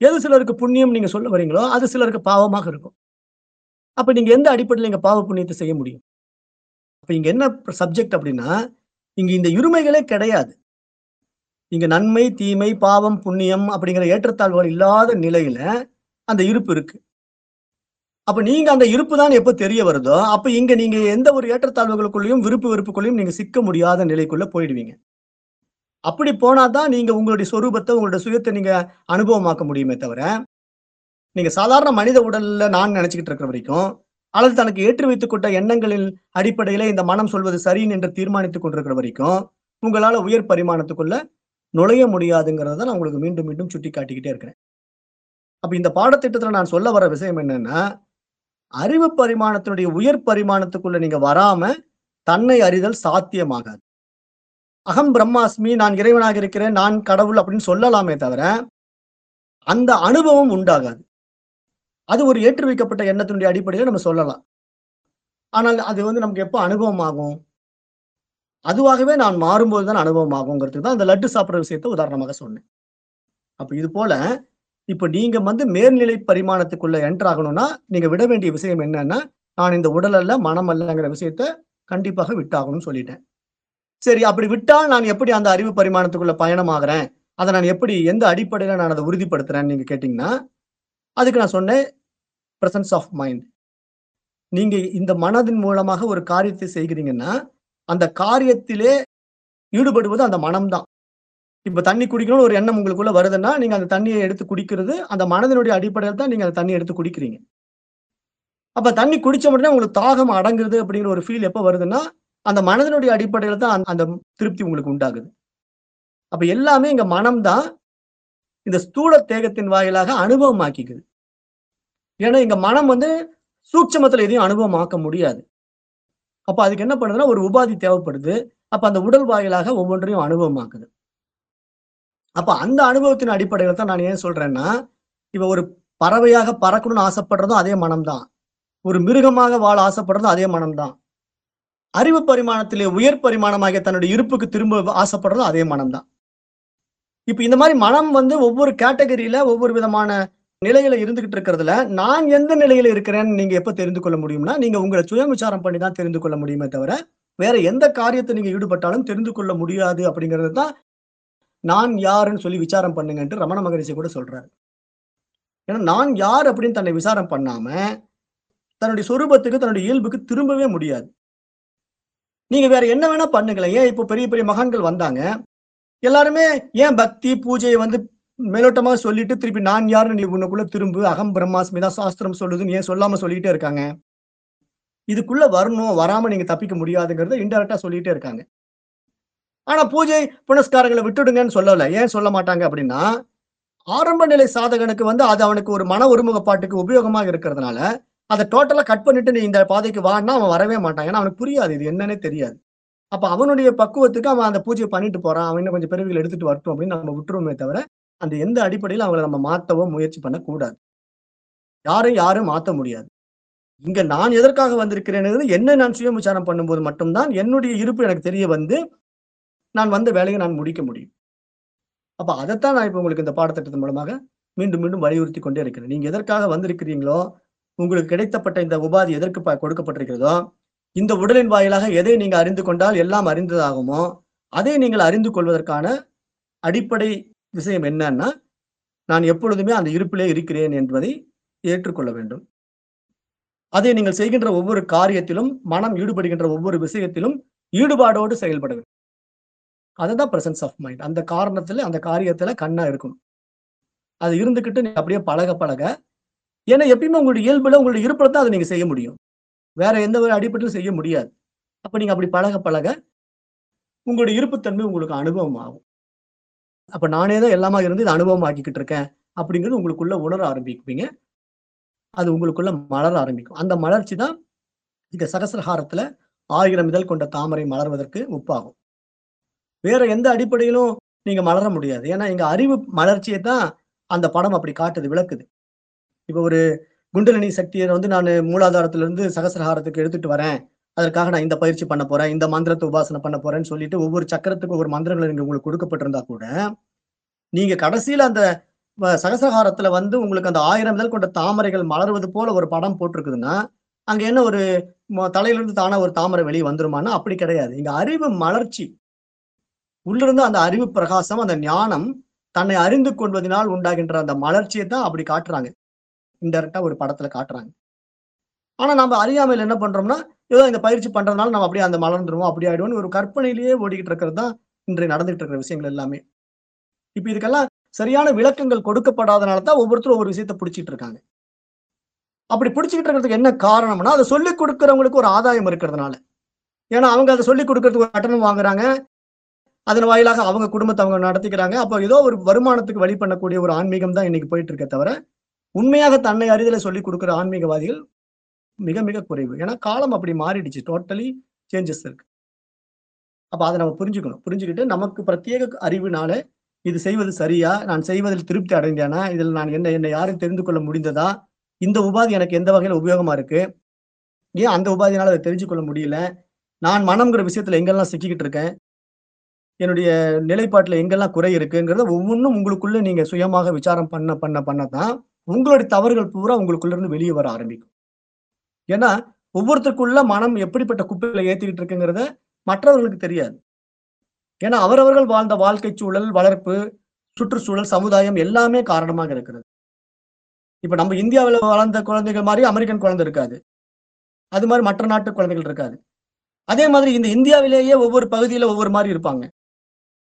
A: எது சிலருக்கு புண்ணியம் நீங்க சொல்ல வரீங்களோ அது சிலருக்கு பாவமாக இருக்கும். அப்ப நீங்க எந்த அடிப்படையில் நீங்க பாவ புண்ணியத்தை செய்ய முடியும்? அப்ப இங்க என்ன சப்ஜெக்ட் அப்படின்னா இங்க இந்த இருமைகளே கிடையாது. இங்க நன்மை தீமை பாவம் புண்ணியம் அப்படிங்கிற ஏற்றத்தாழ்வுகள் இல்லாத நிலையில அந்த இருப்பு இருக்கு. அப்ப நீங்க அந்த இருப்பு தான் எப்ப தெரிய வருதோ அப்ப இங்க நீங்க எந்த ஒரு ஏற்றத்தாழ்வுகளுக்குள்ளேயும் விருப்பு வெறுப்புக்குள்ளேயும் நீங்க சிக்க முடியாத நிலைக்குள்ள போயிடுவீங்க. அப்படி போனாதான் நீங்க உங்களுடைய சொரூபத்தை உங்களுடைய சுயத்தை நீங்க அனுபவமாக்க முடியுமே தவிர நீங்க சாதாரண மனித உடல்ல நான் நினைச்சுக்கிட்டு இருக்கிற வரைக்கும் அல்லது தனக்கு ஏற்றி வைத்துக் கொண்ட எண்ணங்களின் அடிப்படையில இந்த மனம் சொல்வது சரின்னு என்று தீர்மானித்துக் கொண்டிருக்கிற வரைக்கும் உங்களால உயர் பரிமாணத்துக்குள்ள நுழைய முடியாதுங்கிறத நான் உங்களுக்கு மீண்டும் மீண்டும் சுட்டி காட்டிக்கிட்டே இருக்கிறேன். அப்ப இந்த பாடத்திட்டத்துல நான் சொல்ல வர விஷயம் என்னன்னா அறிவு பரிமாணத்தினுடைய உயர் பரிமாணத்துக்குள்ள நீங்க வராம தன்னை அறிதல் சாத்தியமாகாது. அகம் பிரம்மாஸ்மி நான் இறைவனாக இருக்கிறேன் நான் கடவுள் அப்படின்னு சொல்லலாமே தவிர அந்த அனுபவம் உண்டாகாது. அது ஒரு ஏற்றுவிக்கப்பட்ட எண்ணத்தினுடைய அடிப்படையில் நம்ம சொல்லலாம். ஆனால் அது வந்து நமக்கு எப்போ அனுபவம் ஆகும் அதுவாகவே நான் மாறும்போது தான் அனுபவம் ஆகுங்கிறதுக்கு தான் அந்த லட்டு சாப்பிட்ற விஷயத்த உதாரணமாக சொன்னேன். அப்ப இது போல இப்ப நீங்க வந்து மேல்நிலை பரிமாணத்துக்குள்ள என்டர் ஆகணும்னா நீங்க விட வேண்டிய விஷயம் என்னன்னா நான் இந்த உடல் அல்ல மனம் அல்லங்கிற விஷயத்த கண்டிப்பாக விட்டாகணும்னு சொல்லிட்டேன். சரி அப்படி விட்டால் நான் எப்படி அந்த அறிவு பரிமாணத்துக்குள்ள பயணமாகிறேன்? அதை நான் எப்படி எந்த அடிப்படையில நான் அதை உறுதிப்படுத்துறேன்னு நீங்க கேட்டீங்கன்னா அதுக்கு நான் சொன்னேன் பிரசன்ஸ் ஆஃப் மைண்ட் நீங்க இந்த மனதின் மூலமாக ஒரு காரியத்தை செய்கிறீங்கன்னா அந்த காரியத்திலே ஈடுபடுவது அந்த மனம்தான். இப்ப தண்ணி குடிக்கணும்னு ஒரு எண்ணம் உங்களுக்குள்ள வருதுன்னா நீங்க அந்த தண்ணியை எடுத்து குடிக்கிறது அந்த மனதினுடைய அடிப்படையில் தான் நீங்க அந்த தண்ணி எடுத்து குடிக்கிறீங்க. அப்ப தண்ணி குடிச்ச உடனே உங்களுக்கு தாகம் அடங்குறது அப்படிங்கிற ஒரு ஃபீல் எப்போ வருதுன்னா அந்த மனதினுடைய அடிப்படையில் தான் அந்த- அந்த திருப்தி உங்களுக்கு உண்டாகுது. அப்ப எல்லாமே இங்க மனம்தான் இந்த ஸ்தூல தேகத்தின் வாயிலாக அனுபவமாக்கிக்குது. ஏன்னா இங்க மனம் வந்து சூட்சமத்துல எதையும் அனுபவமாக்க முடியாது. அப்ப அதுக்கு என்ன பண்ணுதுன்னா ஒரு உபாதி தேவைப்படுது. அப்ப அந்த உடல் வாயிலாக ஒவ்வொன்றையும் அனுபவமாக்குது. அப்ப அந்த அனுபவத்தின் அடிப்படையில் தான் நான் ஏன் சொல்றேன்னா இப்ப ஒரு பறவையாக பறக்கணும்னு ஆசைப்படுறதும் அதே மனம்தான். ஒரு மிருகமாக வாழ ஆசைப்படுறதும் அதே மனம்தான். அறிவு பரிமாணத்திலே உயர் பரிமாணமாக தன்னுடைய இருப்புக்கு திரும்ப ஆசைப்படுறதும் அதே மனம்தான். இப்ப இந்த மாதிரி மனம் வந்து ஒவ்வொரு கேட்டகரியில ஒவ்வொரு விதமான நிலையில இருந்துகிட்டு இருக்கிறதுல நான் எந்த நிலையில இருக்கிறேன்னு நீங்க எப்ப தெரிந்து கொள்ள முடியும்னா நீங்க உங்களை சுய விசாரம் பண்ணி தான் தெரிந்து கொள்ள முடியுமே தவிர வேற எந்த காரியத்தை நீங்க ஈடுபட்டாலும் தெரிந்து கொள்ள முடியாது அப்படிங்கிறது தான் நான் யாருன்னு சொல்லி விசாரம் பண்ணுங்கன்ட்டு ரமண மகரிஷி கூட சொல்றாரு. ஏன்னா நான் யார் அப்படின்னு தன்னை விசாரம் பண்ணாம தன்னுடைய சொரூபத்துக்கு தன்னுடைய இயல்புக்கு திரும்பவே முடியாது. நீங்க வேற என்ன வேணா பண்ணுங்களேன். ஏன் இப்போ பெரிய பெரிய மகான்கள் வந்தாங்க. எல்லாருமே ஏன் பக்தி பூஜையை வந்து மேலோட்டமா சொல்லிட்டு திருப்பி நான் யாருன்னு நீ உனக்குள்ள திரும்பு. அகம் பிரம்மாஸ்மிதா சாஸ்திரம் சொல்லுதுன்னு ஏன் சொல்லாம சொல்லிட்டே இருக்காங்க? இதுக்குள்ள வரணும் வராம நீங்க தப்பிக்க முடியாதுங்கிறத இன்டெரக்டா சொல்லிட்டே இருக்காங்க. ஆனா பூஜை புனஸ்காரங்களை விட்டுடுங்கன்னு சொல்லல. ஏன் சொல்ல மாட்டாங்க அப்படின்னா ஆரம்ப நிலை சாதகனுக்கு வந்து அது அவனுக்கு ஒரு மன ஒருமுகப்பாட்டுக்கு உபயோகமாக இருக்கிறதுனால அதை டோட்டலா கட் பண்ணிட்டு நீ இந்த பாதைக்கு வான்னா அவன் வரவே மாட்டான். ஏன்னா அவனுக்கு புரியாது இது என்னன்னே தெரியாது. அப்ப அவனுடைய பக்குவத்துக்கு அவன் அந்த பூஜையை பண்ணிட்டு போறான். அவன் இன்னும் கொஞ்சம் பிறவிகள் எடுத்துட்டு வரட்டும் அப்படின்னு நம்ம விட்டுருவோமே தவிர அந்த எந்த அடிப்படையில் அவங்களை நம்ம மாற்றவோ முயற்சி பண்ணக்கூடாது. யாரும் யாரும் மாற்ற முடியாது. இங்க நான் எதற்காக வந்திருக்கிறேன் என்ன நான் சுய விசாரம் பண்ணும்போது மட்டும்தான் என்னுடைய இருப்பு எனக்கு தெரிய வந்து நான் வந்த வேலையை நான் முடிக்க முடியும். அப்ப அதைத்தான் நான் இப்போ உங்களுக்கு இந்த பாடத்திட்டத்தின் மூலமாக மீண்டும் மீண்டும் வலியுறுத்தி கொண்டே இருக்கிறேன். நீங்க எதற்காக வந்திருக்கிறீங்களோ உங்களுக்கு கிடைத்தப்பட்ட இந்த உபாதி எதற்கு ப- கொடுக்கப்பட்டிருக்கிறதோ இந்த உடலின் வாயிலாக எதை நீங்க அறிந்து கொண்டால் எல்லாம் அறிந்ததாகுமோ அதை நீங்கள் அறிந்து கொள்வதற்கான அடிப்படை விஷயம் என்னன்னா நான் எப்பொழுதுமே அந்த இருப்பிலே இருக்கிறேன் என்பதை ஏற்றுக்கொள்ள வேண்டும். அதை நீங்கள் செய்கின்ற ஒவ்வொரு காரியத்திலும் மனம் ஈடுபடுகின்ற ஒவ்வொரு விஷயத்திலும் ஈடுபாடோடு செயல்பட வேண்டும். அதுதான் பிரசன்ஸ் ஆஃப் மைண்ட் அந்த காரணத்துல அந்த காரியத்துல கண்ணா இருக்கும். அது இருந்துக்கிட்டு நீங்க அப்படியே பழக பழக ஏன்னா எப்பயுமே உங்களுடைய இயல்புல உங்களுடைய இருப்பில் தான் அதை நீங்க செய்ய முடியும். வேற எந்த ஒரு அடிப்படையிலும் செய்ய முடியாது. அப்ப நீங்க அப்படி பழக பழக உங்களுடைய இருப்புத்தன்மை உங்களுக்கு அனுபவம் ஆகும் அப்ப நானே தான் எல்லாமா இருந்து இதை அனுபவம் ஆக்கிக்கிட்டு இருக்கேன் அப்படிங்கிறது உங்களுக்குள்ள உணர ஆரம்பிப்பீங்க அது உங்களுக்குள்ள மலர ஆரம்பிக்கும் அந்த மலர்ச்சி தான் இந்த சகசிரஹாரத்துல ஆயிரம் இதழ் கொண்ட தாமரை மலர்வதற்கு உப்பாகும் வேற எந்த அடிப்படையிலும் நீங்க மலர முடியாது. ஏன்னா, இங்க அறிவு மலர்ச்சியை தான் அந்த படம் அப்படி காட்டுது, விளக்குது. இப்ப ஒரு குண்டலினி சக்தியை வந்து நான் மூலாதாரத்திலிருந்து சகஸ்ரஹாரத்துக்கு எடுத்துட்டு வரேன். அதற்காக நான் இந்த பயிற்சி பண்ண போறேன். இந்த மந்திரத்தை உபாசனை பண்ண போறேன்னு சொல்லிட்டு ஒவ்வொரு சக்கரத்துக்கும் ஒவ்வொரு மந்திரங்கள் இங்க உங்களுக்கு கொடுக்கப்பட்டிருந்தா கூட, நீங்க கடைசியில அந்த சகசகாரத்துல வந்து உங்களுக்கு அந்த ஆயிரம் இதழ் கொண்ட தாமரைகள் மலர்வது போல ஒரு படம் போட்டிருக்குதுன்னா, அங்க என்ன ஒரு தலையிலிருந்து தானா ஒரு தாமரை வெளியே வந்துருமானா அப்படி கிடையாது. இங்க அறிவு மலர்ச்சி. உள்ளிருந்து அந்த அறிவு பிரகாசம், அந்த ஞானம் தன்னை அறிந்து கொள்வதனால் உண்டாகின்ற அந்த மலர்ச்சியை தான் அப்படி காட்டுறாங்க. இன்டெரக்டா ஒரு படத்துல காட்டுறாங்க. ஆனா நம்ம அறியாமையில் என்ன பண்றோம்னா, ஏதோ இந்த பயிற்சி பண்றதுனால நம்ம அப்படியே அந்த மலர்ந்துருவோம், அப்படி ஆயிடுவோம்னு ஒரு கற்பனையிலேயே ஓடிக்கிட்டு இருக்கிறது தான் இன்றைக்கு நடந்துகிட்டு இருக்கிற விஷயங்கள் எல்லாமே. இப்ப இதுக்கெல்லாம் சரியான விளக்கங்கள் கொடுக்கப்படாதனால தான் ஒவ்வொருத்தரும் ஒவ்வொரு விஷயத்த பிடிச்சிட்டு இருக்காங்க. அப்படி பிடிச்சிக்கிட்டு இருக்கிறதுக்கு என்ன காரணம்னா, அத சொல்லிக் கொடுக்குறவங்களுக்கு ஒரு ஆதாயம் இருக்கிறதுனால. ஏன்னா, அவங்க அதை சொல்லிக் கொடுக்கறதுக்கு ஒரு கட்டணம் வாங்குறாங்க. அதன் வாயிலாக அவங்க குடும்பத்தை அவங்க நடத்திக்கிறாங்க. அப்போ ஏதோ ஒரு வருமானத்துக்கு வழி பண்ணக்கூடிய ஒரு ஆன்மீகம் தான் இன்னைக்கு போயிட்டு இருக்க தவிர, உண்மையாக தன்னை அறிதலை சொல்லிக் கொடுக்குற ஆன்மீகவாதிகள் மிக, மிக குறைவு. ஏன்னா, காலம் அப்படி மாறிடுச்சு. டோட்டலி சேஞ்சஸ் இருக்கு. அப்ப அதை நம்ம புரிஞ்சுக்கணும். புரிஞ்சுக்கிட்டு நமக்கு பிரத்யேக அறிவினால இது செய்வது சரியா? நான் செய்வதில் திருப்தி அடைந்தேனா? இதில் நான் என்ன என்னை யாரும் தெரிந்து கொள்ள முடிந்ததா? இந்த உபாதி எனக்கு எந்த வகையில உபயோகமா இருக்கு? ஏன் அந்த உபாதினால அதை தெரிஞ்சு கொள்ள முடியல? நான் மனம்ங்கிற விஷயத்துல எங்கெல்லாம் சிக்கிக்கிட்டு இருக்கேன்? என்னுடைய நிலைப்பாட்டுல எங்கெல்லாம் குறை இருக்குங்கிறத ஒவ்வொன்றும் உங்களுக்குள்ள நீங்க சுயமாக விசாரம் பண்ண, பண்ண, பண்ண தான் உங்களுடைய தவறுகள் பூரா உங்களுக்குள்ள இருந்து வெளியே வர ஆரம்பிக்கும். ஏன்னா, ஒவ்வொருத்தருக்குள்ள மனம் எப்படிப்பட்ட குப்பையில ஏத்திக்கிட்டு இருக்குங்கிறத மற்றவர்களுக்கு தெரியாது. ஏன்னா, அவரவர்கள் வாழ்ந்த வாழ்க்கை சூழல், வளர்ப்பு, சுற்றுச்சூழல், சமுதாயம் எல்லாமே காரணமாக இருக்கிறது. இப்ப நம்ம இந்தியாவுல வளர்ந்த குழந்தைகள் மாதிரி அமெரிக்கன் குழந்தை இருக்காது. அது மாதிரி மற்ற நாட்டு குழந்தைகள் இருக்காது. அதே மாதிரி இந்த இந்தியாவிலேயே ஒவ்வொரு பகுதியில ஒவ்வொரு மாதிரி இருப்பாங்க.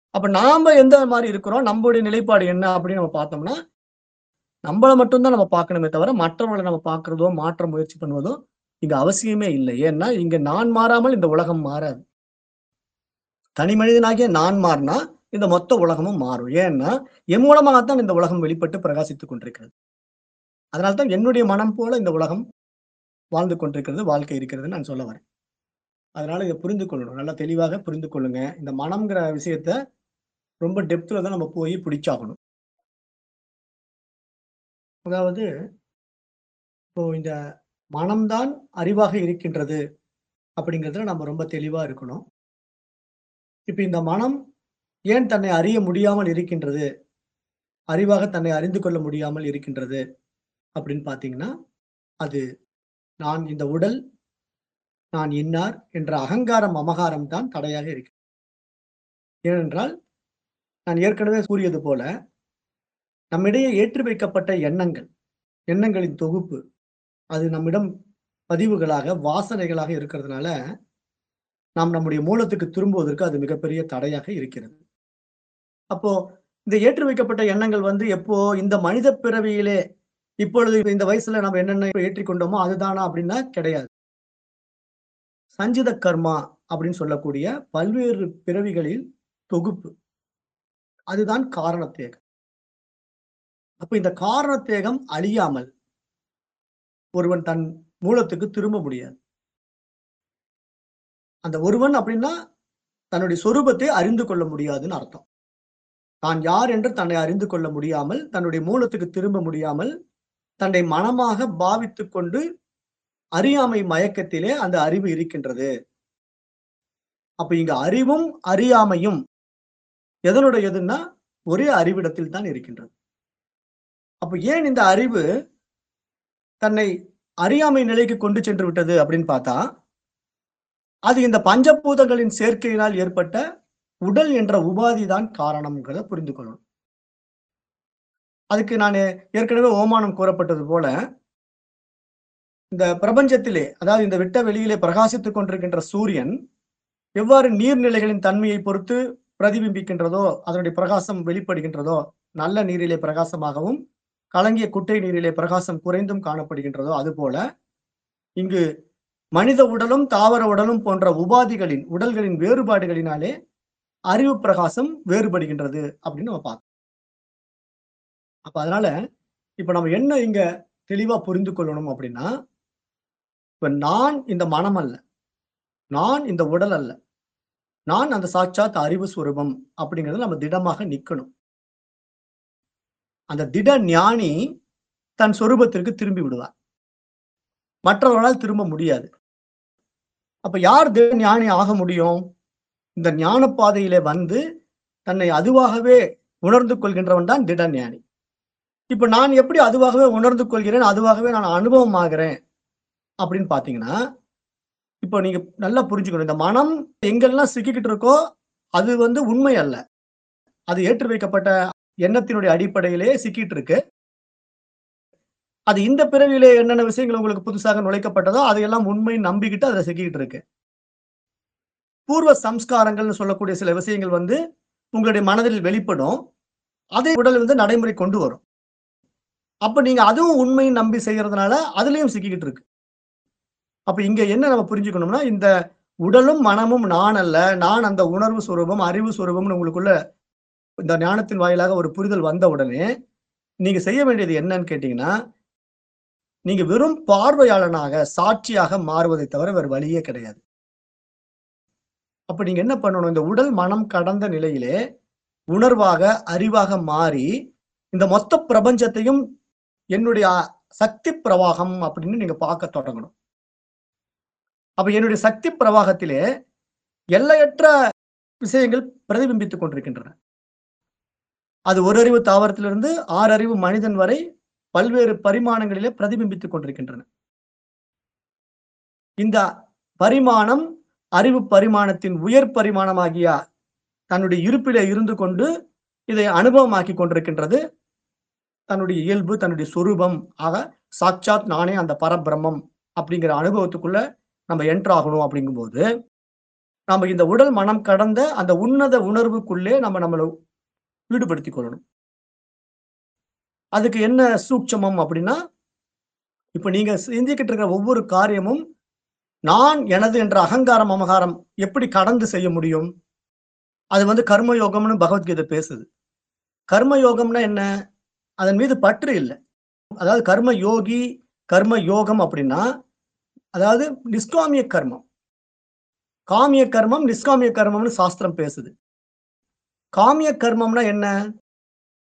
A: அப்ப நாம எந்த மாதிரி இருக்கிறோம்? நம்மளுடைய நிலைப்பாடு என்ன அப்படின்னு நம்ம பார்த்தோம்னா, நம்மள மட்டும்தான் நம்ம பார்க்கணுமே தவிர, மற்றவர்களை நம்ம பார்க்கறதோ மாற்ற முயற்சி பண்ணுவதோ இங்க அவசியமே இல்லை. ஏன்னா, இங்க நான் மாறாமல் இந்த உலகம் மாறாது. தனி மனிதனாகிய நான் மாறினா, இந்த மொத்த உலகமும் மாறும். ஏன்னா, என் மூலமாகத்தான் இந்த உலகம் வெளிப்பட்டு பிரகாசித்துக் கொண்டிருக்கிறது. அதனால தான் என்னுடைய மனம் போல இந்த உலகம் வாழ்ந்து கொண்டிருக்கிறது, வாழ்க்கை இருக்கிறதுன்னு நான் சொல்ல வரேன். அதனால இதை புரிந்து கொள்ளணும். நல்லா தெளிவாக புரிந்து கொள்ளுங்க. இந்த மனம்ங்கிற விஷயத்த ரொம்ப டெப்த்ல தான் நம்ம போய் பிடிச்சாகணும். அதாவது இப்போ இந்த மனம்தான் அறிவாக இருக்கின்றது அப்படிங்கிறதுல நம்ம ரொம்ப தெளிவா இருக்கணும். இப்போ இந்த மனம் ஏன் தன்னை அறிய முடியாமல் இருக்கின்றது? அறிவாக தன்னை அறிந்து கொள்ள முடியாமல் இருக்கின்றது அப்படின்னு பார்த்தீங்கன்னா, அது நான் இந்த உடல், நான் இன்னார் என்ற அகங்காரம், அமகாரம் தான் தடையாக இருக்கு. ஏனென்றால், நான் ஏற்கனவே கூறியது போல, நம்மிடையே ஏற்றி வைக்கப்பட்ட எண்ணங்கள், எண்ணங்களின் தொகுப்பு, அது நம்மிடம் பதிவுகளாக, வாசனைகளாக இருக்கிறதுனால, நாம் நம்முடைய மூலத்துக்கு திரும்புவதற்கு அது மிகப்பெரிய தடையாக இருக்கிறது. அப்போ இந்த ஏற்றி வைக்கப்பட்ட எண்ணங்கள் வந்து எப்போ இந்த மனித பிறவியிலே இப்பொழுது இந்த வயசுல நம்ம என்னென்ன ஏற்றி கொண்டோமோ அதுதானா அப்படின்னா கிடையாது. சஞ்சித கர்மா அப்படின்னு சொல்லக்கூடிய பல்வேறு பிறவிகளில் தொகுப்பு. அதுதான் காரணத்தேகம். அப்ப இந்த காரணத்தேகம் அழியாமல் ஒருவன் தன் மூலத்துக்கு திரும்ப முடியாது. அந்த ஒருவன் அப்படின்னா, தன்னுடைய சொரூபத்தை அறிந்து கொள்ள முடியாதுன்னு அர்த்தம். தான் யார் என்று தன்னை அறிந்து கொள்ள முடியாமல், தன்னுடைய மூலத்துக்கு திரும்ப முடியாமல், தன்னை மனமாக பாவித்து கொண்டு, அறியாமை மயக்கத்திலே அந்த அறிவு இருக்கின்றது. அப்ப இங்க அறிவும், அறியாமையும் எதனுடையதுன்னா, ஒரே அறிவிடத்தில் தான் இருக்கின்றது. அப்ப ஏன் இந்த அறிவு தன்னை அறியாமை நிலைக்கு கொண்டு சென்று விட்டது அப்படின்னு பார்த்தா, அது இந்த பஞ்சபூதங்களின் சேர்க்கையினால் ஏற்பட்ட உடல் என்ற உபாதி தான் காரணம்ங்கிறத புரிந்து கொள்ளணும். அதுக்கு நான் ஏற்கனவே ஓமானம் கூறப்பட்டது போல, இந்த பிரபஞ்சத்திலே, அதாவது இந்த விட்ட வெளியிலே பிரகாசித்துக் கொண்டிருக்கின்ற சூரியன், எவ்வாறு நீர்நிலைகளின் தன்மையை பொறுத்து பிரதிபிம்பிக்கின்றதோ, அதனுடைய பிரகாசம் வெளிப்படுகின்றதோ, நல்ல நீரிலே பிரகாசமாகவும், கலங்கிய குட்டை நீரிலே பிரகாசம் குறைந்தும் காணப்படுகின்றதோ, அதுபோல இங்கு மனித உடலும், தாவர உடலும் போன்ற உபாதிகளின், உடல்களின் வேறுபாடுகளினாலே அறிவு பிரகாசம் வேறுபடுகின்றது அப்படின்னு நம்ம பார்த்தோம். அப்ப அதனால, இப்ப நம்ம என்ன இங்க தெளிவா புரிந்து கொள்ளணும் அப்படின்னா, இப்ப நான் இந்த மனம் அல்ல. நான் இந்த உடல் அல்ல. நான் அந்த சாட்சாத் அறிவு சுரூபம் அப்படிங்கிறத நம்ம திடமாக நிக்கணும் அந்த திட ஞானி தன் சொரூபத்திற்கு திரும்பி விடுவார். மற்றவர்களால் திரும்ப முடியாது. அப்ப யார் திட ஞானி ஆக முடியும்? இந்த ஞான பாதையிலே வந்து தன்னை அதுவாகவே உணர்ந்து கொள்கின்றவன் தான் திட ஞானி. இப்ப நான் எப்படி அதுவாகவே உணர்ந்து கொள்கிறேன்? அதுவாகவே நான் அனுபவம் ஆகிறேன் அப்படின்னு பாத்தீங்கன்னா இப்போ நீங்க நல்லா புரிஞ்சுக்கணும். இந்த மனம் எங்கெல்லாம் சிக்கிக்கிட்டு இருக்கோ அது வந்து உண்மை அல்ல. அது ஏற்றி வைக்கப்பட்ட எண்ணத்தினுடைய அடிப்படையிலே சிக்கிட்டு இருக்கு அது இந்த பிறவியிலே என்னென்ன விஷயங்கள் உங்களுக்கு புதுசாக நுழைக்கப்பட்டதோ அதையெல்லாம் உண்மை நம்பிக்கிட்டு அதுல சிக்கிட்டு இருக்கு பூர்வ சம்ஸ்காரங்கள்னு சொல்லக்கூடிய சில விஷயங்கள் வந்து உங்களுடைய மனதில் வெளிப்படும். அதை உடல் வந்து நடைமுறை கொண்டு வரும். அப்ப நீங்க அதுவும் உண்மையை நம்பி செய்யறதுனால அதுலயும் சிக்கிக்கிட்டு இருக்கு அப்ப இங்க என்ன நம்ம புரிஞ்சுக்கணும்னா இந்த உடலும் மனமும் நான் அல்ல நான் அந்த உணர்வு சுரூபம் அறிவு சுரூபம்னு உங்களுக்குள்ள இந்த ஞானத்தின் வாயிலாக ஒரு புரிதல் வந்த உடனே நீங்க செய்ய வேண்டியது என்னன்னு கேட்டீங்கன்னா நீங்க வெறும் பார்வையாளனாக சாட்சியாக மாறுவதை தவிர வேறு வழியே கிடையாது. அப்ப நீங்க என்ன பண்ணணும்? இந்த உடல் மனம் கடந்த நிலையிலே உணர்வாக அறிவாக மாறி இந்த மொத்த பிரபஞ்சத்தையும் என்னுடைய சக்தி பிரவாகம் அப்படின்னு நீங்க பார்க்க தொடங்கணும். அப்ப என்னுடைய சக்தி பிரவாகத்திலே எல்லையற்ற விஷயங்கள் பிரதிபிம்பித்துக் கொண்டிருக்கின்றன. அது ஒரு அறிவு தாவரத்திலிருந்து ஆறு அறிவு மனிதன் வரை பல்வேறு பரிமாணங்களிலே பிரதிபிம்பித்துக் கொண்டிருக்கின்றன. இந்த பரிமாணம் அறிவு பரிமாணத்தின் உயர் பரிமாணமாகிய தன்னுடைய இருப்பிலே இருந்து கொண்டு இதை அனுபவமாக்கி கொண்டிருக்கின்றது. தன்னுடைய இயல்பு தன்னுடைய சொரூபம் ஆக சாட்சாத் நானே அந்த பரபிரம்மம் அப்படிங்கிற அனுபவத்துக்குள்ள நம்ம என்ட்ராகணும் ஆகணும் அப்படிங்கும்போது நம்ம இந்த உடல் மனம் கடந்த அந்த உன்னத உணர்வுக்குள்ளே நம்ம நம்மளை ஈடுபடுத்திக் கொள்ளணும் அதுக்கு என்ன சூட்சமம் அப்படின்னா இப்ப நீங்க சிந்திக்கிட்டு இருக்கிற ஒவ்வொரு காரியமும் நான் எனது என்ற அகங்காரம் அமகாரம் எப்படி கடந்து செய்ய முடியும்? அது வந்து கர்மயோகம்னு பகவத்கீதை பேசுது. கர்மயோகம்னா என்ன? அதன் மீது பற்று இல்லை. அதாவது கர்ம யோகி கர்ம யோகம் அப்படின்னா அதாவது நிஷ்காமிய கர்மம். காமிய கர்மம் நிஷ்காமிய கர்மம்னு சாஸ்திரம் பேசுது. காமிய கர்மம்னா என்ன?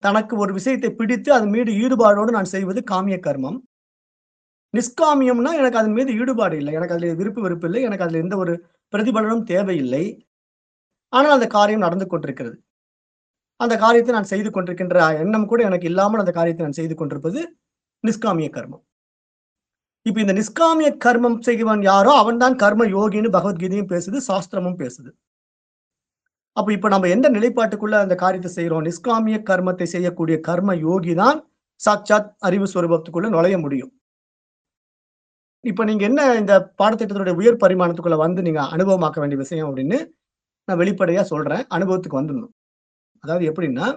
A: தனக்கு ஒரு விஷயத்தை பிடித்து அதன் மீது ஈடுபாடோடு நான் செய்வது காமிய கர்மம். நிஷ்காமியம்னா எனக்கு அதன் மீது ஈடுபாடு இல்லை. எனக்கு அதில் விருப்பு வெறுப்பு இல்லை. எனக்கு அதில் எந்த ஒரு பிரதிபலனும் தேவையில்லை. ஆனால் அந்த காரியம் நடந்து கொண்டிருக்கிறது. அந்த காரியத்தை நான் செய்து கொண்டிருக்கின்ற எண்ணம் கூட எனக்கு இல்லாமல் அந்த காரியத்தை நான் செய்து கொண்டிருப்பது நிஷ்காமிய கர்மம். இப்ப இந்த நிஷ்காமிய கர்மம் செய்வன் யாரோ அவன் தான் கர்ம யோகின்னு பகவத்கீதையும் பேசுது சாஸ்திரமும் பேசுது. அப்ப இப்ப நம்ம எந்த நிலைப்பாட்டுக்குள்ள அந்த காரியத்தை செய்யறோம் நிஷ்காமிய கர்மத்தை செய்யக்கூடிய கர்ம யோகி தான் சாட்சாத் அறிவு சுரூபத்துக்குள்ள நுழைய முடியும். இப்ப நீங்க என்ன இந்த பாடத்திட்டத்தினுடைய உயர் பரிமாணத்துக்குள்ள வந்து நீங்க அனுபவமாக்க வேண்டிய விஷயம் அப்படின்னு நான் வெளிப்படையா சொல்றேன். அனுபவத்துக்கு வந்துடணும். அதாவது எப்படின்னா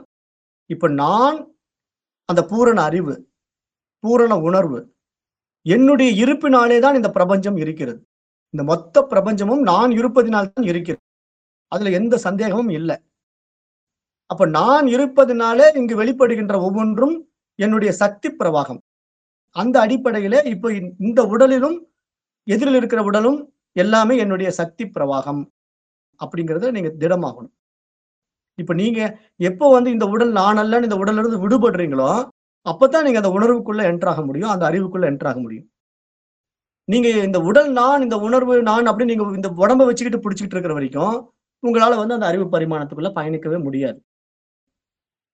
A: இப்ப நான் அந்த பூரண அறிவு பூரண உணர்வு என்னுடைய இருப்பினாலே தான் இந்த பிரபஞ்சம் இருக்கிறது. இந்த மொத்த பிரபஞ்சமும் நான் இருப்பதினால் தான் இருக்கிறது. அதுல எந்த சந்தேகமும் இல்லை. அப்ப நான் இருப்பதுனாலே இங்கு வெளிப்படுகின்ற ஒவ்வொன்றும் என்னுடைய சக்தி பிரவாகம். அந்த அடிப்படையில இப்ப இந்த உடலிலும் எதிரில் இருக்கிற உடலும் எல்லாமே என்னுடைய சக்தி பிரவாகம் அப்படிங்கிறத நீங்க திடமாகணும். இப்ப நீங்க எப்போ வந்து இந்த உடல் நான் அல்லன்னு இந்த உடல்ல இருந்து விடுபடுறீங்களோ அப்பதான் நீங்க அந்த உணர்வுக்குள்ள என்ட்ராக முடியும் அந்த அறிவுக்குள்ள என்ட்ராக முடியும். நீங்க இந்த உடல் நான் இந்த உணர்வு நான் அப்படி நீங்க இந்த உடம்ப வச்சுக்கிட்டு பிடிச்சிக்கிட்டு இருக்கிற வரைக்கும் உங்களால வந்து அந்த அறிவு பரிமாணத்துக்குள்ள பயணிக்கவே முடியாது.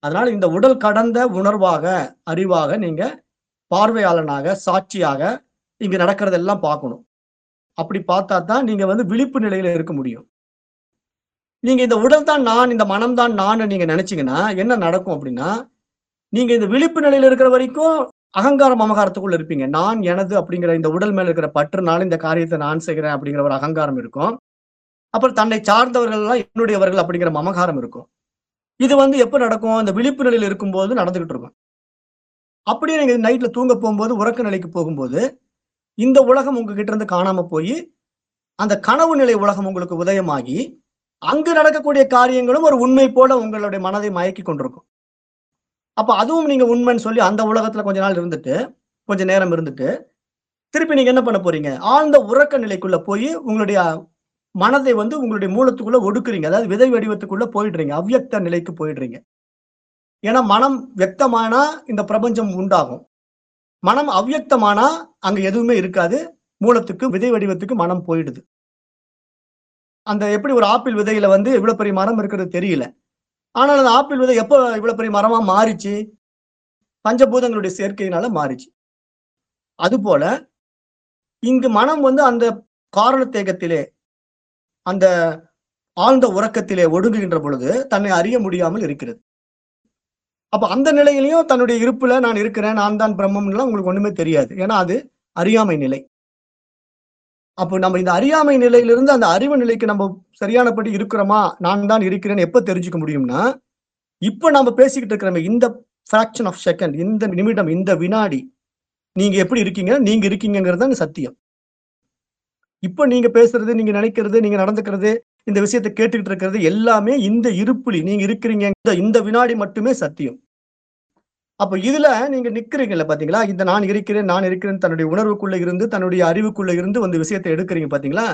A: அதனால இந்த உடல் கடந்த உணர்வாக அறிவாக நீங்க பார்வையாளனாக சாட்சியாக இங்க நடக்கிறதெல்லாம் பார்க்கணும். அப்படி பார்த்தா தான் நீங்க வந்து விழிப்பு நிலையில இருக்க முடியும். நீங்க இந்த உடல் தான் நான் இந்த மனம் தான் நான் நீங்க நினைச்சீங்கன்னா என்ன நடக்கும் அப்படின்னா நீங்க இந்த விழிப்பு நிலையில இருக்கிற வரைக்கும் அகங்காரம் அமகாரத்துக்குள்ள இருப்பீங்க. நான் எனது அப்படிங்கிற இந்த உடல் மேல இருக்கிற பற்றுனால இந்த காரியத்தை நான் செய்கிறேன் அப்படிங்கிற ஒரு அகங்காரம் இருக்கும். அப்புறம் தன்னை சார்ந்தவர்கள் எல்லாம் என்னுடையவர்கள் அப்படிங்கிற மமகாரம் இருக்கும். இது வந்து எப்போ நடக்கும்? இந்த விழிப்பு நிலையில் இருக்கும்போது நடந்துகிட்டு இருக்கும். அப்படியே நீங்க நைட்ல தூங்க போகும்போது உறக்க நிலைக்கு போகும்போது இந்த உலகம் உங்ககிட்ட இருந்து காணாம போய் அந்த கனவு நிலை உலகம் உங்களுக்கு உதயமாகி அங்கு நடக்கக்கூடிய காரியங்களும் ஒரு உண்மை போல உங்களுடைய மனதை மயக்கி கொண்டிருக்கும். அப்ப அதுவும் நீங்க உண்மைன்னு சொல்லி அந்த உலகத்துல கொஞ்ச நாள் இருந்துட்டு கொஞ்ச நேரம் இருந்துட்டு திருப்பி நீங்க என்ன பண்ண போறீங்க? ஆழ்ந்த உறக்க நிலைக்குள்ள போய் உங்களுடைய மனதை வந்து உங்களுடைய மூலத்துக்குள்ள ஒடுக்குறீங்க. அதாவது விதை வடிவத்துக்குள்ள போயிடுறீங்க. அவ்யக்த நிலைக்கு போயிடுறீங்க. ஏன்னா மனம் வியக்தமானா இந்த பிரபஞ்சம் உண்டாகும். மனம் அவ்யக்தமானா அங்க எதுவுமே இருக்காது. மூலத்துக்கு விதை வடிவத்துக்கு மனம் போயிடுது. அந்த எப்படி ஒரு ஆப்பிள் விதையில வந்து இவ்வளவு பெரிய மரம் இருக்கிறது தெரியல. ஆனால் அந்த ஆப்பிள் விதை எப்போ இவ்வளவு பெரிய மரமா மாறிச்சு? பஞ்சபூதங்களுடைய சேர்க்கையினால மாறிச்சு. அதுபோல இங்கு மனம் வந்து அந்த காரணத்தேகத்திலே அந்த ஆழ்ந்த உறக்கத்திலே ஒடுங்குகின்ற பொழுது தன்னை அறிய முடியாமல் இருக்கிறது. அப்ப அந்த நிலையிலையும் தன்னுடைய இருப்புல நான் இருக்கிறேன் நான் தான் பிரம்மம்லாம் உங்களுக்கு ஒண்ணுமே தெரியாது. ஏன்னா அது அறியாமை நிலை. அப்போ நம்ம இந்த அறியாமை நிலையிலிருந்து அந்த அறிவு நிலைக்கு நம்ம சரியானபடி இருக்கிறோமா நான் தான் இருக்கிறேன்னு எப்ப தெரிஞ்சுக்க முடியும்னா இப்ப நம்ம பேசிக்கிட்டு இருக்கிறோமே இந்த ஃபிராக்ஷன் ஆஃப் செகண்ட் இந்த நிமிடம் இந்த வினாடி நீங்க எப்படி இருக்கீங்க நீங்க இருக்கீங்கிறது தான் சத்தியம். இப்ப நீங்க பேசுறது நீங்க நினைக்கிறது நீங்க நடந்துக்கிறது இந்த விஷயத்தை கேட்டுக்கிட்டு இருக்கிறது எல்லாமே இந்த இருப்புலி. நீங்க இருக்கிறீங்க இந்த- இந்த வினாடி மட்டுமே சத்தியம். அப்ப இதுல நீங்க நிக்கிறீங்கல்ல பாத்தீங்களா? இந்த நான் இருக்கிறேன் நான் இருக்கிறேன் தன்னுடைய உணர்வுக்குள்ள இருந்து தன்னுடைய அறிவுக்குள்ள இருந்து வந்து விஷயத்தை எடுக்கிறீங்க பாத்தீங்களா?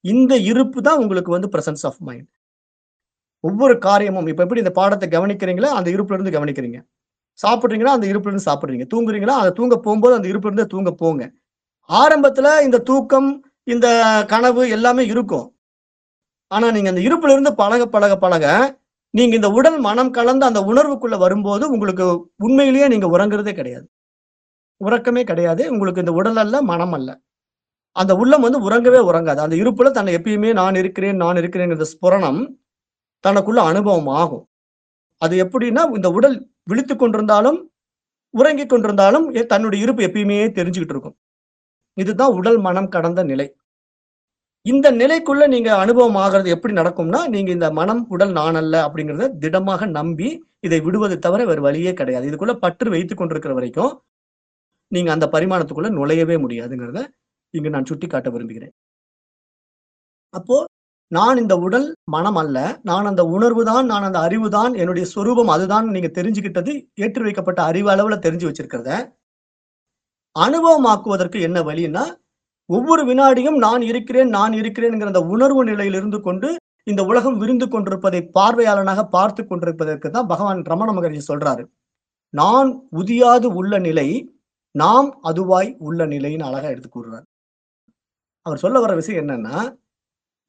A: இந்த இருப்பு தான் உங்களுக்கு வந்து பிரசன்ஸ் ஆஃப் மைண்ட் ஒவ்வொரு காரியமும் இப்ப எப்படி இந்த பாடத்தை கவனிக்கிறீங்களோ அந்த இருப்புல இருந்து கவனிக்கிறீங்க. சாப்பிடுறீங்களா அந்த இருப்புல இருந்து சாப்பிடுறீங்க. தூங்குறீங்களா அதை தூங்க போகும்போது அந்த இருப்புல இருந்து தூங்க போங்க. ஆரம்பத்துல இந்த தூக்கம் இந்த கனவு எல்லாமே இருக்கும். ஆனா நீங்க அந்த இருப்புல இருந்து பழக பழக பழக நீங்க இந்த உடல் மனம் கலந்து அந்த உணர்வுக்குள்ள வரும்போது உங்களுக்கு உண்மையிலேயே நீங்க உறங்குறதே கிடையாது. உறக்கமே கிடையாது. உங்களுக்கு இந்த உடல் அல்ல மனம் அல்ல. அந்த உள்ளம் வந்து உறங்கவே உறங்காது. அந்த இருப்புல தன்னை எப்பயுமே நான் இருக்கிறேன் நான் இருக்கிறேங்கிற ஸ்புரணம் தனக்குள்ள அனுபவம் ஆகும். அது எப்படின்னா இந்த உடல் விழித்து கொண்டிருந்தாலும் உறங்கிக் கொண்டிருந்தாலும் தன்னுடைய இருப்பு எப்பயுமே தெரிஞ்சுக்கிட்டு இருக்கும். இதுதான் உடல் மனம் கடந்த நிலை. இந்த நிலைக்குள்ள நீங்க அனுபவம் ஆகிறது எப்படி நடக்கும்னா நீங்க இந்த மனம் உடல் நான் அல்ல அப்படிங்கிறத திடமாக நம்பி இதை விடுவதை தவிர வேறு வழியே கிடையாது. இதுக்குள்ள பற்று வைத்து கொண்டிருக்கிற வரைக்கும் நீங்க அந்த பரிமாணத்துக்குள்ள நுழையவே முடியாதுங்கிறத இங்க நான் சுட்டி காட்ட விரும்புகிறேன். அப்போ நான் இந்த உடல் மனம் அல்ல நான் அந்த உணர்வு தான் நான் அந்த அறிவு தான் என்னுடைய சொரூபம் அதுதான் நீங்க தெரிஞ்சுக்கிட்டது ஏற்றி வைக்கப்பட்ட அறிவு அளவுல தெரிஞ்சு வச்சிருக்கிறத அனுபவமாக்குவதற்கு என்ன வழின்னா ஒவ்வொரு வினாடியும் நான் இருக்கிறேன் நான் இருக்கிறேன்ங்கிற அந்த உணர்வு நிலையில் இருந்து கொண்டு இந்த உலகம் விருந்து கொண்டிருப்பதை பார்வையாளனாக பார்த்து கொண்டிருப்பதற்கு தான் பகவான் ரமண மகரிஷி சொல்றாரு. நான் உதியாது உள்ள நிலை நாம் அதுவாய் உள்ள நிலைன்னு அழகா எடுத்து கூறுறார். அவர் சொல்ல வர விஷயம் என்னன்னா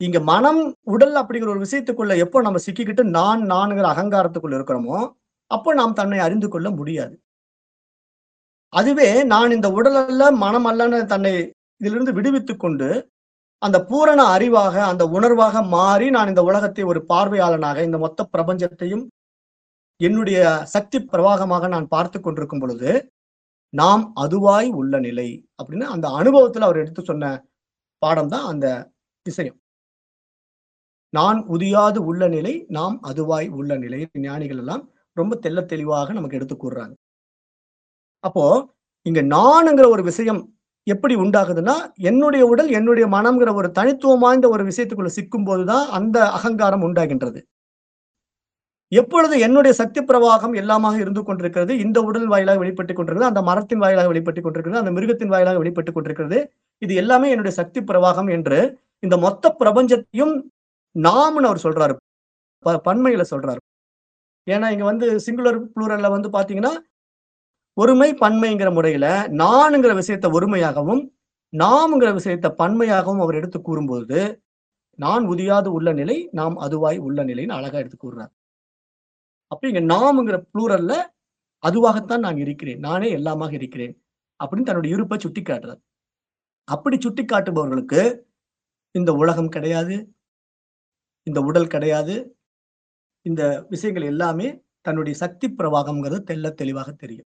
A: இங்க மனம் உடல் அப்படிங்கிற ஒரு விஷயத்துக்குள்ள எப்போ நம்ம சிக்கிக்கிட்டு நான் நான்கிற அகங்காரத்துக்குள்ள இருக்கிறோமோ அப்போ நாம் தன்னை அறிந்து கொள்ள முடியாது. அதுவே நான் இந்த உடல் அல்ல மனம் அல்லன்னு தன்னை இதிலிருந்து விடுவித்து கொண்டு அந்த பூரண அறிவாக அந்த உணர்வாக மாறி நான் இந்த உலகத்தை ஒரு பார்வையாளனாக இந்த மொத்த பிரபஞ்சத்தையும் என்னுடைய சக்தி பிரவாகமாக நான் பார்த்து கொண்டிருக்கும் பொழுது நாம் அதுவாய் உள்ள நிலை அப்படின்னு அந்த அனுபவத்துல அவர் எடுத்து சொன்ன பாடம் தான் அந்த விஷயம் நான் உதியாது உள்ள நிலை நாம் அதுவாய் உள்ள நிலை ஞானிகள் எல்லாம் ரொம்ப தெள்ள தெளிவாக நமக்கு எடுத்து கூறுறாங்க. அப்போ இங்க நானுங்கிற ஒரு விஷயம் எப்படி உண்டாகுதுன்னா என்னுடைய உடல் என்னுடைய மனம்ங்கிற ஒரு தனித்துவம் வாய்ந்த ஒரு விஷயத்துக்குள்ள சிக்கும் போதுதான் அந்த அகங்காரம் உண்டாகின்றது. எப்பொழுது என்னுடைய சக்தி பிரவாகம் எல்லாமாக இருந்து கொண்டிருக்கிறது இந்த உடல் வாயிலாக வெளிப்பட்டுக் கொண்டிருக்கிறது அந்த மரத்தின் வாயிலாக வெளிப்பட்டுக் கொண்டிருக்கிறது அந்த மிருகத்தின் வாயிலாக வெளிப்பட்டுக் கொண்டிருக்கிறது இது எல்லாமே என்னுடைய சக்தி பிரவாகம் என்று இந்த மொத்த பிரபஞ்சத்தையும் நாம்னு அவர் சொல்றாரு. ப- பன்மையில சொல்றாரு. ஏன்னா இங்க வந்து சிங்குலர் புளூரல்ல வந்து பாத்தீங்கன்னா ஒருமை பன்மைங்கிற முறையில நானுங்கிற விஷயத்த ஒருமையாகவும் நாம்ங்கிற விஷயத்தை பன்மையாகவும் அவர் எடுத்து கூறும்போது நான் உதியாது உள்ள நிலை நாம் அதுவாய் உள்ள நிலைன்னு அழகா எடுத்து கூறுறார். அப்ப இங்க நாம்ங்கிற ப்ளூரல்ல அதுவாகத்தான் நான் இருக்கிறேன் நானே எல்லாமாக இருக்கிறேன் அப்படின்னு தன்னுடைய இருப்பை சுட்டி காட்டுறார் அப்படி சுட்டி காட்டுபவர்களுக்கு இந்த உலகம் கிடையாது இந்த உடல் கிடையாது இந்த விஷயங்கள் எல்லாமே தன்னுடைய சக்தி பிரவாகம்ங்கிறது தெல்ல தெளிவாக தெரியும்.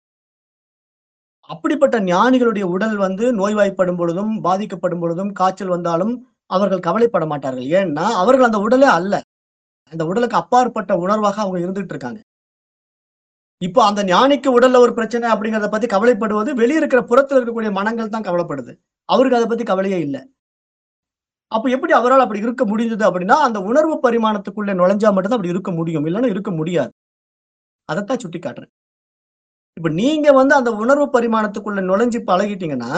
A: அப்படிப்பட்ட ஞானிகளுடைய உடல் வந்து நோய்வாய்ப்படும் பொழுதும் பாதிக்கப்படும் பொழுதும் காய்ச்சல் வந்தாலும் அவர்கள் கவலைப்பட மாட்டார்கள். ஏன்னா அவர்கள் அந்த உடலே அல்ல. அந்த உடலுக்கு அப்பாற்பட்ட உணர்வாக அவங்க இருந்துட்டு இருக்காங்க. இப்போ அந்த ஞானிக்கு உடல்ல ஒரு பிரச்சனை அப்படிங்கிறத பத்தி கவலைப்படுவது வெளியே இருக்கிற புறத்துல இருக்கக்கூடிய மனங்கள் தான் கவலைப்படுது. அவருக்கு அதை பத்தி கவலையே இல்லை. அப்ப எப்படி அவரால் அப்படி இருக்க முடிஞ்சது அப்படின்னா அந்த உணர்வு பரிமாணத்துக்குள்ள நுழைஞ்சா மட்டும்தான் அப்படி இருக்க முடியும். இல்லைன்னா இருக்க முடியாது. அதைத்தான் சுட்டி காட்டுறேன் இப்ப நீங்க வந்து அந்த உணர்வு பரிமாணத்துக்குள்ள நுழைஞ்சு பழகிட்டீங்கன்னா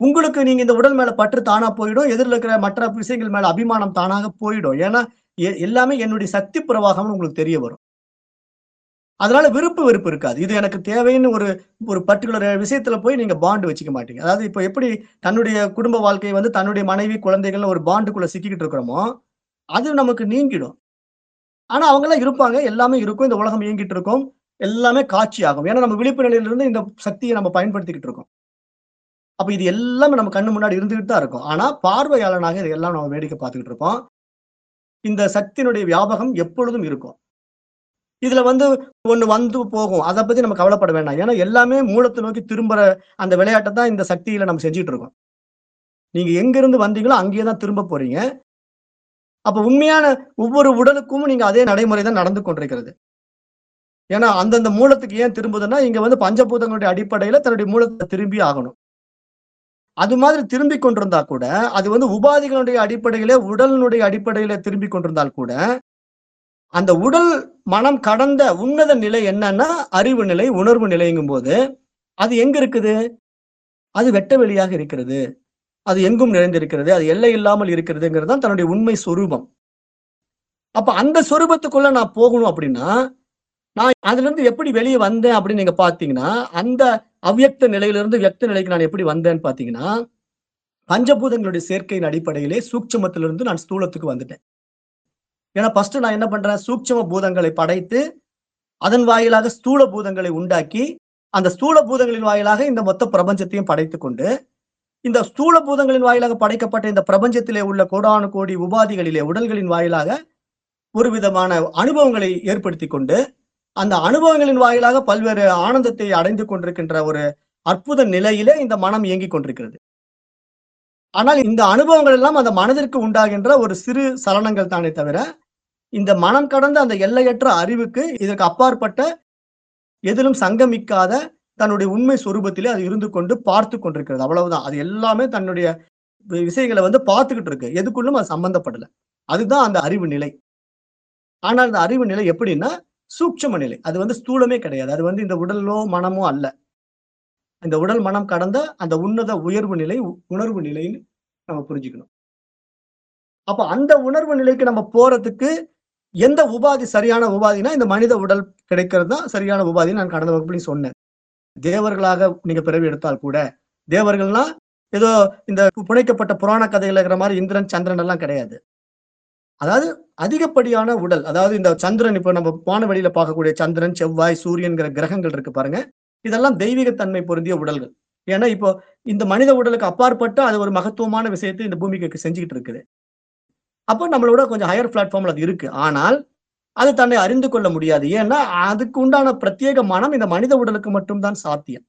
A: உங்களுக்கு நீங்க இந்த உடல் மேல பற்று தானா போயிடும் எதிரில் இருக்கிற மற்ற விஷயங்கள் மேல அபிமானம் தானாக போயிடும். ஏன்னா எ- எல்லாமே என்னுடைய சக்தி பிரவாகம்னு உங்களுக்கு தெரிய வரும். அதனால விருப்பு வெறுப்பு இருக்காது. இது எனக்கு தேவைன்னு ஒரு ஒரு பர்டிகுலர் விஷயத்துல போய் நீங்க பாண்டு வச்சுக்க மாட்டீங்க. அதாவது இப்போ எப்படி தன்னுடைய குடும்ப வாழ்க்கையை வந்து தன்னுடைய மனைவி குழந்தைகள்னு ஒரு பாண்டுக்குள்ள சிக்கிக்கிட்டு இருக்கிறோமோ அது நமக்கு நீங்கிடும். ஆனா அவங்க எல்லாம் இருப்பாங்க. எல்லாமே இருக்கும். இந்த உலகம் இயங்கிட்டு இருக்கும். எல்லாமே காட்சி ஆகும் ஏன்னா நம்ம விழிப்பு நிலையிலிருந்து இந்த சக்தியை நம்ம பயன்படுத்திக்கிட்டு இருக்கோம். அப்ப இது எல்லாமே நம்ம கண்ணு முன்னாடி இருந்துகிட்டு தான் இருக்கும். ஆனா பார்வையாளனாக இதையெல்லாம் நம்ம வேடிக்கை பார்த்துக்கிட்டு இருப்போம். இந்த சக்தியினுடைய வியாபகம் எப்பொழுதும் இருக்கும். இதுல வந்து ஒண்ணு வந்து போகும். அதை பத்தி நம்ம கவலைப்பட வேண்டாம். ஏன்னா எல்லாமே மூலத்தை நோக்கி திரும்புற அந்த விளையாட்டை தான் இந்த சக்தியில நம்ம செஞ்சுட்டு இருக்கோம். நீங்க எங்கிருந்து வந்தீங்களோ அங்கேயே தான் திரும்ப போறீங்க. அப்ப உண்மையான ஒவ்வொரு உடலுக்கும் நீங்க அதே நடைமுறை தான் நடந்து கொண்டிருக்கிறது. ஏன்னா அந்தந்த மூலத்துக்கு ஏன் திரும்புதுன்னா இங்க வந்து பஞ்சபூதங்களுடைய அடிப்படையில தன்னுடைய மூலத்தை திரும்பி ஆகணும். அது மாதிரி திரும்பி கொண்டிருந்தா கூட அது வந்து உபாதிகளுடைய அடிப்படையில உடலினுடைய அடிப்படையில திரும்பி கொண்டிருந்தால் கூட அந்த உடல் மனம் கடந்த உன்னத நிலை என்னன்னா அறிவு நிலை உணர்வு நிலைங்கும் போது அது எங்க இருக்குது? அது வெட்ட வெளியாக இருக்கிறது. அது எங்கும் நிறைந்திருக்கிறது. அது எல்லை இல்லாமல் இருக்கிறதுங்கிறது தான் தன்னுடைய உண்மை சொரூபம். அப்ப அந்த சொரூபத்துக்குள்ள நான் போகணும் அப்படின்னா நான் அதுல இருந்து எப்படி வெளியே வந்தேன் அப்படின்னு நீங்க பாத்தீங்கன்னா அந்த அவ்யக்த நிலையிலிருந்து வியக்த நிலைக்கு நான் எப்படி வந்தேன்னு பாத்தீங்கன்னா பஞ்சபூதங்களுடைய சேர்க்கையின் அடிப்படையிலே சூட்சமத்திலிருந்து நான் ஸ்தூலத்துக்கு வந்துட்டேன். ஏன்னா ஃபர்ஸ்ட் நான் என்ன பண்றேன்? சூட்சம பூதங்களை படைத்து அதன் வாயிலாக ஸ்தூல பூதங்களை உண்டாக்கி அந்த ஸ்தூல பூதங்களின் வாயிலாக இந்த மொத்த பிரபஞ்சத்தையும் படைத்து கொண்டு இந்த ஸ்தூல பூதங்களின் வாயிலாக படைக்கப்பட்ட இந்த பிரபஞ்சத்திலே உள்ள கோடானு கோடி உபாதிகளிலே உடல்களின் வாயிலாக ஒரு விதமான அனுபவங்களை ஏற்படுத்தி கொண்டு அந்த அனுபவங்களின் வாயிலாக பல்வேறு ஆனந்தத்தை அடைந்து கொண்டிருக்கின்ற ஒரு அற்புத நிலையிலே இந்த மனம் இயங்கிக் கொண்டிருக்கிறது. ஆனால் இந்த அனுபவங்கள் எல்லாம் அந்த மனதிற்கு உண்டாகின்ற ஒரு சிறு சலனங்கள் தானே தவிர இந்த மனம் கடந்த அந்த எல்லையற்ற அறிவுக்கு இதற்கு அப்பாற்பட்ட எதிலும் சங்கமிக்காத தன்னுடைய உண்மை சொரூபத்திலே அது இருந்து கொண்டு பார்த்து கொண்டிருக்கிறது. அவ்வளவுதான். அது எல்லாமே தன்னுடைய விஷயங்களை வந்து பார்த்துக்கிட்டு இருக்கு. எதுக்குள்ளும் அது சம்பந்தப்படலை. அதுதான் அந்த அறிவு நிலை. ஆனால் அந்த அறிவு நிலை எப்படின்னா சூட்சம நிலை அது வந்து ஸ்தூலமே கிடையாது. அது வந்து இந்த உடலோ மனமோ அல்ல. இந்த உடல் மனம் கடந்த அந்த உன்னத உயர்வு நிலை உணர்வு நிலைன்னு நம்ம புரிஞ்சுக்கணும். அப்ப அந்த உணர்வு நிலைக்கு நம்ம போறதுக்கு எந்த உபாதி சரியான உபாதினா இந்த மனித உடல் கிடைக்கிறது தான் சரியான உபாதி நான் கடந்த வகுப்புலையும் சொன்னேன். தேவர்களாக நீங்க பிறவி எடுத்தால் கூட தேவர்கள்னா ஏதோ இந்த புனைக்கப்பட்ட புராண கதையில இருக்கிற மாதிரி இந்திரன் சந்திரன் எல்லாம் கிடையாது. அதாவது அதிகப்படியான உடல் அதாவது இந்த சந்திரன் இப்ப நம்ம வானவெளியில பார்க்கக்கூடிய சந்திரன் செவ்வாய் சூரியன்கிற கிரகங்கள் இருக்கு பாருங்க. இதெல்லாம் தெய்வீகத்தன்மை பொருந்திய உடல்கள். ஏன்னா இப்போ இந்த மனித உடலுக்கு அப்பாற்பட்டு அது ஒரு மகத்துவமான விஷயத்தை இந்த பூமிக்கு செஞ்சுக்கிட்டு இருக்குது. அப்போ நம்மளோட கொஞ்சம் ஹையர் பிளாட்ஃபார்ம்ல அது இருக்கு. ஆனால் அது தன்னை அறிந்து கொள்ள முடியாது. ஏன்னா அதுக்கு உண்டான பிரத்யேக மனம் இந்த மனித உடலுக்கு மட்டும்தான் சாத்தியம்.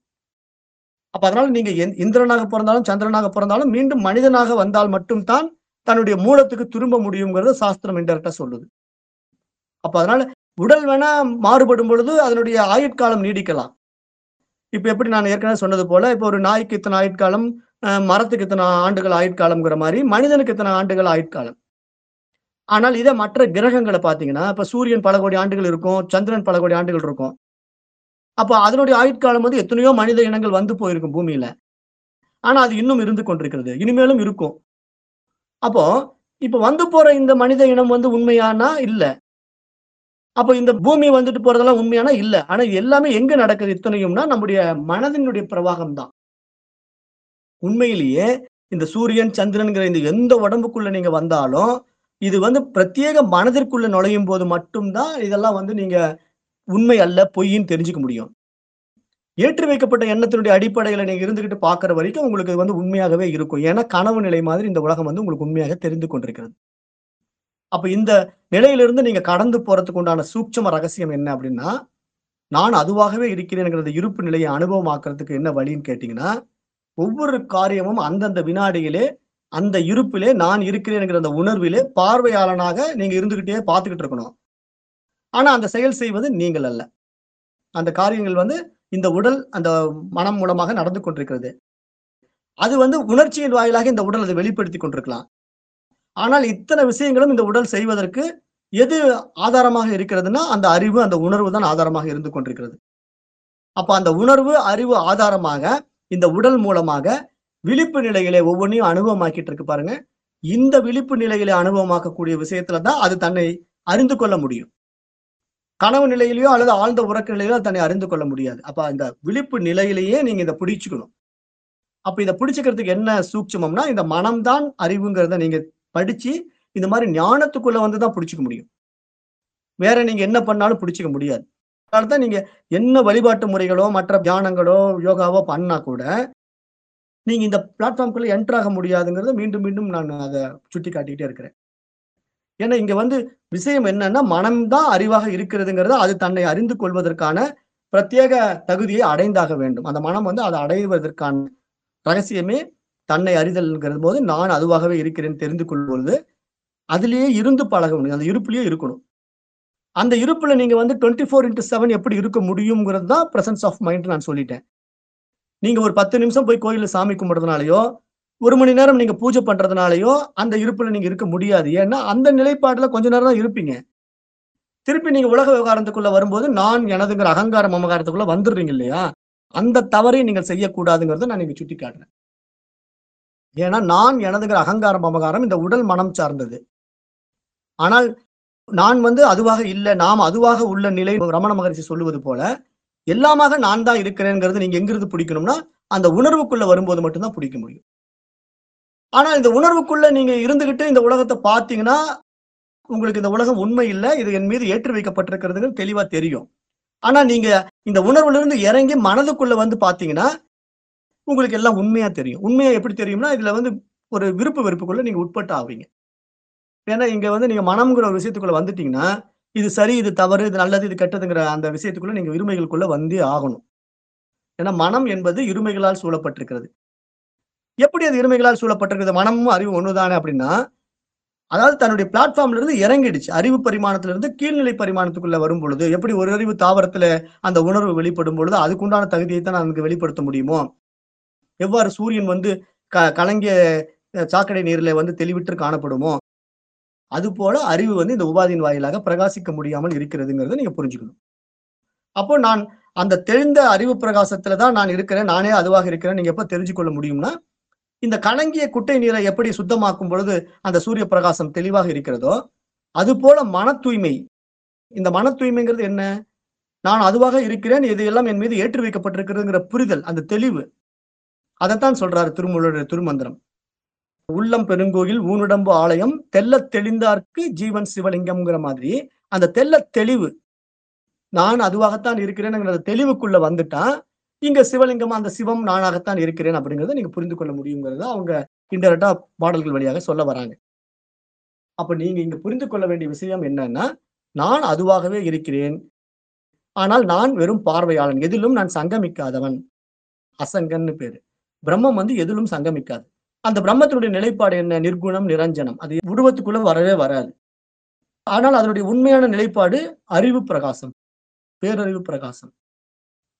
A: அப்ப அதனால நீங்க இந்திரனாக பிறந்தாலும் சந்திரனாக பிறந்தாலும் மீண்டும் மனிதனாக வந்தால் மட்டும்தான் தன்னுடைய மூலத்துக்கு திரும்ப முடியுங்கிறத சாஸ்திரம் இன்டெரக்டா சொல்லுது. அப்ப அதனால உடல் வேணா மாறுபடும் பொழுது அதனுடைய ஆயுட்காலம் நீடிக்கலாம். இப்ப எப்படி நான் ஏற்கனவே சொன்னது போல இப்போ ஒரு நாய்க்கு இத்தனை ஆயுட்காலம் மரத்துக்கு இத்தனை ஆண்டுகள் ஆயுட்காலம்ங்கிற மாதிரி மனிதனுக்கு இத்தனை ஆண்டுகள் ஆயுட்காலம். ஆனால் இதே மற்ற கிரகங்களை பார்த்தீங்கன்னா இப்ப சூரியன் பல கோடி ஆண்டுகள் இருக்கும் சந்திரன் பல கோடி ஆண்டுகள் இருக்கும். அப்போ அதனுடைய ஆயுட்காலம் வந்து எத்தனையோ மனித இனங்கள் வந்து போயிருக்கும் பூமியில. ஆனா அது இன்னும் இருந்து கொண்டிருக்கிறது. இனிமேலும் இருக்கும். அப்போ இப்ப வந்து போற இந்த மனித இனம் வந்து உண்மையானா? இல்ல. அப்போ இந்த பூமி வந்துட்டு போறதெல்லாம் உண்மையானா? இல்ல. ஆனா எல்லாமே எங்க நடக்குது இத்தனையும்னா நம்முடைய மனதினுடைய பிரவாகம் தான் உண்மையிலேயே இந்த சூரியன் சந்திரன்கிற இந்த எந்த உடம்புக்குள்ள நீங்க வந்தாலும் இது வந்து பிரத்யேக மனதிற்குள்ள நுழையும் போது மட்டும்தான் இதெல்லாம் வந்து நீங்க உண்மை அல்ல பொய்ன்னு தெரிஞ்சுக்க முடியும். ஏற்றி வைக்கப்பட்ட எண்ணத்தினுடைய அடிப்படையில நீங்க இருந்துகிட்டு பார்க்குற வரைக்கும் உங்களுக்கு வந்து உண்மையாகவே இருக்கும். ஏன்னா கனவு நிலை மாதிரி இந்த உலகம் வந்து உங்களுக்கு உண்மையாக தெரிந்து கொண்டிருக்கிறது. அப்ப இந்த நிலையிலிருந்து நீங்க கடந்து போறதுக்கு உண்டான சூட்சம ரகசியம் என்ன அப்படின்னா நான் அதுவாகவே இருக்கிறேங்கிறத இருப்பு நிலையை அனுபவமாக்குறதுக்கு என்ன வழின்னு கேட்டீங்கன்னா ஒவ்வொரு காரியமும் அந்தந்த வினாடியிலே அந்த இருப்பிலே நான் இருக்கிறேன்ங்கிற அந்த உணர்விலே பார்வையாளனாக நீங்க இருந்துகிட்டே பார்த்துக்கிட்டு இருக்கணும். ஆனா அந்த செயல் செய்வது நீங்கள் அல்ல. அந்த காரியங்கள் வந்து இந்த உடல் அந்த மனம் மூலமாக நடந்து கொண்டிருக்கிறது. அது வந்து உணர்ச்சியின் வாயிலாக இந்த உடல் அதை வெளிப்படுத்தி கொண்டிருக்கலாம். ஆனால் இத்தனை விஷயங்களும் இந்த உடல் செய்வதற்கு எது ஆதாரமாக இருக்கிறதுனா அந்த அறிவு அந்த உணர்வு தான் ஆதாரமாக இருந்து கொண்டிருக்கிறது. அப்ப அந்த உணர்வு அறிவு ஆதாரமாக இந்த உடல் மூலமாக விழிப்பு நிலைகளை ஒவ்வொன்றையும் அனுபவமாக்கிட்டு இருக்கு பாருங்க. இந்த விழிப்பு நிலைகளை அனுபவமாக்கக்கூடிய விஷயத்துல தான் அது தன்னை அறிந்து கொள்ள முடியும். கனவு நிலையிலையோ அல்லது ஆழ்ந்த உறக்க நிலையிலோ தன்னை அறிந்து கொள்ள முடியாது. அப்ப இந்த விழிப்பு நிலையிலேயே நீங்க இதை பிடிச்சுக்கணும். அப்ப இதை பிடிச்சுக்கிறதுக்கு என்ன சூட்சமம்னா இந்த மனம்தான் அறிவுங்கிறத நீங்க படிச்சு இந்த மாதிரி ஞானத்துக்குள்ள வந்து தான் பிடிச்சிக்க முடியும். வேற நீங்க என்ன பண்ணாலும் பிடிச்சிக்க முடியாது. அதனாலதான் நீங்க என்ன வழிபாட்டு முறைகளோ மற்ற தியானங்களோ யோகாவோ பண்ணா கூட நீங்க இந்த பிளாட்ஃபார்ம்குள்ள என்ட்ராக முடியாதுங்கிறத மீண்டும் மீண்டும் நான் அதை சுட்டி காட்டிக்கிட்டே இருக்கிறேன். ஏன்னா இங்க வந்து விஷயம் என்னன்னா மனம்தான் அறிவாக இருக்கிறதுங்கிறத அது தன்னை அறிந்து கொள்வதற்கான பிரத்யேக தகுதியை அடைந்தாக வேண்டும். அந்த மனம் வந்து அதை அடைவதற்கான ரகசியமே தன்னை அறிதல்ங்கிறது போது நான் அதுவாகவே இருக்கிறேன் தெரிந்து கொள்வது. அதிலேயே இருந்து பழக முடியும் அந்த இருப்புலயே இருக்கணும். அந்த இருப்புல நீங்க வந்து டுவெண்ட்டி ஃபோர் இன்ட்டு செவன் எப்படி இருக்க முடியுங்கிறது தான் பிரசன்ஸ் ஆஃப் மைண்ட் நான் சொல்லிட்டேன். நீங்க ஒரு பத்து நிமிஷம் போய் கோயிலில் சாமி கும்பிட்றதுனாலயோ ஒரு மணி நேரம் நீங்க பூஜை பண்றதுனாலயோ அந்த இருப்புல நீங்க இருக்க முடியாது. ஏன்னா அந்த நிலைப்பாட்டுல கொஞ்ச நேரம் தான் இருப்பீங்க. திருப்பி நீங்க உலக விவகாரத்துக்குள்ள வரும்போது நான் எனதுங்கிற அகங்காரம் அமகாரத்துக்குள்ள வந்துடுறீங்க இல்லையா? அந்த தவறை நீங்கள் செய்யக்கூடாதுங்கிறத நான் இங்க சுட்டி காட்டுறேன். ஏன்னா நான் எனதுங்கிற அகங்காரம் மமகாரம் இந்த உடல் மனம் சார்ந்தது. ஆனால் நான் வந்து அதுவாக இல்லை நாம் அதுவாக உள்ள நிலை ரமண மகரிஷி சொல்லுவது போல எல்லாமாக நான் தான் இருக்கிறேங்கிறது நீங்க எங்கிருந்து பிடிக்கணும்னா அந்த உணர்வுக்குள்ள வரும்போது மட்டும்தான் பிடிக்க முடியும். ஆனா இந்த உணர்வுக்குள்ள நீங்க இருந்துகிட்டு இந்த உலகத்தை பார்த்தீங்கன்னா உங்களுக்கு இந்த உலகம் உண்மை இல்லை. இது என் மீது ஏற்றி வைக்கப்பட்டிருக்கிறதுன்னு தெளிவா தெரியும். ஆனா நீங்க இந்த உணர்வுல இருந்து இறங்கி மனதுக்குள்ள வந்து பாத்தீங்கன்னா உங்களுக்கு எல்லாம் உண்மையா தெரியும். உண்மையா எப்படி தெரியும்னா இதுல வந்து ஒரு விருப்ப வெறுப்புக்குள்ள நீங்க உட்பட்டு ஆவீங்க. ஏன்னா இங்க வந்து நீங்க மனம்ங்கிற ஒரு விஷயத்துக்குள்ள வந்துட்டீங்கன்னா இது சரி இது தவறு இது நல்லது இது கெட்டதுங்கிற அந்த விஷயத்துக்குள்ள நீங்க இருமைகளுக்குள்ள வந்தே ஆகணும். ஏன்னா மனம் என்பது இருமைகளால் சூழப்பட்டிருக்கிறது. எப்படி அது இருமைகளால் சூழப்பட்டிருக்கிறது? மனமும் அறிவு ஒண்ணுதானே அப்படின்னா அதாவது தன்னுடைய பிளாட்ஃபார்ம்ல இருந்து இறங்கிடுச்சு. அறிவு பரிமாணத்துல இருந்து கீழ்நிலை பரிமாணத்துக்குள்ள வரும் பொழுது எப்படி ஒரு அறிவு தாவரத்துல அந்த உணர்வு வெளிப்படும் பொழுது அதுக்குண்டான தகுதியை தான் நமக்கு வெளிப்படுத்த முடியுமோ? எவ்வாறு சூரியன் வந்து க கலங்கிய சாக்கடை நீர்ல வந்து தெளிவிட்டு காணப்படுமோ? அது போல அறிவு வந்து இந்த உபாதியின் வாயிலாக பிரகாசிக்க முடியாமல் இருக்கிறதுங்கிறத நீங்க புரிஞ்சுக்கணும். அப்போ நான் அந்த தெளிந்த அறிவு பிரகாசத்துல தான் நான் இருக்கிறேன் நானே அதுவாக இருக்கிறேன் நீங்க எப்ப தெரிஞ்சு கொள்ள முடியும்னா இந்த கலங்கிய குட்டை நீரை எப்படி சுத்தமாக்கும் பொழுது அந்த சூரிய பிரகாசம் தெளிவாக இருக்கிறதோ அது போல மன தூய்மை இந்த மன தூய்மைங்கிறது என்ன? நான் அதுவாக இருக்கிறேன் இதையெல்லாம் என் மீது ஏற்றி வைக்கப்பட்டிருக்கிறதுங்கிற புரிதல் அந்த தெளிவு. அதைத்தான் சொல்றாரு திருமூலருடைய திருமந்திரம். உள்ளம் பெருங்கோயில் ஊனுடம்பு ஆலயம் தெல்ல தெளிந்தார்க்கு ஜீவன் சிவலிங்கம்ங்கிற மாதிரி அந்த தெல்ல தெளிவு. நான் அதுவாகத்தான் இருக்கிறேன் தெளிவுக்குள்ள வந்துட்டான் இங்க சிவலிங்கம் அந்த சிவம் நானாகத்தான் இருக்கிறேன் அப்படிங்கறத நீங்க புரிந்து கொள்ள முடியுங்கிறத அவங்க இன்டெரக்டா பாடல்கள் வழியாக சொல்ல வராங்க. அப்ப நீங்க இங்க புரிந்து கொள்ள வேண்டிய விஷயம் என்னன்னா நான் அதுவாகவே இருக்கிறேன். ஆனால் நான் வெறும் பார்வையாளன் எதிலும் நான் சங்கமிக்காதவன். அசங்கன்னு பேரு. பிரம்மம் வந்து எதிலும் சங்கமிக்காது. அந்த பிரம்மத்தினுடைய நிலைப்பாடு என்ன? நிர்குணம் நிரஞ்சனம். அது உருவத்துக்குள்ள வரவே வராது. ஆனால் அதனுடைய உண்மையான நிலைப்பாடு அறிவு பிரகாசம். பேரறிவு பிரகாசம்.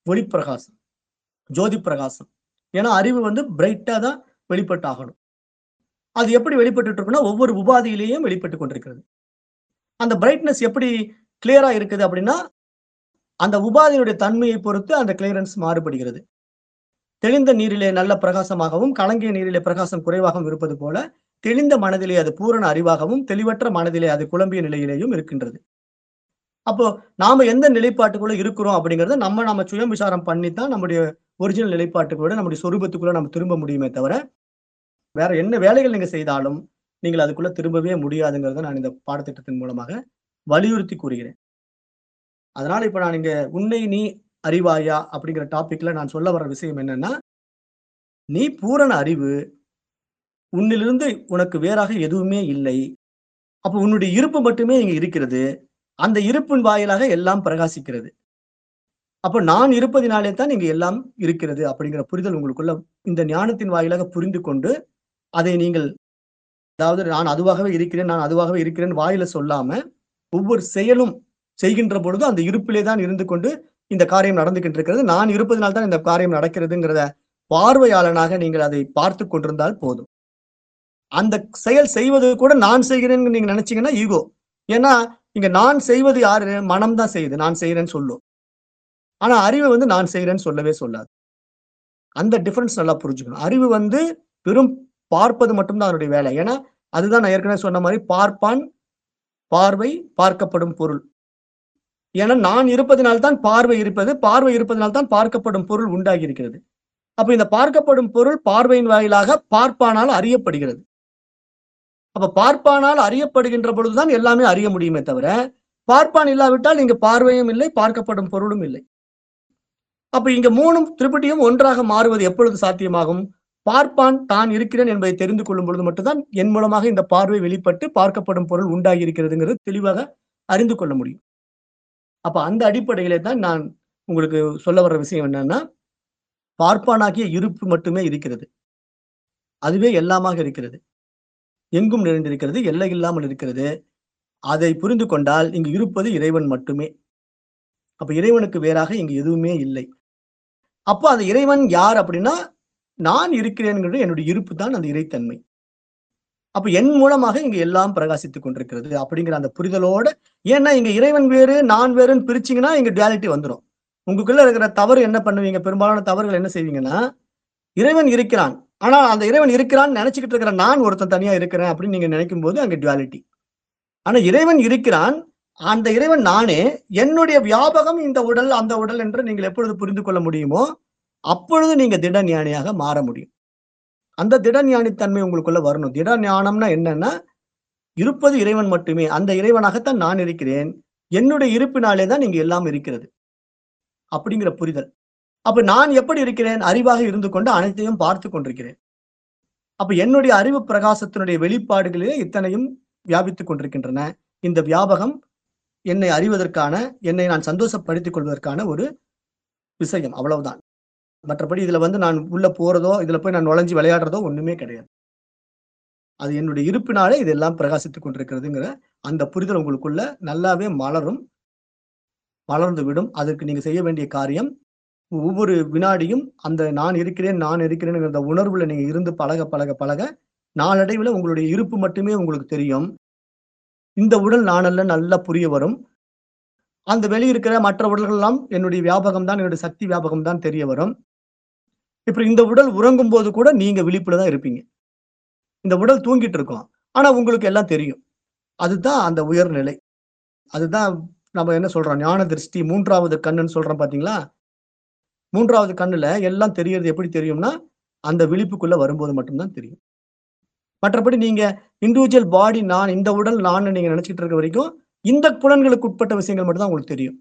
A: ஒளி பிரகாசம். ஜோதி பிரகாசம் ஏன்னா அறிவு வந்து பிரைட்டா தான் வெளிப்பட்டு ஆகணும் அது எப்படி வெளிப்பட்டு இருக்குன்னா ஒவ்வொரு உபாதியிலேயும் வெளிப்பட்டு கொண்டிருக்கிறது. அந்த பிரைட்னஸ் எப்படி கிளியரா இருக்குது அப்படின்னா அந்த உபாதியினுடைய தன்மையை பொறுத்து அந்த கிளியரன்ஸ் மாறுபடுகிறது. தெளிந்த நீரிலே நல்ல பிரகாசமாகவும் கலங்கிய நீரிலே பிரகாசம் குறைவாகவும் இருப்பது போல தெளிந்த மனதிலே அது பூரண அறிவாகவும் தெளிவற்ற மனதிலே அது குழம்பிய நிலையிலேயும் இருக்கின்றது. அப்போ நாம எந்த நிலைப்பாட்டுக்குள்ள இருக்கிறோம் அப்படிங்கறத நம்ம நம்ம சுயம் விசாரம் பண்ணித்தான் நம்முடைய ஒரிஜினல் நிலைப்பாட்டுக்குள்ள நம்முடைய சொரூபத்துக்குள்ள நம்ம திரும்ப முடியுமே தவிர வேற என்ன வேலைகள் நீங்க செய்தாலும் நீங்கள் அதுக்குள்ள திரும்பவே முடியாதுங்கிறத நான் இந்த பாடத்திட்டத்தின் மூலமாக வலியுறுத்தி கூறுகிறேன். அதனால இப்ப நான் இங்க உன்னை நீ அறிவாயா அப்படிங்கிற டாபிக்ல நான் சொல்ல வர விஷயம் என்னன்னா நீ பூரண அறிவு உன்னிலிருந்து உனக்கு வேறாக எதுவுமே இல்லை அப்ப உன்னுடைய இருப்பு மட்டுமே இங்க இருக்கிறது அந்த இருப்பின் வாயிலாக எல்லாம் பிரகாசிக்கிறது. அப்ப நான் இருப்பதினாலே தான் இங்க எல்லாம் இருக்கிறது அப்படிங்கிற புரிதல் உங்களுக்குள்ள இந்த ஞானத்தின் வாயிலாக புரிந்து கொண்டு அதை நீங்கள் அதாவது நான் அதுவாகவே இருக்கிறேன் நான் அதுவாகவே இருக்கிறேன் வாயில சொல்லாம ஒவ்வொரு செயலும் செய்கின்ற பொழுது அந்த இருப்பிலே தான் இருந்து கொண்டு இந்த காரியம் நடந்துகிட்டு இருக்கிறது நான் இருப்பதனால் தான் இந்த காரியம் நடக்கிறதுங்கிறத பார்வையாளனாக நீங்கள் அதை பார்த்து கொண்டிருந்தால் போதும். அந்த செயல் செய்வது கூட நான் செய்கிறேன்னு நீங்க நினைச்சீங்கன்னா ஈகோ. ஏன்னா இங்க நான் செய்வது யாரு? மனம் தான் செய்யுது. நான் செய்யறேன்னு சொல்லும். ஆனா அறிவை வந்து நான் செய்கிறேன்னு சொல்லவே சொல்லாது. அந்த டிஃபரன்ஸ் நல்லா புரிஞ்சுக்கணும். அறிவு வந்து வெறும் பார்ப்பது மட்டும்தான் அதனுடைய வேலை. ஏன்னா அதுதான் நான் ஏற்கனவே சொன்ன மாதிரி பார்ப்பான் பார்வை பார்க்கப்படும் பொருள். ஏன்னா நான் இருப்பதனால்தான் பார்வை இருப்பது பார்வை இருப்பதனால்தான் பார்க்கப்படும் பொருள் உண்டாகி இருக்கிறது அப்ப இந்த பார்க்கப்படும் பொருள் பார்வையின் வாயிலாக பார்ப்பானால் அறியப்படுகிறது. அப்ப பார்ப்பானால் அறியப்படுகின்ற பொழுதுதான் எல்லாமே அறிய முடியுமே தவிர பார்ப்பான் இல்லாவிட்டால் இங்கு பார்வையும் இல்லை பார்க்கப்படும் பொருளும் இல்லை. அப்ப இங்க மூணும் திரிபுட்டியும் ஒன்றாக மாறுவது எப்பொழுது சாத்தியமாகும்? பார்ப்பான் தான் இருக்கிறேன் என்பதை தெரிந்து கொள்ளும் பொழுது மட்டும்தான் என் மூலமாக இந்த பார்வை வெளிப்பட்டு பார்க்கப்படும் பொருள் உண்டாகி இருக்கிறதுங்கிறது தெளிவாக அறிந்து கொள்ள முடியும். அப்ப அந்த அடிப்படையிலே தான் நான் உங்களுக்கு சொல்ல வர்ற விஷயம் என்னன்னா பார்ப்பானாகிய இருப்பு மட்டுமே இருக்கிறது. அதுவே எல்லாமாக இருக்கிறது. எங்கும் நிறைந்திருக்கிறது எல்லை இல்லாமல் இருக்கிறது. அதை புரிந்து கொண்டால் இங்கு இருப்பது இறைவன் மட்டுமே. அப்ப இறைவனுக்கு வேறாக இங்கு எதுவுமே இல்லை. அப்போ அந்த இறைவன் யார் அப்படின்னா நான் இருக்கிறேன்கிறது என்னுடைய இருப்பு தான் அந்த இறைத்தன்மை. அப்ப என் மூலமாக இங்க எல்லாம் பிரகாசித்துக் கொண்டிருக்கிறது அப்படிங்கிற அந்த புரிதலோட ஏன்னா இங்க இறைவன் வேறு நான் வேறுன்னு பிரிச்சிங்கன்னா இங்க டுவாலிட்டி வந்துடும் உங்களுக்குள்ள இருக்கிற தவறு என்ன பண்ணுவீங்க? பெரும்பாலான தவறுகள் என்ன செய்வீங்கன்னா இறைவன் இருக்கிறான். ஆனா அந்த இறைவன் இருக்கிறான்னு நினைச்சுக்கிட்டு இருக்கிற நான் ஒருத்தன் தனியா இருக்கிறேன் அப்படின்னு நீங்க நினைக்கும் போது அங்க டுவாலிட்டி ஆனா இறைவன் இருக்கிறான் அந்த இறைவன் நானே என்னுடைய வியாபகம் இந்த உடல் அந்த உடல் என்று நீங்கள் எப்பொழுது புரிந்து கொள்ள முடியுமோ அப்பொழுது நீங்க திட ஞானியாக மாற முடியும். அந்த திட ஞானித்தன்மை உங்களுக்குள்ள வரணும். திட ஞானம்னா என்னன்னா இருப்பது இறைவன் மட்டுமே. அந்த இறைவனாகத்தான் நான் இருக்கிறேன். என்னுடைய இருப்பினாலே தான் நீங்க எல்லாம் இருக்கிறது. அப்படிங்கிற புரிதல். அப்ப நான் எப்படி இருக்கிறேன்? அறிவாக இருந்து கொண்டு அனைத்தையும் பார்த்து கொண்டிருக்கிறேன். அப்ப என்னுடைய அறிவு பிரகாசத்தினுடைய வெளிப்பாடுகளே இத்தனையும் வியாபித்துக் கொண்டிருக்கின்றன. இந்த வியாபகம் என்னை அறிவதற்கான என்னை நான் சந்தோஷப்படுத்திக் கொள்வதற்கான ஒரு விஷயம் அவ்வளவுதான். மற்றபடி இதுல வந்து நான் உள்ள போறதோ இதுல போய் நான் நுழைஞ்சு விளையாடுறதோ ஒண்ணுமே கிடையாது. அது என்னுடைய இருப்பினாலே இதெல்லாம் பிரகாசித்துக் கொண்டிருக்கிறதுங்கிற அந்த புரிதல் உங்களுக்குள்ள நல்லாவே மலரும் மலர்ந்து விடும். அதற்கு நீங்க செய்ய வேண்டிய காரியம் ஒவ்வொரு வினாடியும் அந்த நான் இருக்கிறேன் நான் இருக்கிறேன் அந்த உணர்வுல நீங்க இருந்து பழக பழக பழக நாளடைவில் உங்களுடைய இருப்பு மட்டுமே உங்களுக்கு தெரியும். இந்த உடல் நானல்ல நல்லா புரிய வரும். அந்த வெளியிருக்கிற மற்ற உடல்கள் எல்லாம் என்னுடைய வியாபகம் தான் என்னுடைய சக்தி வியாபகம் தான் தெரிய வரும். இப்ப இந்த உடல் உறங்கும் போது கூட நீங்க விழிப்புல தான் இருப்பீங்க. இந்த உடல் தூங்கிட்டு இருக்கோம். ஆனா உங்களுக்கு எல்லாம் தெரியும். அதுதான் அந்த உயர்நிலை. அதுதான் நம்ம என்ன சொல்றோம்? ஞான திருஷ்டி மூன்றாவது கண்ணுன்னு சொல்றோம் பாத்தீங்களா? மூன்றாவது கண்ணுல எல்லாம் தெரியறது எப்படி தெரியும்னா அந்த விழிப்புக்குள்ள வரும்போது மட்டும்தான் தெரியும். மற்றபடி நீங்க இண்டிவிஜுவல் பாடி நான் இந்த உடல் நான் நீங்க நினைச்சிட்டு இருக்க வரைக்கும் இந்த புலன்களுக்கு உட்பட்ட விஷயங்கள் மட்டும்தான் உங்களுக்கு தெரியும்.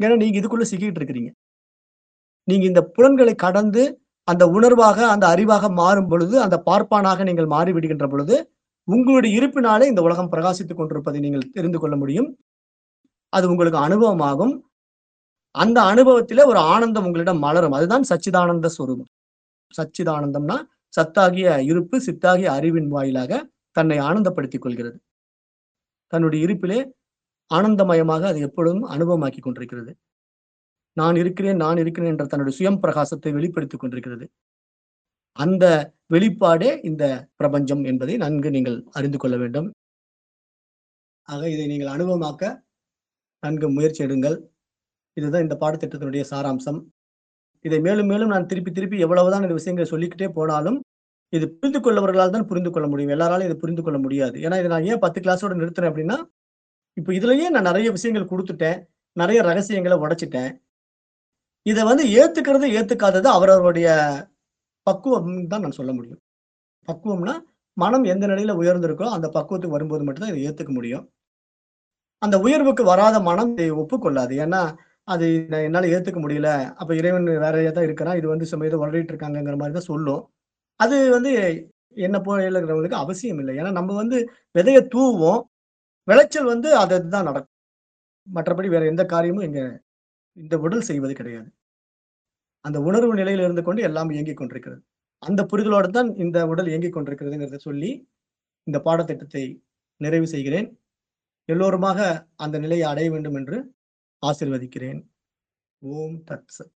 A: ஏன்னா நீங்க இதுக்குள்ள சிக்கிட்டு இருக்கிறீங்க. நீங்க இந்த புலன்களை கடந்து அந்த உணர்வாக அந்த அறிவாக மாறும் பொழுது அந்த பார்ப்பானாக நீங்கள் மாறிவிடுகின்ற பொழுது உங்களுடைய இருப்பினாலே இந்த உலகம் பிரகாசித்துக் கொண்டிருப்பதை நீங்கள் தெரிந்து கொள்ள முடியும். அது உங்களுக்கு அனுபவமாகும். அந்த அனுபவத்திலே ஒரு ஆனந்தம் உங்களிடம் மலரும். அதுதான் சச்சிதானந்த ஸ்வரூபம் சச்சிதானந்தம்னா சத்தாகிய இருப்பு சித்தாகிய அறிவின் வாயிலாக தன்னை ஆனந்தப்படுத்திக் கொள்கிறது. தன்னுடைய இருப்பிலே ஆனந்தமயமாக அது எப்பொழுதும் அனுபவமாக்கி கொண்டிருக்கிறது. நான் இருக்கிறேன் நான் இருக்கிறேன் என்ற தன்னுடைய சுயம் பிரகாசத்தை வெளிப்படுத்திக் கொண்டிருக்கிறது. அந்த வெளிப்பாடே இந்த பிரபஞ்சம் என்பதை நன்கு நீங்கள் அறிந்து கொள்ள வேண்டும். ஆக இதை நீங்கள் அனுபவமாக்க நன்கு முயற்சி எடுங்கள். இதுதான் இந்த பாடத்திட்டத்தினுடைய சாராம்சம். இதை மேலும் மேலும் நான் திருப்பி திருப்பி எவ்வளவுதான் இந்த விஷயங்களை சொல்லிக்கிட்டே போனாலும் இது புரிந்து கொள்ளவர்களால் தான் புரிந்து கொள்ள முடியும். எல்லாராலும் இதை புரிந்து கொள்ள முடியாது. ஏன்னா இதை நான் ஏன் பத்து கிளாஸோட நிறுத்துறேன் அப்படின்னா இப்போ இதுலயே நான் நிறைய விஷயங்கள் கொடுத்துட்டேன். நிறைய ரகசியங்களை உடைச்சிட்டேன். இதை வந்து ஏத்துக்கிறது ஏத்துக்காதது அவரவருடைய பக்குவம் தான் நான் சொல்ல முடியும். பக்குவம்னா மனம் எந்த நிலையில உயர்ந்திருக்கோ அந்த பக்குவத்துக்கு வரும்போது மட்டும்தான் இதை ஏத்துக்க முடியும். அந்த உயர்வுக்கு வராத மனம் இதை ஒப்புக்கொள்ளாது. ஏன்னா அது நான் என்னால ஏத்துக்க முடியல. அப்ப இறைவன் வேறையா தான் இருக்கிறான்? இது வந்து சும்மா ஏதோ வளரிட்டு இருக்காங்கிற மாதிரி தான் சொல்லும். அது வந்து என்ன போல இருக்கிறவங்களுக்கு அவசியம் இல்லை. ஏன்னா நம்ம வந்து விதைய தூவோம் விளைச்சல் வந்து அது தான் நடக்கும். மற்றபடி வேற எந்த காரியமும் இங்க இந்த உடல் செய்வது கிடையாது. அந்த உணர்வு நிலையில இருந்து கொண்டு எல்லாம் இயங்கிக் கொண்டிருக்கிறது. அந்த புரிதலோடு தான் இந்த உடல் இயங்கிக் கொண்டிருக்கிறதுங்கிறத சொல்லி இந்த பாடத்திட்டத்தை நிறைவு செய்கிறேன். எல்லோருமாக அந்த நிலையை அடைய வேண்டும் என்று ஆசிர்வதிக்கிறேன். ஓம் தத்